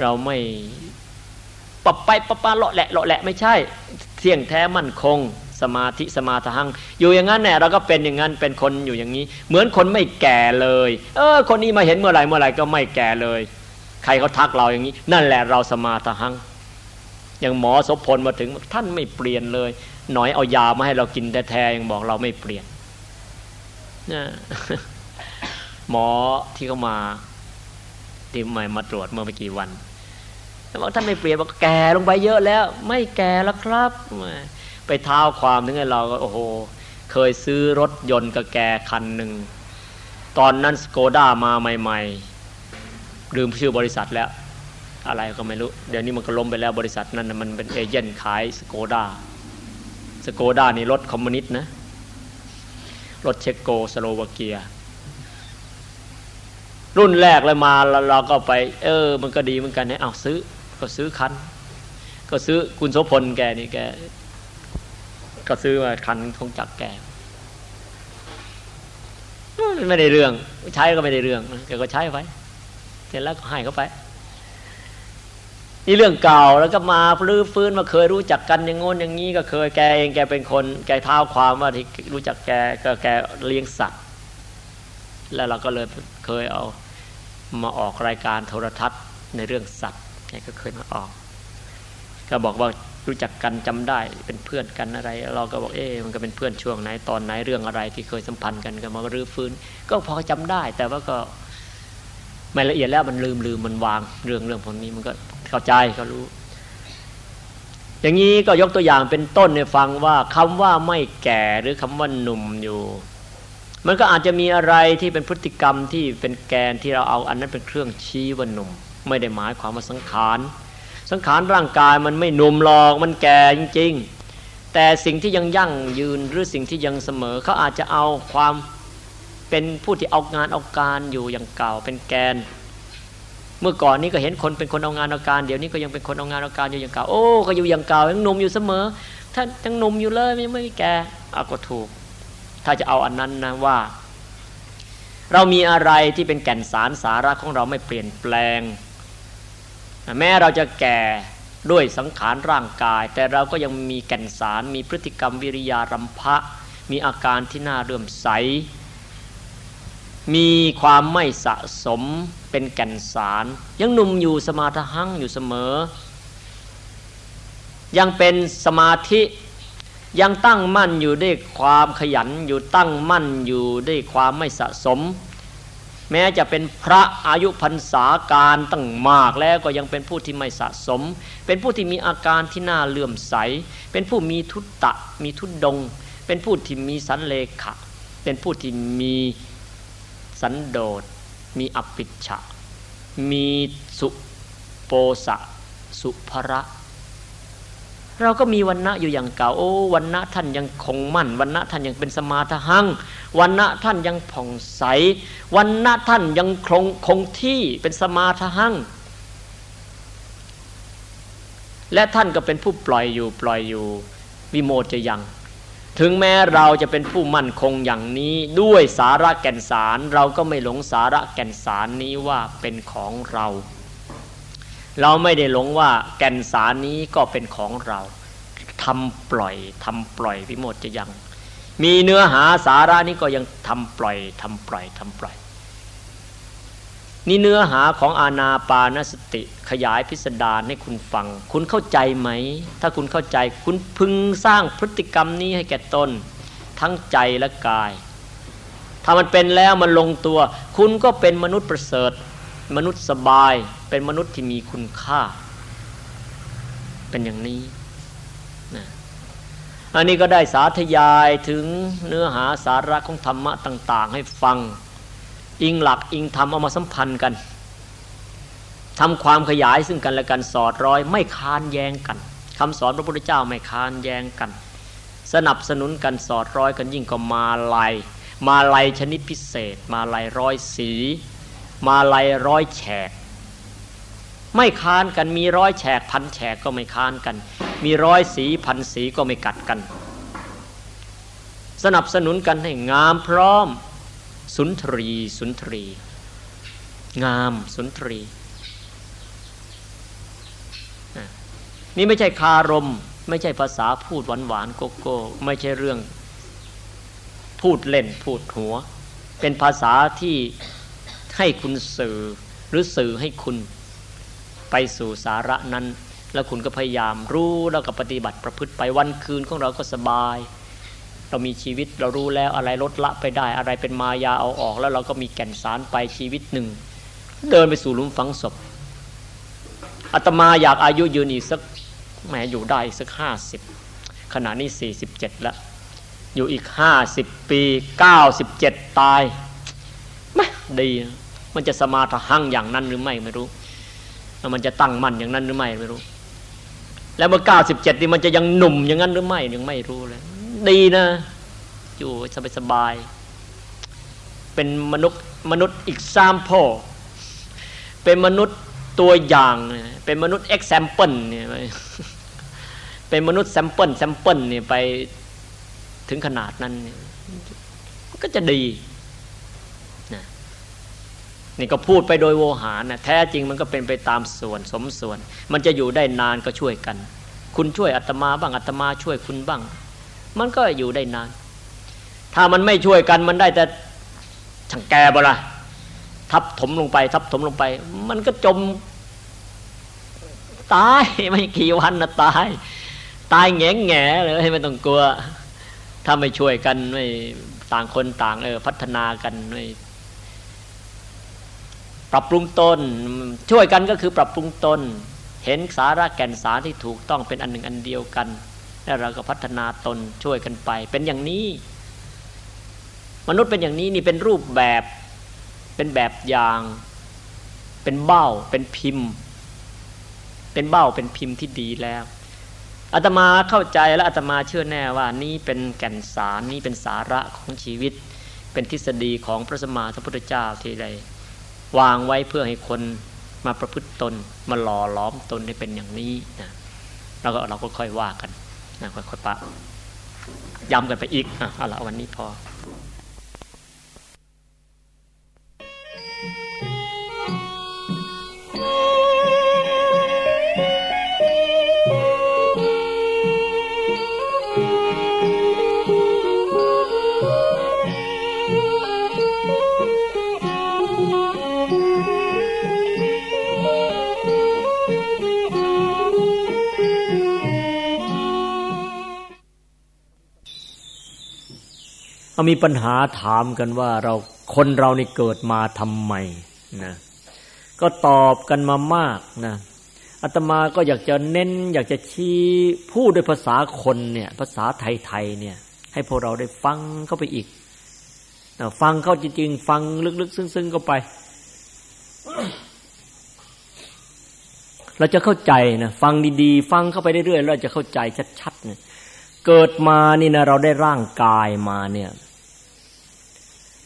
เราไม่ปรับไปปรับปาเลาะแหละเลาะแหละไม่ใช่เที่ยงแท้มั่นคง สมาธิสมาทัง อยู่อย่างนั้นแน่เราก็เป็นอย่างนั้นเป็นคนอยู่อย่างนี้ เหมือนคนไม่แก่เลย เออ คนนี้มาเห็นเมื่อไหร่เมื่อไหร่ก็ไม่แก่เลย ใครเขาทักเราอย่างนี้ นั่นแหละเราสมาทหังอย่างหมอสพลมาถึงท่านไม่เปลี่ยนเลย หน่อยเอายามาให้เรากินแท้ๆยังบอกเราไม่เปลี่ยนนะหมอที่เขามาที่ใหม่มาตรวจเมื่อไม่กี่วันบอกท่านไม่เปลี่ยนบอกแก่ลงไปเยอะแล้ว ไม่แก่แล้วครับ ไปเท้าความถึงให้เราก็โอ้โห เคยซื้อรถยนต์กับแกคันหนึ่ง ตอนนั้นสโกด้ามาใหม่ ลืมชื่อบริษัทแล้ว อะไรก็ไม่รู้ เดี๋ยวนี้มันก็ล้มไปแล้วบริษัทนั้นมันเป็นเอเจนต์ขายสโกดาสโกดานี่รถคอมมิวนิสต์นะ รถเชโกสโลวาเกีย รุ่นแรกเลยมาเราก็ไป เออ มันก็ดีเหมือนกันนะเอาซื้อ ก็ซื้อคัน ก็ซื้อคุณโสพลแกนี่แก ก็ซื้อมาคันของจักแกไม่ได้เรื่อง ใช้ก็ไม่ได้เรื่องแกก็ใช้ไว้ ร็จแล้วก็ให้เขาไป นี่เรื่องเก่าแล้วก็มาลื้อฟื้นมาเคยรู้จักกันอย่างงนอย่างนี้ก็เคยแกเองแกเป็นคนแกเท้าความว่าที่รู้จักแกก็แกเลี้ยงสัตว์ แล้วเราก็เลยเคยเอามาออกรายการโทรทัศน์ในเรื่องสัตว์แกก็เคยมาออก ก็บอกว่ารู้จักกันจำได้เป็นเพื่อนกันอะไร เราก็บอกเอ๊มันก็เป็นเพื่อนช่วงไหนตอนไหนเรื่องอะไรที่เคยสัมพันธ์กันก็มารื้อฟื้น ก็พอจำได้ แต่ว่าก็ ไม่ละเอียดแล้วมันลืมลืมมันวางเรื่องเรื่องพวกนี้มันก็เข้าใจก็รู้ อย่างนี้ก็ยกตัวอย่างเป็นต้นในฟังว่าคำว่าไม่แก่หรือคำว่าหนุ่มอยู่ มันก็อาจจะมีอะไรที่เป็นพฤติกรรมที่เป็นแกนที่เราเอาอันนั้นเป็นเครื่องชี้ว่าหนุ่ม ไม่ได้หมายความว่าสังขารสังขารร่างกายมันไม่หนุ่มหรอกมันแก่จริง ๆ แต่สิ่งที่ยังยั่งยืนหรือสิ่งที่ยังเสมอเขาอาจจะเอาความ เป็นผู้ที่เอางานเอาการอยู่อย่างเก่าเป็นแกน เมื่อก่อนนี้ก็เห็นคนเป็นคนเอางานเอาการ เดี๋ยวนี้ก็ยังเป็นคนเอางานเอาการอยู่อย่างเก่า โอ้ก็อยู่อย่างเก่ายังหนุ่มอยู่เสมอท่านยังหนุ่มอยู่เลยยังไม่แก่อาก็ถูก ถ้าจะเอาอันนั้นนะว่า เรามีอะไรที่เป็นแก่นสารสาระของเราไม่เปลี่ยนแปลง แม้เราจะแก่ด้วยสังขารร่างกาย แต่เราก็ยังมีแก่นสารมีพฤติกรรมวิริยารำพะ มีอาการที่น่าเรื่มใส มีความไม่สะสมเป็นแก่นสาร ยังหนุ่มอยู่สมาธหังอยู่เสมอ ยังเป็นสมาธิยังตั้งมั่นอยู่ด้วยความขยันอยู่ตั้งมั่นอยู่ด้วยความไม่สะสม แม้จะเป็นพระอายุพรรษาการตั้งมากแล้วก็ยังเป็นผู้ที่ไม่สะสม เป็นผู้ที่มีอาการที่น่าเลื่อมใส เป็นผู้มีทุตตะมีทุดดง เป็นผู้ที่มีสันเลขะ เป็นผู้ที่มี สันโดษ มีอปิชะมีสุโปสะ สุภระเราก็มีวันณะอยู่อย่างเก่าโอ้วันณะท่านยังคงมั่นวันณะท่านยังเป็นสมาธหังวันณะท่านยังผ่องใสวันณะท่านยังคงคงที่เป็นสมาธหังและท่านก็เป็นผู้ปล่อยอยู่ปล่อยอยู่วิโมจะยัง ถึงแม้เราจะเป็นผู้มั่นคงอย่างนี้ด้วยสาระแก่นสาร เราก็ไม่หลงสาระแก่นสารนี้ว่าเป็นของเรา เราไม่ได้หลงว่าแก่นสารนี้ก็เป็นของเราทำปล่อยทำปล่อยพิโมทจะยัง มีเนื้อหาสาระนี้ก็ยังทำปล่อยทำปล่อยทำปล่อย นี่เนื้อหาของอาณาปานสติขยายพิสดารให้คุณฟัง คุณเข้าใจไหม ถ้าคุณเข้าใจคุณพึงสร้างพฤติกรรมนี้ให้แก่ตน ทั้งใจและกาย ถ้ามันเป็นแล้วมันลงตัว คุณก็เป็นมนุษย์ประเสริฐ มนุษย์สบาย เป็นมนุษย์ที่มีคุณค่า เป็นอย่างนี้อันนี้ก็ได้สาธยายถึงเนื้อหาสาระของธรรมะต่าง ๆ ให้ฟัง อิงหลักอิงธรรมเอามาสัมพันธ์กันทำความขยายซึ่งกันและกันสอดร้อย ไม่ค้านแย้งกันคำสอนพระพุทธเจ้าไม่ค้านแย้งกัน สนับสนุนกันสอดร้อยกันยิ่งก็มาลายมาลายชนิดพิเศษ มาลายร้อยสี มาลายร้อยแฉก ไม่ค้านกันมีร้อยแฉกพันแฉกก็ไม่ค้านกัน มีร้อยสีพันสีก็ไม่กัดกัน สนับสนุนกันให้งามพร้อม สุนทรี สุนทรี งาม สุนทรีนี่ไม่ใช่คารม ไม่ใช่ภาษาพูดหวานหวานโกโก้ไม่ใช่เรื่อง พูดเล่นพูดหัว เป็นภาษาที่ให้คุณสื่อหรือสื่อให้คุณไปสู่สาระนั้น แล้วคุณก็พยายามรู้แล้วก็ปฏิบัติประพฤติไปวันคืนของเราก็สบาย เรามีชีวิตเรารู้แล้วอะไรลดละไปได้อะไรเป็นมายาเอาออก แล้วเราก็มีแก่นสารไปชีวิตหนึ่ง เดินไปสู่หลุมฝังศพอาตมาอยากอายุยืนอีกสักแหมอยู่ได้สักห้าสิบขณะนี้สี่สิบเจ็ดแล้ว อยู่อีกห้าสิบปีเก้าสิบเจ็ดตายไม่ดีมันจะสมาธิหั่งอย่างนั้นหรือไม่ไม่รู้มันจะตั้งมั่นอย่างนั้นหรือไม่ไม่รู้ แล้วเมื่อเก้าสิบเจ็ดนี่มันจะยังหนุ่มอย่างนั้นหรือไม่ยังไม่รู้เลย ดีนะ อยู่สบายสบาย เป็นมนุษย์มนุษย์ example เป็นมนุษย์ตัวอย่าง เป็นมนุษย์ example เนี่ยเป็นมนุษย์ sample sample เนี่ยไปถึงขนาดนั้นก็จะดีนะนี่ก็พูดไปโดยโวหารนะแท้จริงมันก็เป็นไปตามส่วนสมส่วน มันจะอยู่ได้นานก็ช่วยกัน คุณช่วยอาตมาบ้างอาตมาช่วยคุณบ้าง มันก็อยู่ได้นาน ถ้ามันไม่ช่วยกันมันได้แต่ช่างแกบละทับถมลงไป ทับถมลงไป มันก็จม ตายไม่กี่วันนะตาย ตายแง่แง่เลยไม่ต้องกลัว ถ้าไม่ช่วยกันไม่ต่างคนต่างเออพัฒนากันไม่ปรับปรุงตนช่วยกันก็คือปรับปรุงตนเห็นสาระแก่นสารที่ถูกต้องเป็นอันหนึ่งอันเดียวกัน แล้วเราก็พัฒนาตนช่วยกันไป เป็นอย่างนี้ มนุษย์เป็นอย่างนี้นี่เป็นรูปแบบ เป็นแบบอย่าง เป็นเบ้า เป็นพิมพ์ เป็นเบ้าเป็นพิมพ์ที่ดีแล้วอาตมาเข้าใจและอาตมาเชื่อแน่ว่านี่เป็นแก่นสารนี่เป็นสาระของชีวิต เป็นทฤษฎีของพระสมมาสัมพุทธเจ้าที่ได้วางไว้เพื่อให้คนมาประพฤติตน มาหล่อล้อมตนให้เป็นอย่างนี้นะเราก็เราก็ค่อยว่ากัน นะค่อยๆปะย้ำกันไปอีกอะเอาละวันนี้พอ มีปัญหาถามกันว่าเราคนเรานี่เกิดมาทำไมนะก็ตอบกันมามากนะอาตมาก็อยากจะเน้น อยากจะชี้พูดด้วยภาษาคนเนี่ย ภาษาไทยๆเนี่ย ให้พวกเราได้ฟังเข้าไปอีกนะฟังเข้าจริงๆ ฟังลึกๆ ซึ้งๆเข้าไป เราจะเข้าใจนะฟังดีๆ ฟังเข้าไปเรื่อยๆเราจะเข้าใจชัดๆเนี่ยเกิดมานี่นะเราได้ร่างกายมาเนี่ย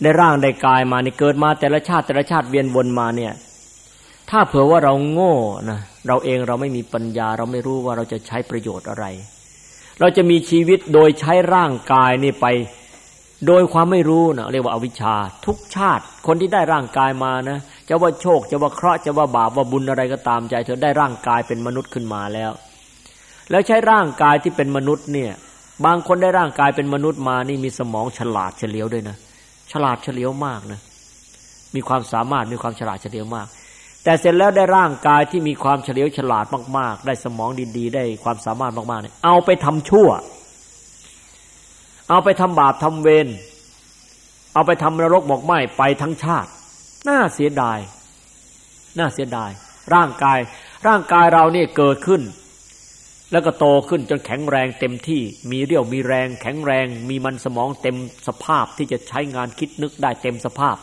ได้ร่างได้กายมานี่เกิดมาแต่ละชาติแต่ละชาติเวียนวนมาเนี่ย ถ้าเผื่อว่าเราโง่นะเราเองเราไม่มีปัญญา เราไม่รู้ว่าเราจะใช้ประโยชน์อะไร เราจะมีชีวิตโดยใช้ร่างกายนี่ไป โดยความไม่รู้นะเรียกว่าอาวิชชา ทุกชาติ คนที่ได้ร่างกายมานะจะว่าโชคจะว่าเคราะห์จะว่าบาปว่าบุญอะไรก็ตามใจ เธอได้ร่างกายเป็นมนุษย์ขึ้นมาแล้ว แล้วใช้ร่างกายที่เป็นมนุษย์เนี่ย บางคนได้ร่างกายเป็นมนุษย์มานี่มีสมองฉลาดเฉลียวด้วยนะ ฉลาดเฉลียวมากนะมีความสามารถมีความฉลาดเฉลียวมาก แต่เสร็จแล้วได้ร่างกายที่มีความเฉลียวฉลาดมาก ๆ ได้สมองดีๆ ได้ความสามารถมากๆเนี่ยเอาไปทำชั่ว เอาไปทำบาปทำเวรเอาไปทำนรกบอกไม้ไปทั้งชาติ น่าเสียดาย น่าเสียดาย ร่างกาย ร่างกายเราเนี่ยเกิดขึ้น แล้วก็โตขึ้นจนแข็งแรงเต็มที่มีเรี่ยวมีแรง แข็งแรง มีมันสมองเต็มสภาพที่จะใช้งานคิดนึกได้เต็มสภาพ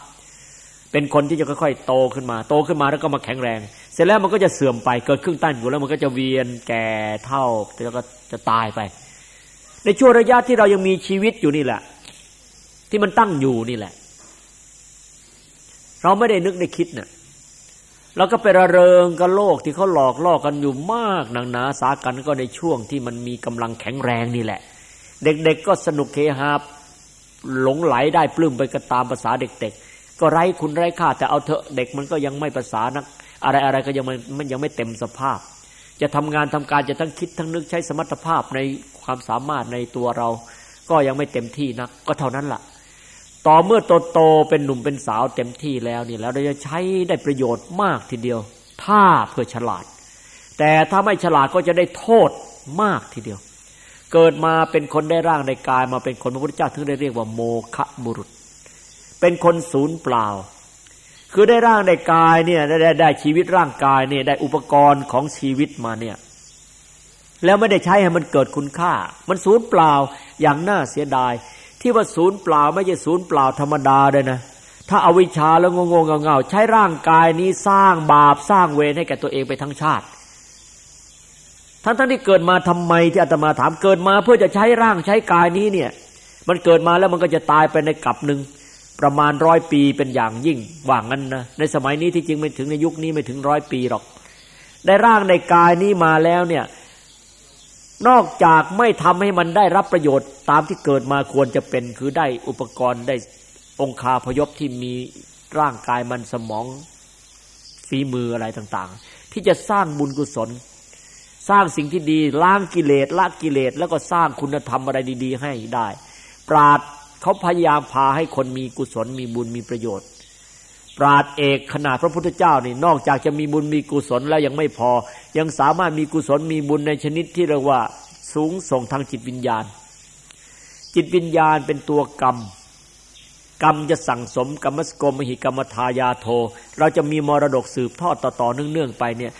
เป็นคนที่จะค่อยๆโตขึ้นมา โตขึ้นมาแล้วก็มาแข็งแรง เสร็จแล้วมันก็จะเสื่อมไปเกิดครึ่งตั้นอยู่แล้วมันก็จะเวียนแก่เท่าแล้วก็จะตายไป ในช่วงระยะที่เรายังมีชีวิตอยู่นี่แหละ ที่มันตั้งอยู่นี่แหละ เราไม่ได้นึกได้คิดเนะ่ย เราก็ไประเริงกับโลกที่เขาหลอกล่อกันอยู่มากหนังหนาสากันก็ในช่วงที่มันมีกำลังแข็งแรงนี่แหละ เด็กๆก็สนุกเคฮาหลงไหลได้ปลื้มไปกระตามภาษาเด็กๆ ก็ไร้คุณไร้ค่าแต่เอาเถอะเด็กมันก็ยังไม่ภาษานัก อะไรอะไรก็ยังมันยังไม่เต็มสภาพ จะทำงานทำการจะทั้งคิดทั้งนึกใช้สมรรถภาพในความสามารถในตัวเรา ก็ยังไม่เต็มที่นัก ก็เท่านั้นละ่ะ ต่อเมื่อโตโตเป็นหนุ่มเป็นสาวเต็มที่แล้วนี่แล้วเราจะใช้ได้ประโยชน์มากทีเดียว ถ้าเพื่อฉลาด แต่ถ้าไม่ฉลาดก็จะได้โทษมากทีเดียว เกิดมาเป็นคนได้ร่างในกายมาเป็นคนพระพุทธเจ้าถึงได้เรียกว่าโมคะบุรุษ เป็นคนศูนย์เปล่า คือได้ร่างในกายเนี่ยไดได้ได้ชีวิตร่างกายเนี่ยได้อุปกรณ์ของชีวิตมาเนี่ยแล้วไม่ได้ใช้ให้มันเกิดคุณค่า มันศูนย์เปล่าอย่างน่าเสียดาย ที่ว่าศูนย์เปล่าไม่ใช่ศูนย์เปล่าธรรมดาเลยนะ ถ้าอาวิชชาแล้วงงงเงาใช้ร่างกายนี้สร้างบาปสร้างเวรให้แก่ตัวเองไปทั้งชาติทั้งทั้งที่เกิดมาทำไมที่อาตมาถามเกิดมาเพื่อจะใช้ร่างใช้กายนี้เนี่ย มันเกิดมาแล้วมันก็จะตายไปในกลับหนึ่งประมาณร้อยปีเป็นอย่างยิ่งว่างั้นนะในสมัยนี้ที่จริงไม่ถึงในยุคนี้ไม่ถึงร้อยปีหรอก ได้ร่างในกายนี้มาแล้วเนี่ย นอกจากไม่ทำให้มันได้รับประโยชน์ตามที่เกิดมาควรจะเป็นคือได้อุปกรณ์ได้องคาพยพที่มีร่างกายมันสมองฝีมืออะไรต่าง ๆ ที่จะสร้างบุญกุศล สร้างสิ่งที่ดีล้างกิเลสละกิเลสแล้วก็สร้างคุณธรรมอะไรดี ๆ ให้ได้ ปราดเขาพยายามพาให้คนมีกุศลมีบุญมีประโยชน์ ปราดเอกขนาดพระพุทธเจ้านี่นอกจากจะมีบุญมีกุศลแล้วยังไม่พอ ยังสามารถมีกุศลมีบุญในชนิดที่เรียกว่าสูงส่งทางจิตวิญญาณ จิตวิญญาณเป็นตัวกรรม กรรมจะสั่งสมกรรมสกมหิกรรมทายาโท เราจะมีมรดกสืบทอดต่อๆเนื่องๆไปเนี่ย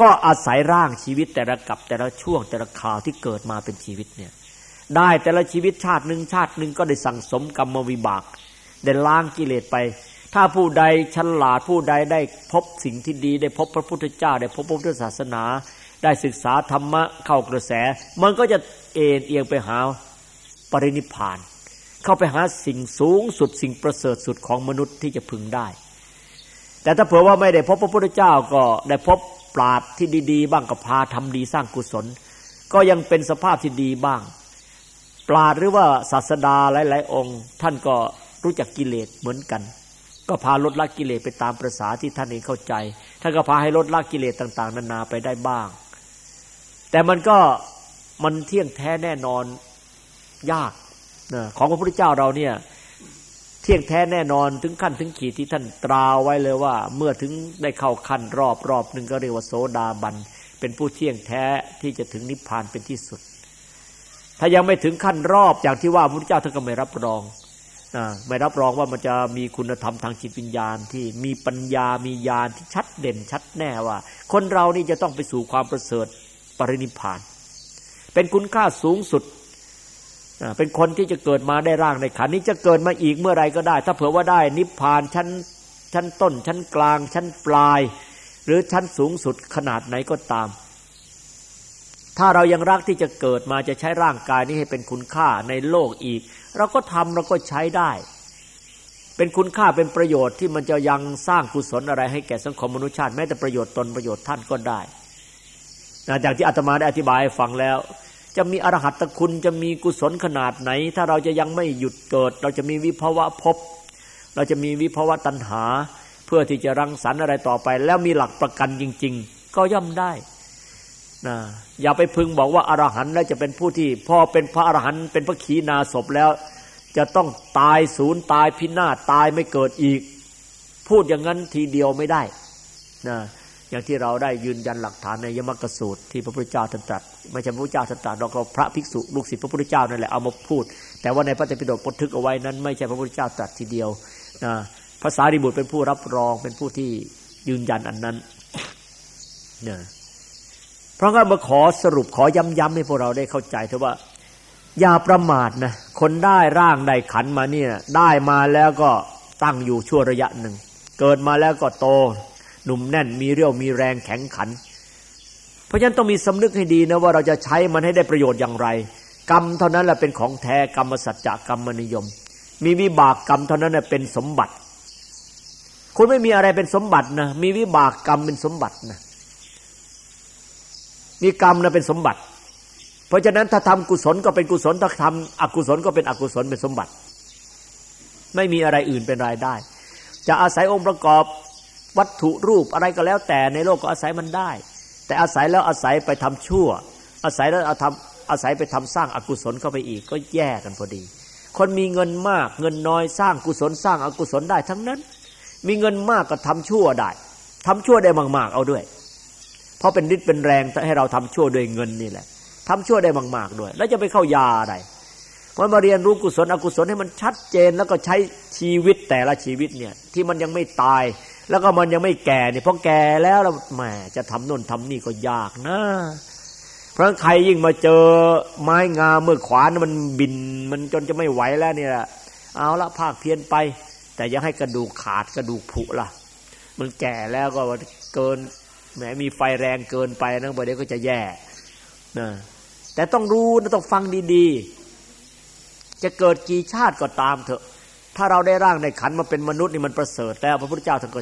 ก็อาศัยร่างชีวิตแต่ละกับแต่ละช่วงแต่ละข่าวที่เกิดมาเป็นชีวิตเนี่ยได้แต่ละชีวิตชาติหนึ่งชาติหนึ่งก็ได้สั่งสมกรรมวิบากได้ล้างกิเลสไป ถ้าผู้ใดฉลาดผู้ใดได้พบสิ่งที่ดี ได้พบพระพุทธเจ้า ได้พบพระพุทธศาสนา ได้ศึกษาธรรมะเข้ากระแส มันก็จะเอ็นเอียงไปหาปรินิพาน เข้าไปหาสิ่งสูงสุดสิ่งประเสริฐสุดของมนุษย์ที่จะพึงได้ แต่ถ้าเผื่อว่าไม่ได้พบพระพุทธเจ้าก็ได้พบปราดที่ดี ๆ บ้างก็พาทำดีสร้างกุศล ก็ยังเป็นสภาพที่ดีบ้าง ปราดหรือว่าศาสดาหลาย ๆ องค์ ท่านก็รู้จักกิเลสเหมือนกัน ก็พาลดละกิเลสไปตามประษาที่ท่านเองเข้าใจท่านก็พาให้ลดละกิเลสต่าง ๆ นานาไปได้บ้าง แต่มันก็มันเที่ยงแท้แน่นอนยากนะของพระพุทธเจ้าเราเนี่ยเที่ยงแท้แน่นอนถึงขั้นถึงขีดที่ท่านตราไว้เลยว่า เมื่อถึงได้เข้าขั้นรอบรอบหนึ่งก็เรียกว่าโสดาบัน เป็นผู้เที่ยงแท้ที่จะถึงนิพพานเป็นที่สุด ถ้ายังไม่ถึงขั้นรอบอย่างที่ว่าพระพุทธเจ้าท่านก็ไม่รับรอง ไม่รับรองว่ามันจะมีคุณธรรมทางจิตวิญญาณที่มีปัญญามีญาณที่ชัดเด่นชัดแน่ว่า คนเรานี่จะต้องไปสู่ความประเสริฐปรินิพาน เป็นคุณค่าสูงสุดเป็นคนที่จะเกิดมาได้ร่างในขันนี้จะเกิดมาอีกเมื่อไรก็ได้ ถ้าเผื่อว่าได้นิพพานชั้นชั้นต้น ชั้นกลาง ชั้นปลาย หรือชั้นสูงสุดขนาดไหนก็ตาม ถ้าเรายังรักที่จะเกิดมาจะใช้ร่างกายนี้ให้เป็นคุณค่าในโลกอีก เราก็ทำเราก็ใช้ได้ เป็นคุณค่าเป็นประโยชน์ที่มันจะยังสร้างกุศลอะไรให้แก่สังคมมนุษยชาติแม้แต่ประโยชน์ตนประโยชน์ท่านก็ได้นะจากที่อาตมาได้อธิบายให้ฟังแล้ว จะมีอรหัตตคุณจะมีกุศลขนาดไหน ถ้าเราจะยังไม่หยุดเกิด เราจะมีวิภาวะพบเราจะมีวิภาวะตัณหา เพื่อที่จะรังสรรค์อะไรต่อไป แล้วมีหลักประกันจริง ๆ ก็ย่อมได้นะ อย่าไปพึงบอกว่าอรหันต์แล้วจะเป็นผู้ที่พอเป็นพระอรหันต์เป็นพระขีณาศพแล้ว จะต้องตายศูนย์ตายพินาศตายไม่เกิดอีก พูดอย่างนั้นทีเดียวไม่ได้นะอย่างที่เราได้ยืนยันหลักฐานในยมกสูตรที่พระพุทธเจ้าตรัสไม่ใช่พระพุทธเจ้าตรัสเราพระภิกษุลูกศิษย์พระพุทธเจ้านั่นแหละเอามาพูด แต่ว่าในพระเตปิฎกบันทึกเอาไว้นั้น ไม่ใช่พระพุทธเจ้าตรัสทีเดียวนะภาษาริบุตรเป็นผู้รับรองเป็นผู้ที่ยืนยันอันนั้นเนะ เพราะงั้นมาขอสรุปขอย้ำๆให้พวกเราได้เข้าใจเถอะว่า อย่าประมาทนะคนได้ร่างได้ขันมาเนี่ย ได้มาแล้วก็ตั้งอยู่ชั่วระยะหนึ่ง เกิดมาแล้วก็โต หนุ่มแน่นมีเรี่ยวมีแรงแข็งขัน เพราะฉะนั้นต้องมีสำนึกให้ดีนะว่าเราจะใช้มันให้ได้ประโยชน์อย่างไร กรรมเท่านั้นแหละเป็นของแท้กรรมสัจจะกรรมนิยม มีวิบากกรรมเท่านั้นเป็นสมบัติคุณไม่มีอะไรเป็นสมบัตินะมีวิบากกรรมเป็นสมบัตินะ นี่กรรมนะเป็นสมบัติ เพราะฉะนั้นถ้าทำกุศลก็เป็นกุศลถ้าทำอกุศลก็เป็นอกุศลเป็นสมบัติ ไม่มีอะไรอื่นเป็นรายได้ จะอาศัยองค์ประกอบวัตถุรูปอะไรก็แล้ว แต่ในโลกก็อาศัยมันได้ แต่อาศัยแล้วอาศัยไปทำชั่ว อาศัยแล้วอาทำอาศัยไปทำสร้างอากุศลเข้าไปอีกก็แย่กันพอดี คนมีเงินมากเงินน้อยสร้างกุศลสร้างอกุศลได้ทั้งนั้น มีเงินมากก็ทำชั่วได้ทำชั่วได้มากๆเอาด้วย เพราะเป็นฤทธิ์เป็นแรงให้เราทำชั่วด้วยเงินนี่แหละทำชั่วได้มาก ๆด้วย แล้วจะไปเข้ายาอะไรมันมาเรียนรู้กุศลอกุศลให้มันชัดเจนแล้วก็ใช้ชีวิตแต่ละชีวิตเนี่ยที่มันยังไม่ตาย แล้วก็มันยังไม่แก่เนี่ยพอแก่แล้วแล้วแหมจะทำน่นทำนี่ก็ยากนะเพราะใครยิ่งมาเจอไม้งาเมื่อขวานมันบิน มันจนจะไม่ไหวแล้วเนี่ยเอาละภาคเพียนไป แต่ยังให้กระดูกขาดกระดูกผุล่ะ มันแก่แล้วก็เกิน แหมมีไฟแรงเกินไปนะประเดี๋ยวก็จะแย่นะแต่ต้องรู้นะต้องฟังดีๆ จะเกิดกี่ชาติก็ตามเถอะ ถ้าเราได้ร่างในขันมาเป็นมนุษย์นี่มันประเสริฐแล้วพระพุทธเจ้าท่านก็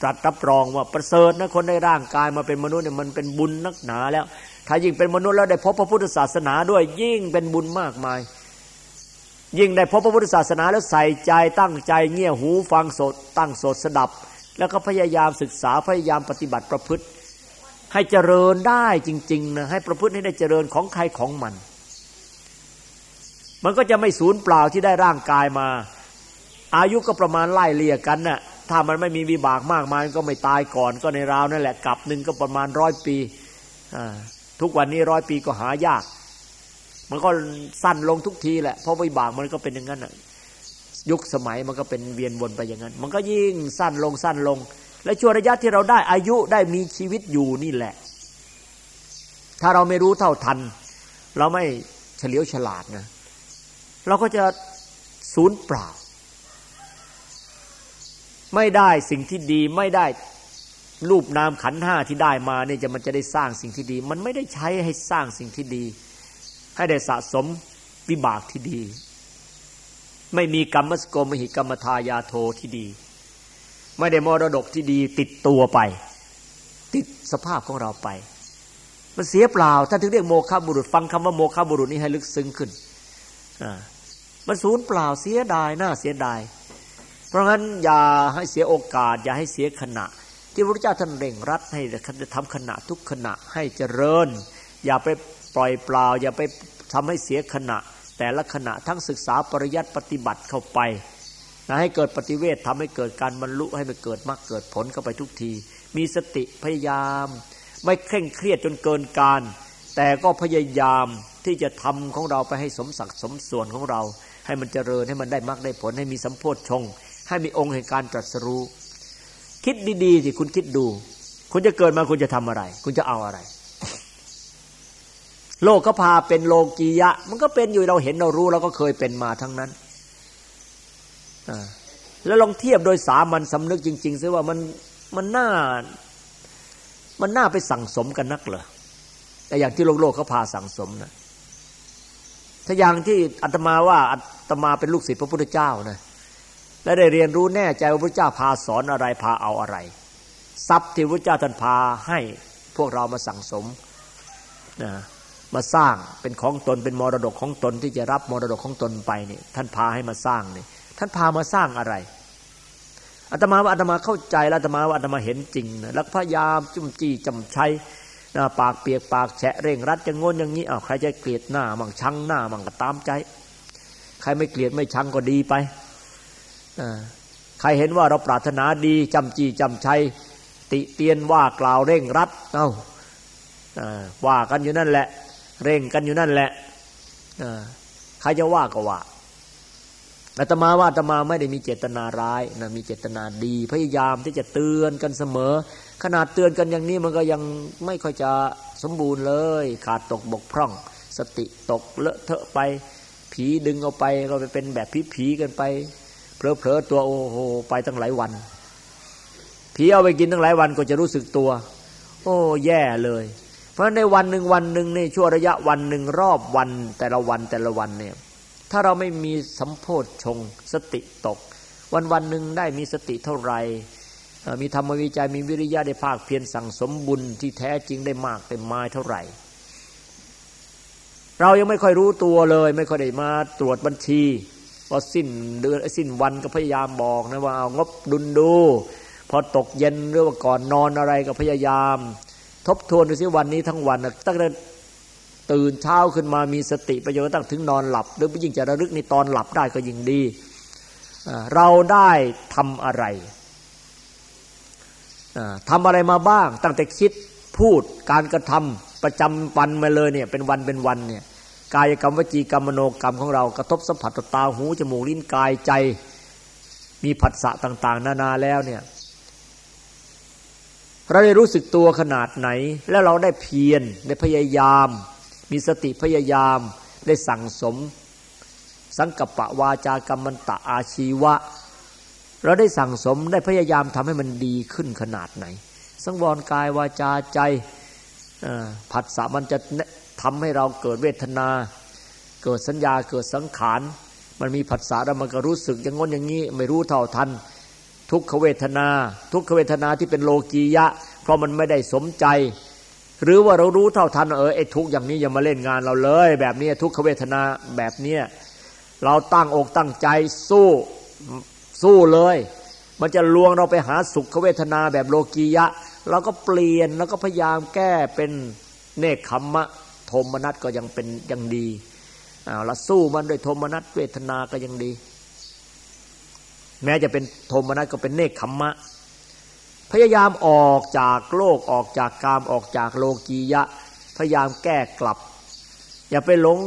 ตรัสรับรองว่าประเสริฐนะคนได้ร่างกายมาเป็นมนุษย์เนี่ยมันเป็นบุญนักหนาแล้ว ถ้ายิ่งเป็นมนุษย์แล้วได้พบพระพุทธศาสนาด้วยยิ่งเป็นบุญมากมาย ยิ่งได้พบพระพุทธศาสนาแล้วใส่ใจตั้งใจเงี่ยหูฟังสดตั้งสดสดับ แล้วก็พยายามศึกษาพยายามปฏิบัติประพฤติ ให้เจริญได้จริงๆนะให้ประพฤติให้ได้เจริญของใครของมัน มันก็จะไม่สูญเปล่าที่ได้ร่างกายมา อายุก็ประมาณไล่เลี่ยกันนะ่ะถ้ามันไม่มีวิบากมากมายก็ไม่ตายก่อน ก็ในราวนั่นแหละกลับหนึ่งก็ประมาณร้อยปีทุกวันนี้ร้อยปีก็หายาก มันก็สั้นลงทุกทีแหละเพราะวิบากมันก็เป็นอย่างนั้น ยุคสมัยมันก็เป็นเวียนวนไปอย่างนั้น มันก็ยิ่งสั้นลงสั้นลง และช่วงระยะที่เราได้อายุได้มีชีวิตอยู่นี่แหละ ถ้าเราไม่รู้เท่าทัน เราไม่เฉลียวฉลาดนะ เราก็จะสูญเปล่า ไม่ได้สิ่งที่ดีไม่ได้รูปนามขันห้าที่ได้มาเนี่ยจะมันจะได้สร้างสิ่งที่ดี มันไม่ได้ใช้ให้สร้างสิ่งที่ดี ให้ได้สะสมวิบากที่ดี ไม่มีกรรมสโกมหิกรรมทายาโทที่ดี ไม่ได้มรดกที่ดีติดตัวไป ติดสภาพของเราไป มันเสียเปล่าถ้าถึงเรียกโมฆะบุรุษ ฟังคำว่าโมฆะบุรุษนี้ให้ลึกซึ้งขึ้นมันสูญเปล่าเสียดายน่าเสียดาย เพราะงั้นอย่าให้เสียโอกาส อย่าให้เสียขณะ ที่พระพุทธเจ้าท่านเร่งรัดให้ทำขณะทุกขณะให้เจริญ อย่าไปปล่อยเปล่า อย่าไปทำให้เสียขณะ แต่ละขณะทั้งศึกษาปริยัติปฏิบัติเข้าไปนะให้เกิดปฏิเวททำให้เกิดการบรรลุให้มันเกิดมรรคเกิดผลเข้าไปทุกที มีสติพยายาม ไม่เคร่งเครียดจนเกินการ แต่ก็พยายามที่จะทำของเราไปให้สมศักดิ์สมส่วนของเรา ให้มันเจริญให้มันได้มรรคได้ผลให้มีสัมโพธชง ให้มีองค์แห่งการตรัสรู้ คิดดีๆสิคุณคิดดู คุณจะเกิดมาคุณจะทำอะไร คุณจะเอาอะไร โลกก็พาเป็นโลกียะ มันก็เป็นอยู่เราเห็นเรารู้เราก็เคยเป็นมาทั้งนั้นแล้วลองเทียบโดยสามัญสำนึกจริงๆซิว่ามันมันน่า มันน่าไปสั่งสมกันนักเหรอแต่อย่างที่โลกโลกเขาพาสั่งสมนะถ้าอย่างที่อาตมาว่าอาตมาเป็นลูกศิษย์พระพุทธเจ้านะและได้เรียนรู้แน่ใจว่าพระเจ้าพาสอนอะไรพาเอาอะไร ทรัพย์ที่พระเจ้าท่านพาให้พวกเรามาสั่งสมนะ มาสร้างเป็นของตนเป็นมรดกของตนที่จะรับมรดกของตนไปนี่ท่านพาให้มาสร้างนี่ท่านพามาสร้างอะไรอาตมาว่าอาตมาเข้าใจแล้วอาตมาว่าอาตมาเห็นจริงนะแล้วพยายามจุ่มจี้จำชัยปากเปียกปากแฉะเร่งรัดจะงนอย่างนี้อ้าวใครจะเกลียดหน้ามั่งชังหน้ามั่งก็ตามใจ ใครไม่เกลียดไม่ชังก็ดีไปใครเห็นว่าเราปรารถนาดีจำจี้จำชัยติเตียนว่ากล่าวเร่งรัด เอ้าว่ากันอยู่นั่นแหละ เร่งกันอยู่นั่นแหละใครจะว่าก็ว่าอาตมาว่าอาตมาไม่ได้มีเจตนาร้ายนะมีเจตนาดี พยายามที่จะเตือนกันเสมอ ขนาดเตือนกันอย่างนี้มันก็ยังไม่ค่อยจะสมบูรณ์เลย ขาดตกบกพร่อง สติตกเลอะเทอะไป ผีดึงเอาไปก็ไปเป็นแบบผีผีกันไปเพลอๆตัวโอ้โหไปตั้งหลายวันผีเอาไปกินตั้งหลายวันก็จะรู้สึกตัว โอ้แย่เลย ราะในวันหนึ่งวันหนึ่งในช่วงระยะวันหนึ่งรอบวัน แต่ละวันแต่ละวันเนี่ยถ้าเราไม่มีสัมโพธชงสติตก วันวันหนึ่งได้มีสติเท่าไหร่มีธรรมวิจัยมีวิริยะได้ภาคเพียรสั่งสมบุญที่แท้จริงได้มากเต็มมาเท่าไหร่ เรายังไม่ค่อยรู้ตัวเลย ไม่ค่อยได้มาตรวจบัญชีพอสิ้นเดือนสิ้นวันก็พยายามบอกนะว่าเอางบดุลดู พอตกเย็นหรือว่าก่อนนอนอะไรก็พยายาม ทบทวนดูสิวันนี้ทั้งวันตั้งแต่ตื่นเช้าขึ้นมามีสติประโยชน์ตั้งถึงนอนหลับ หรือยิ่งจะระลึกในตอนหลับได้ก็ยิ่งดีเราได้ทำอะไรทำอะไรมาบ้าง ตั้งแต่คิดพูดการกระทำประจำวันมาเลยเนี่ยเป็นวันเป็นวันเนี่ยกายกรรมวจีกรรมมโนกรรมของเรากระทบสัมผัสตาหูจมูกลิ้นกายใจ มีผัสสะต่าง ๆ นานาแล้วเนี่ย เราได้รู้สึกตัวขนาดไหน แล้วเราได้เพียรได้พยายาม มีสติพยายามได้สั่งสม สังกปะวาจากรรมันตะอาชีวะ เราได้สั่งสมได้พยายามทำให้มันดีขึ้นขนาดไหน สังวรกายวาจาใจผัสสะมันจะทำให้เราเกิดเวทนา เกิดสัญญาเกิดสังขาร มันมีผัสสะแล้วมันก็รู้สึกอย่างงนอย่างนี้ ไม่รู้เท่าทัน ทุกขเวทนา ทุกขเวทนาที่เป็นโลกียะ เพราะมันไม่ได้สมใจ หรือว่าเรารู้เท่าทันเออไอ้ทุกอย่างนี้อย่ามาเล่นงานเราเลย แบบนี้ทุกขเวทนาแบบเนี้ยเราตั้งอกตั้งใจสู้สู้เลย มันจะลวงเราไปหาสุขเวทนาแบบโลกียะ เราก็เปลี่ยนแล้วก็พยายามแก้เป็นเนคขมมะโทมนัสก็ยังเป็นยังดีอ่าเราสู้มันด้วยโทมนัสเวทนาก็ยังดี แม้จะเป็นโทมนัสก็เป็นเนคขมมะ พยายามออกจากโลกออกจากกามออกจากโลกียะ พยายามแก้กลับ อย่าไปหลง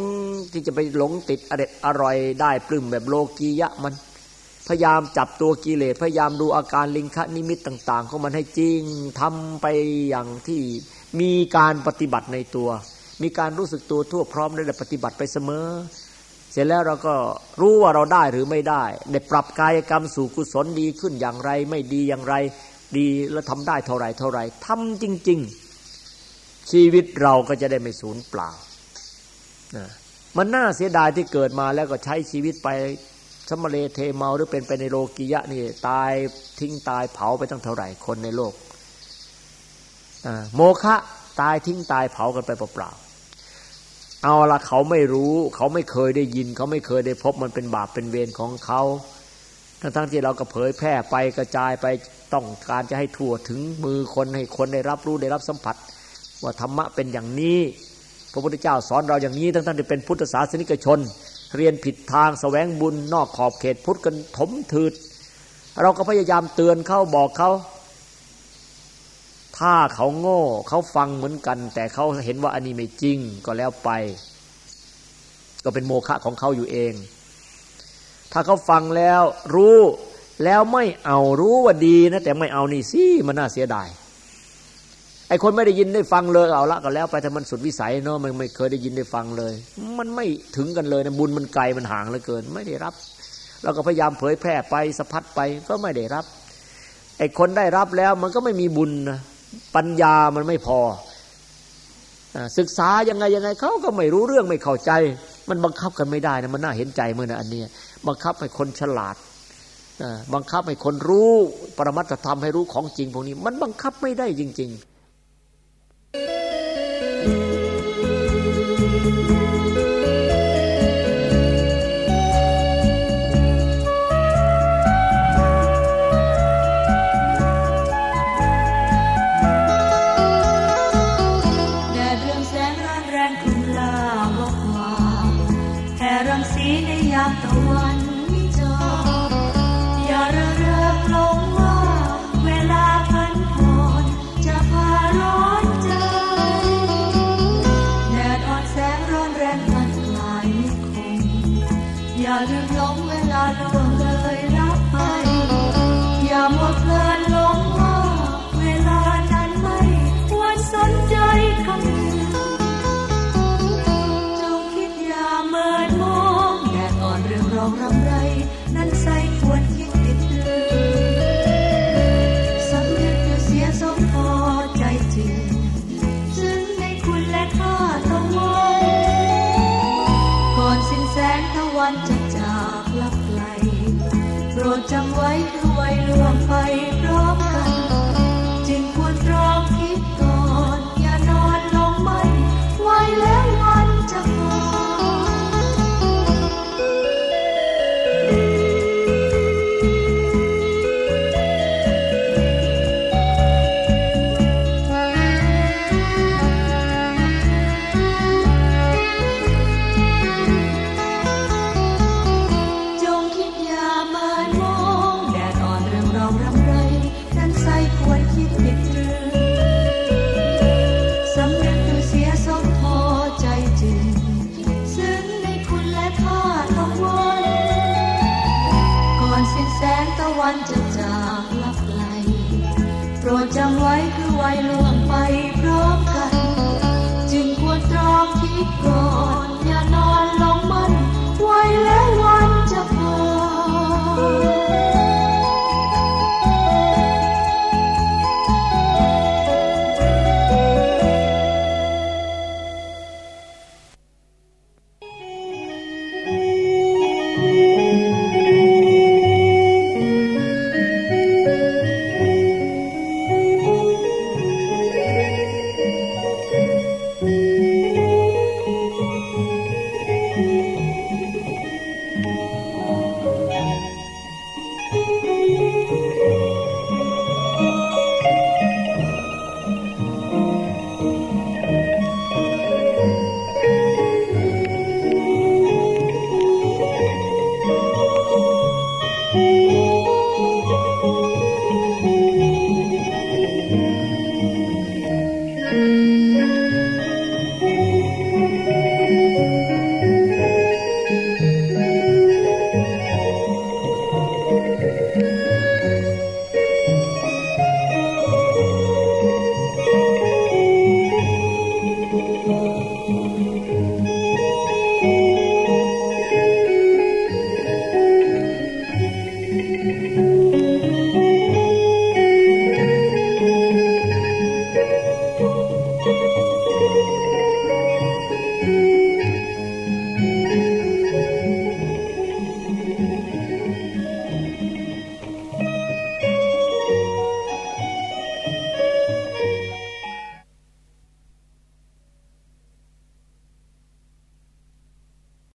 ที่จะไปหลงติดอเด็ดอร่อยได้ปลื้มแบบโลกียะมัน พยายามจับตัวกิเลสพยายามดูอาการลิงคะนิมิตต่างๆของมันให้จริงทำไปอย่างที่มีการปฏิบัติในตัว มีการรู้สึกตัวทั่วพร้อมได้ปฏิบัติไปเสมอ เสร็จแล้วเราก็รู้ว่าเราได้หรือไม่ได้ ได้ปรับกายกรรมสู่กุศลดีขึ้นอย่างไร ไม่ดีอย่างไร ดีแล้วทำได้เท่าไรเท่าไรทำจริง ๆ ชีวิตเราก็จะได้ไม่สูญเปล่านะมันน่าเสียดายที่เกิดมาแล้วก็ใช้ชีวิตไปสมเลเทเมาหรือเป็นไปในโลกิยะนี่ตายทิ้งตายเผาไปตั้งเท่าไหร่คนในโลกโมฆะตายทิ้งตายเผากันไปเปล่าๆ เอาละเขาไม่รู้ เขาไม่เคยได้ยิน เขาไม่เคยได้พบมันเป็นบาปเป็นเวรของเขาทั้งที่เราก็เผยแพร่ไปกระจายไปต้องการจะให้ทั่วถึงมือคนให้คนได้รับรู้ได้รับสัมผัส ว่าธรรมะเป็นอย่างนี้ พระพุทธเจ้าสอนเราอย่างนี้ทั้งท่านที่เป็นพุทธศาสนิกชน เรียนผิดทางสแสวงบุญนอกขอบเขตพุทธกันถมถืดเราก็พยายามเตือนเขาบอกเขา ถ้าเขาโง่เขาฟังเหมือนกัน แต่เขาเห็นว่าอันนี้ไม่จริงก็แล้วไป ก็เป็นโมฆะของเขาอยู่เอง ถ้าเขาฟังแล้วรู้แล้วไม่เอารู้ว่าดีนะ แต่ไม่เอานี่สิมันน่าเสียดายไอคนไม่ได้ยินได้ฟังเลยเอาละก็แล้วไปถ้ามันสุดวิสัยเนาะมันไม่เคยได้ยินได้ฟังเลย มันไม่ถึงกันเลยนะบุญมันไกลมันห่างเหลือเกิน ไม่ได้รับเราก็พยายามเผยแพร่ไปสะพัดไปก็ไม่ได้รับไอคนได้รับแล้วมันก็ไม่มีบุญนะ ปัญญามันไม่พอศึกษายังไงยังไงเขาก็ไม่รู้เรื่องไม่เข้าใจ มันบังคับกันไม่ได้นะมันน่าเห็นใจเมื่อนะอันนี้บังคับให้คนฉลาดบังคับให้คนรู้ ปรมัตธรรมให้รู้ของจริงพวกนี้ มันบังคับไม่ได้จริง ๆ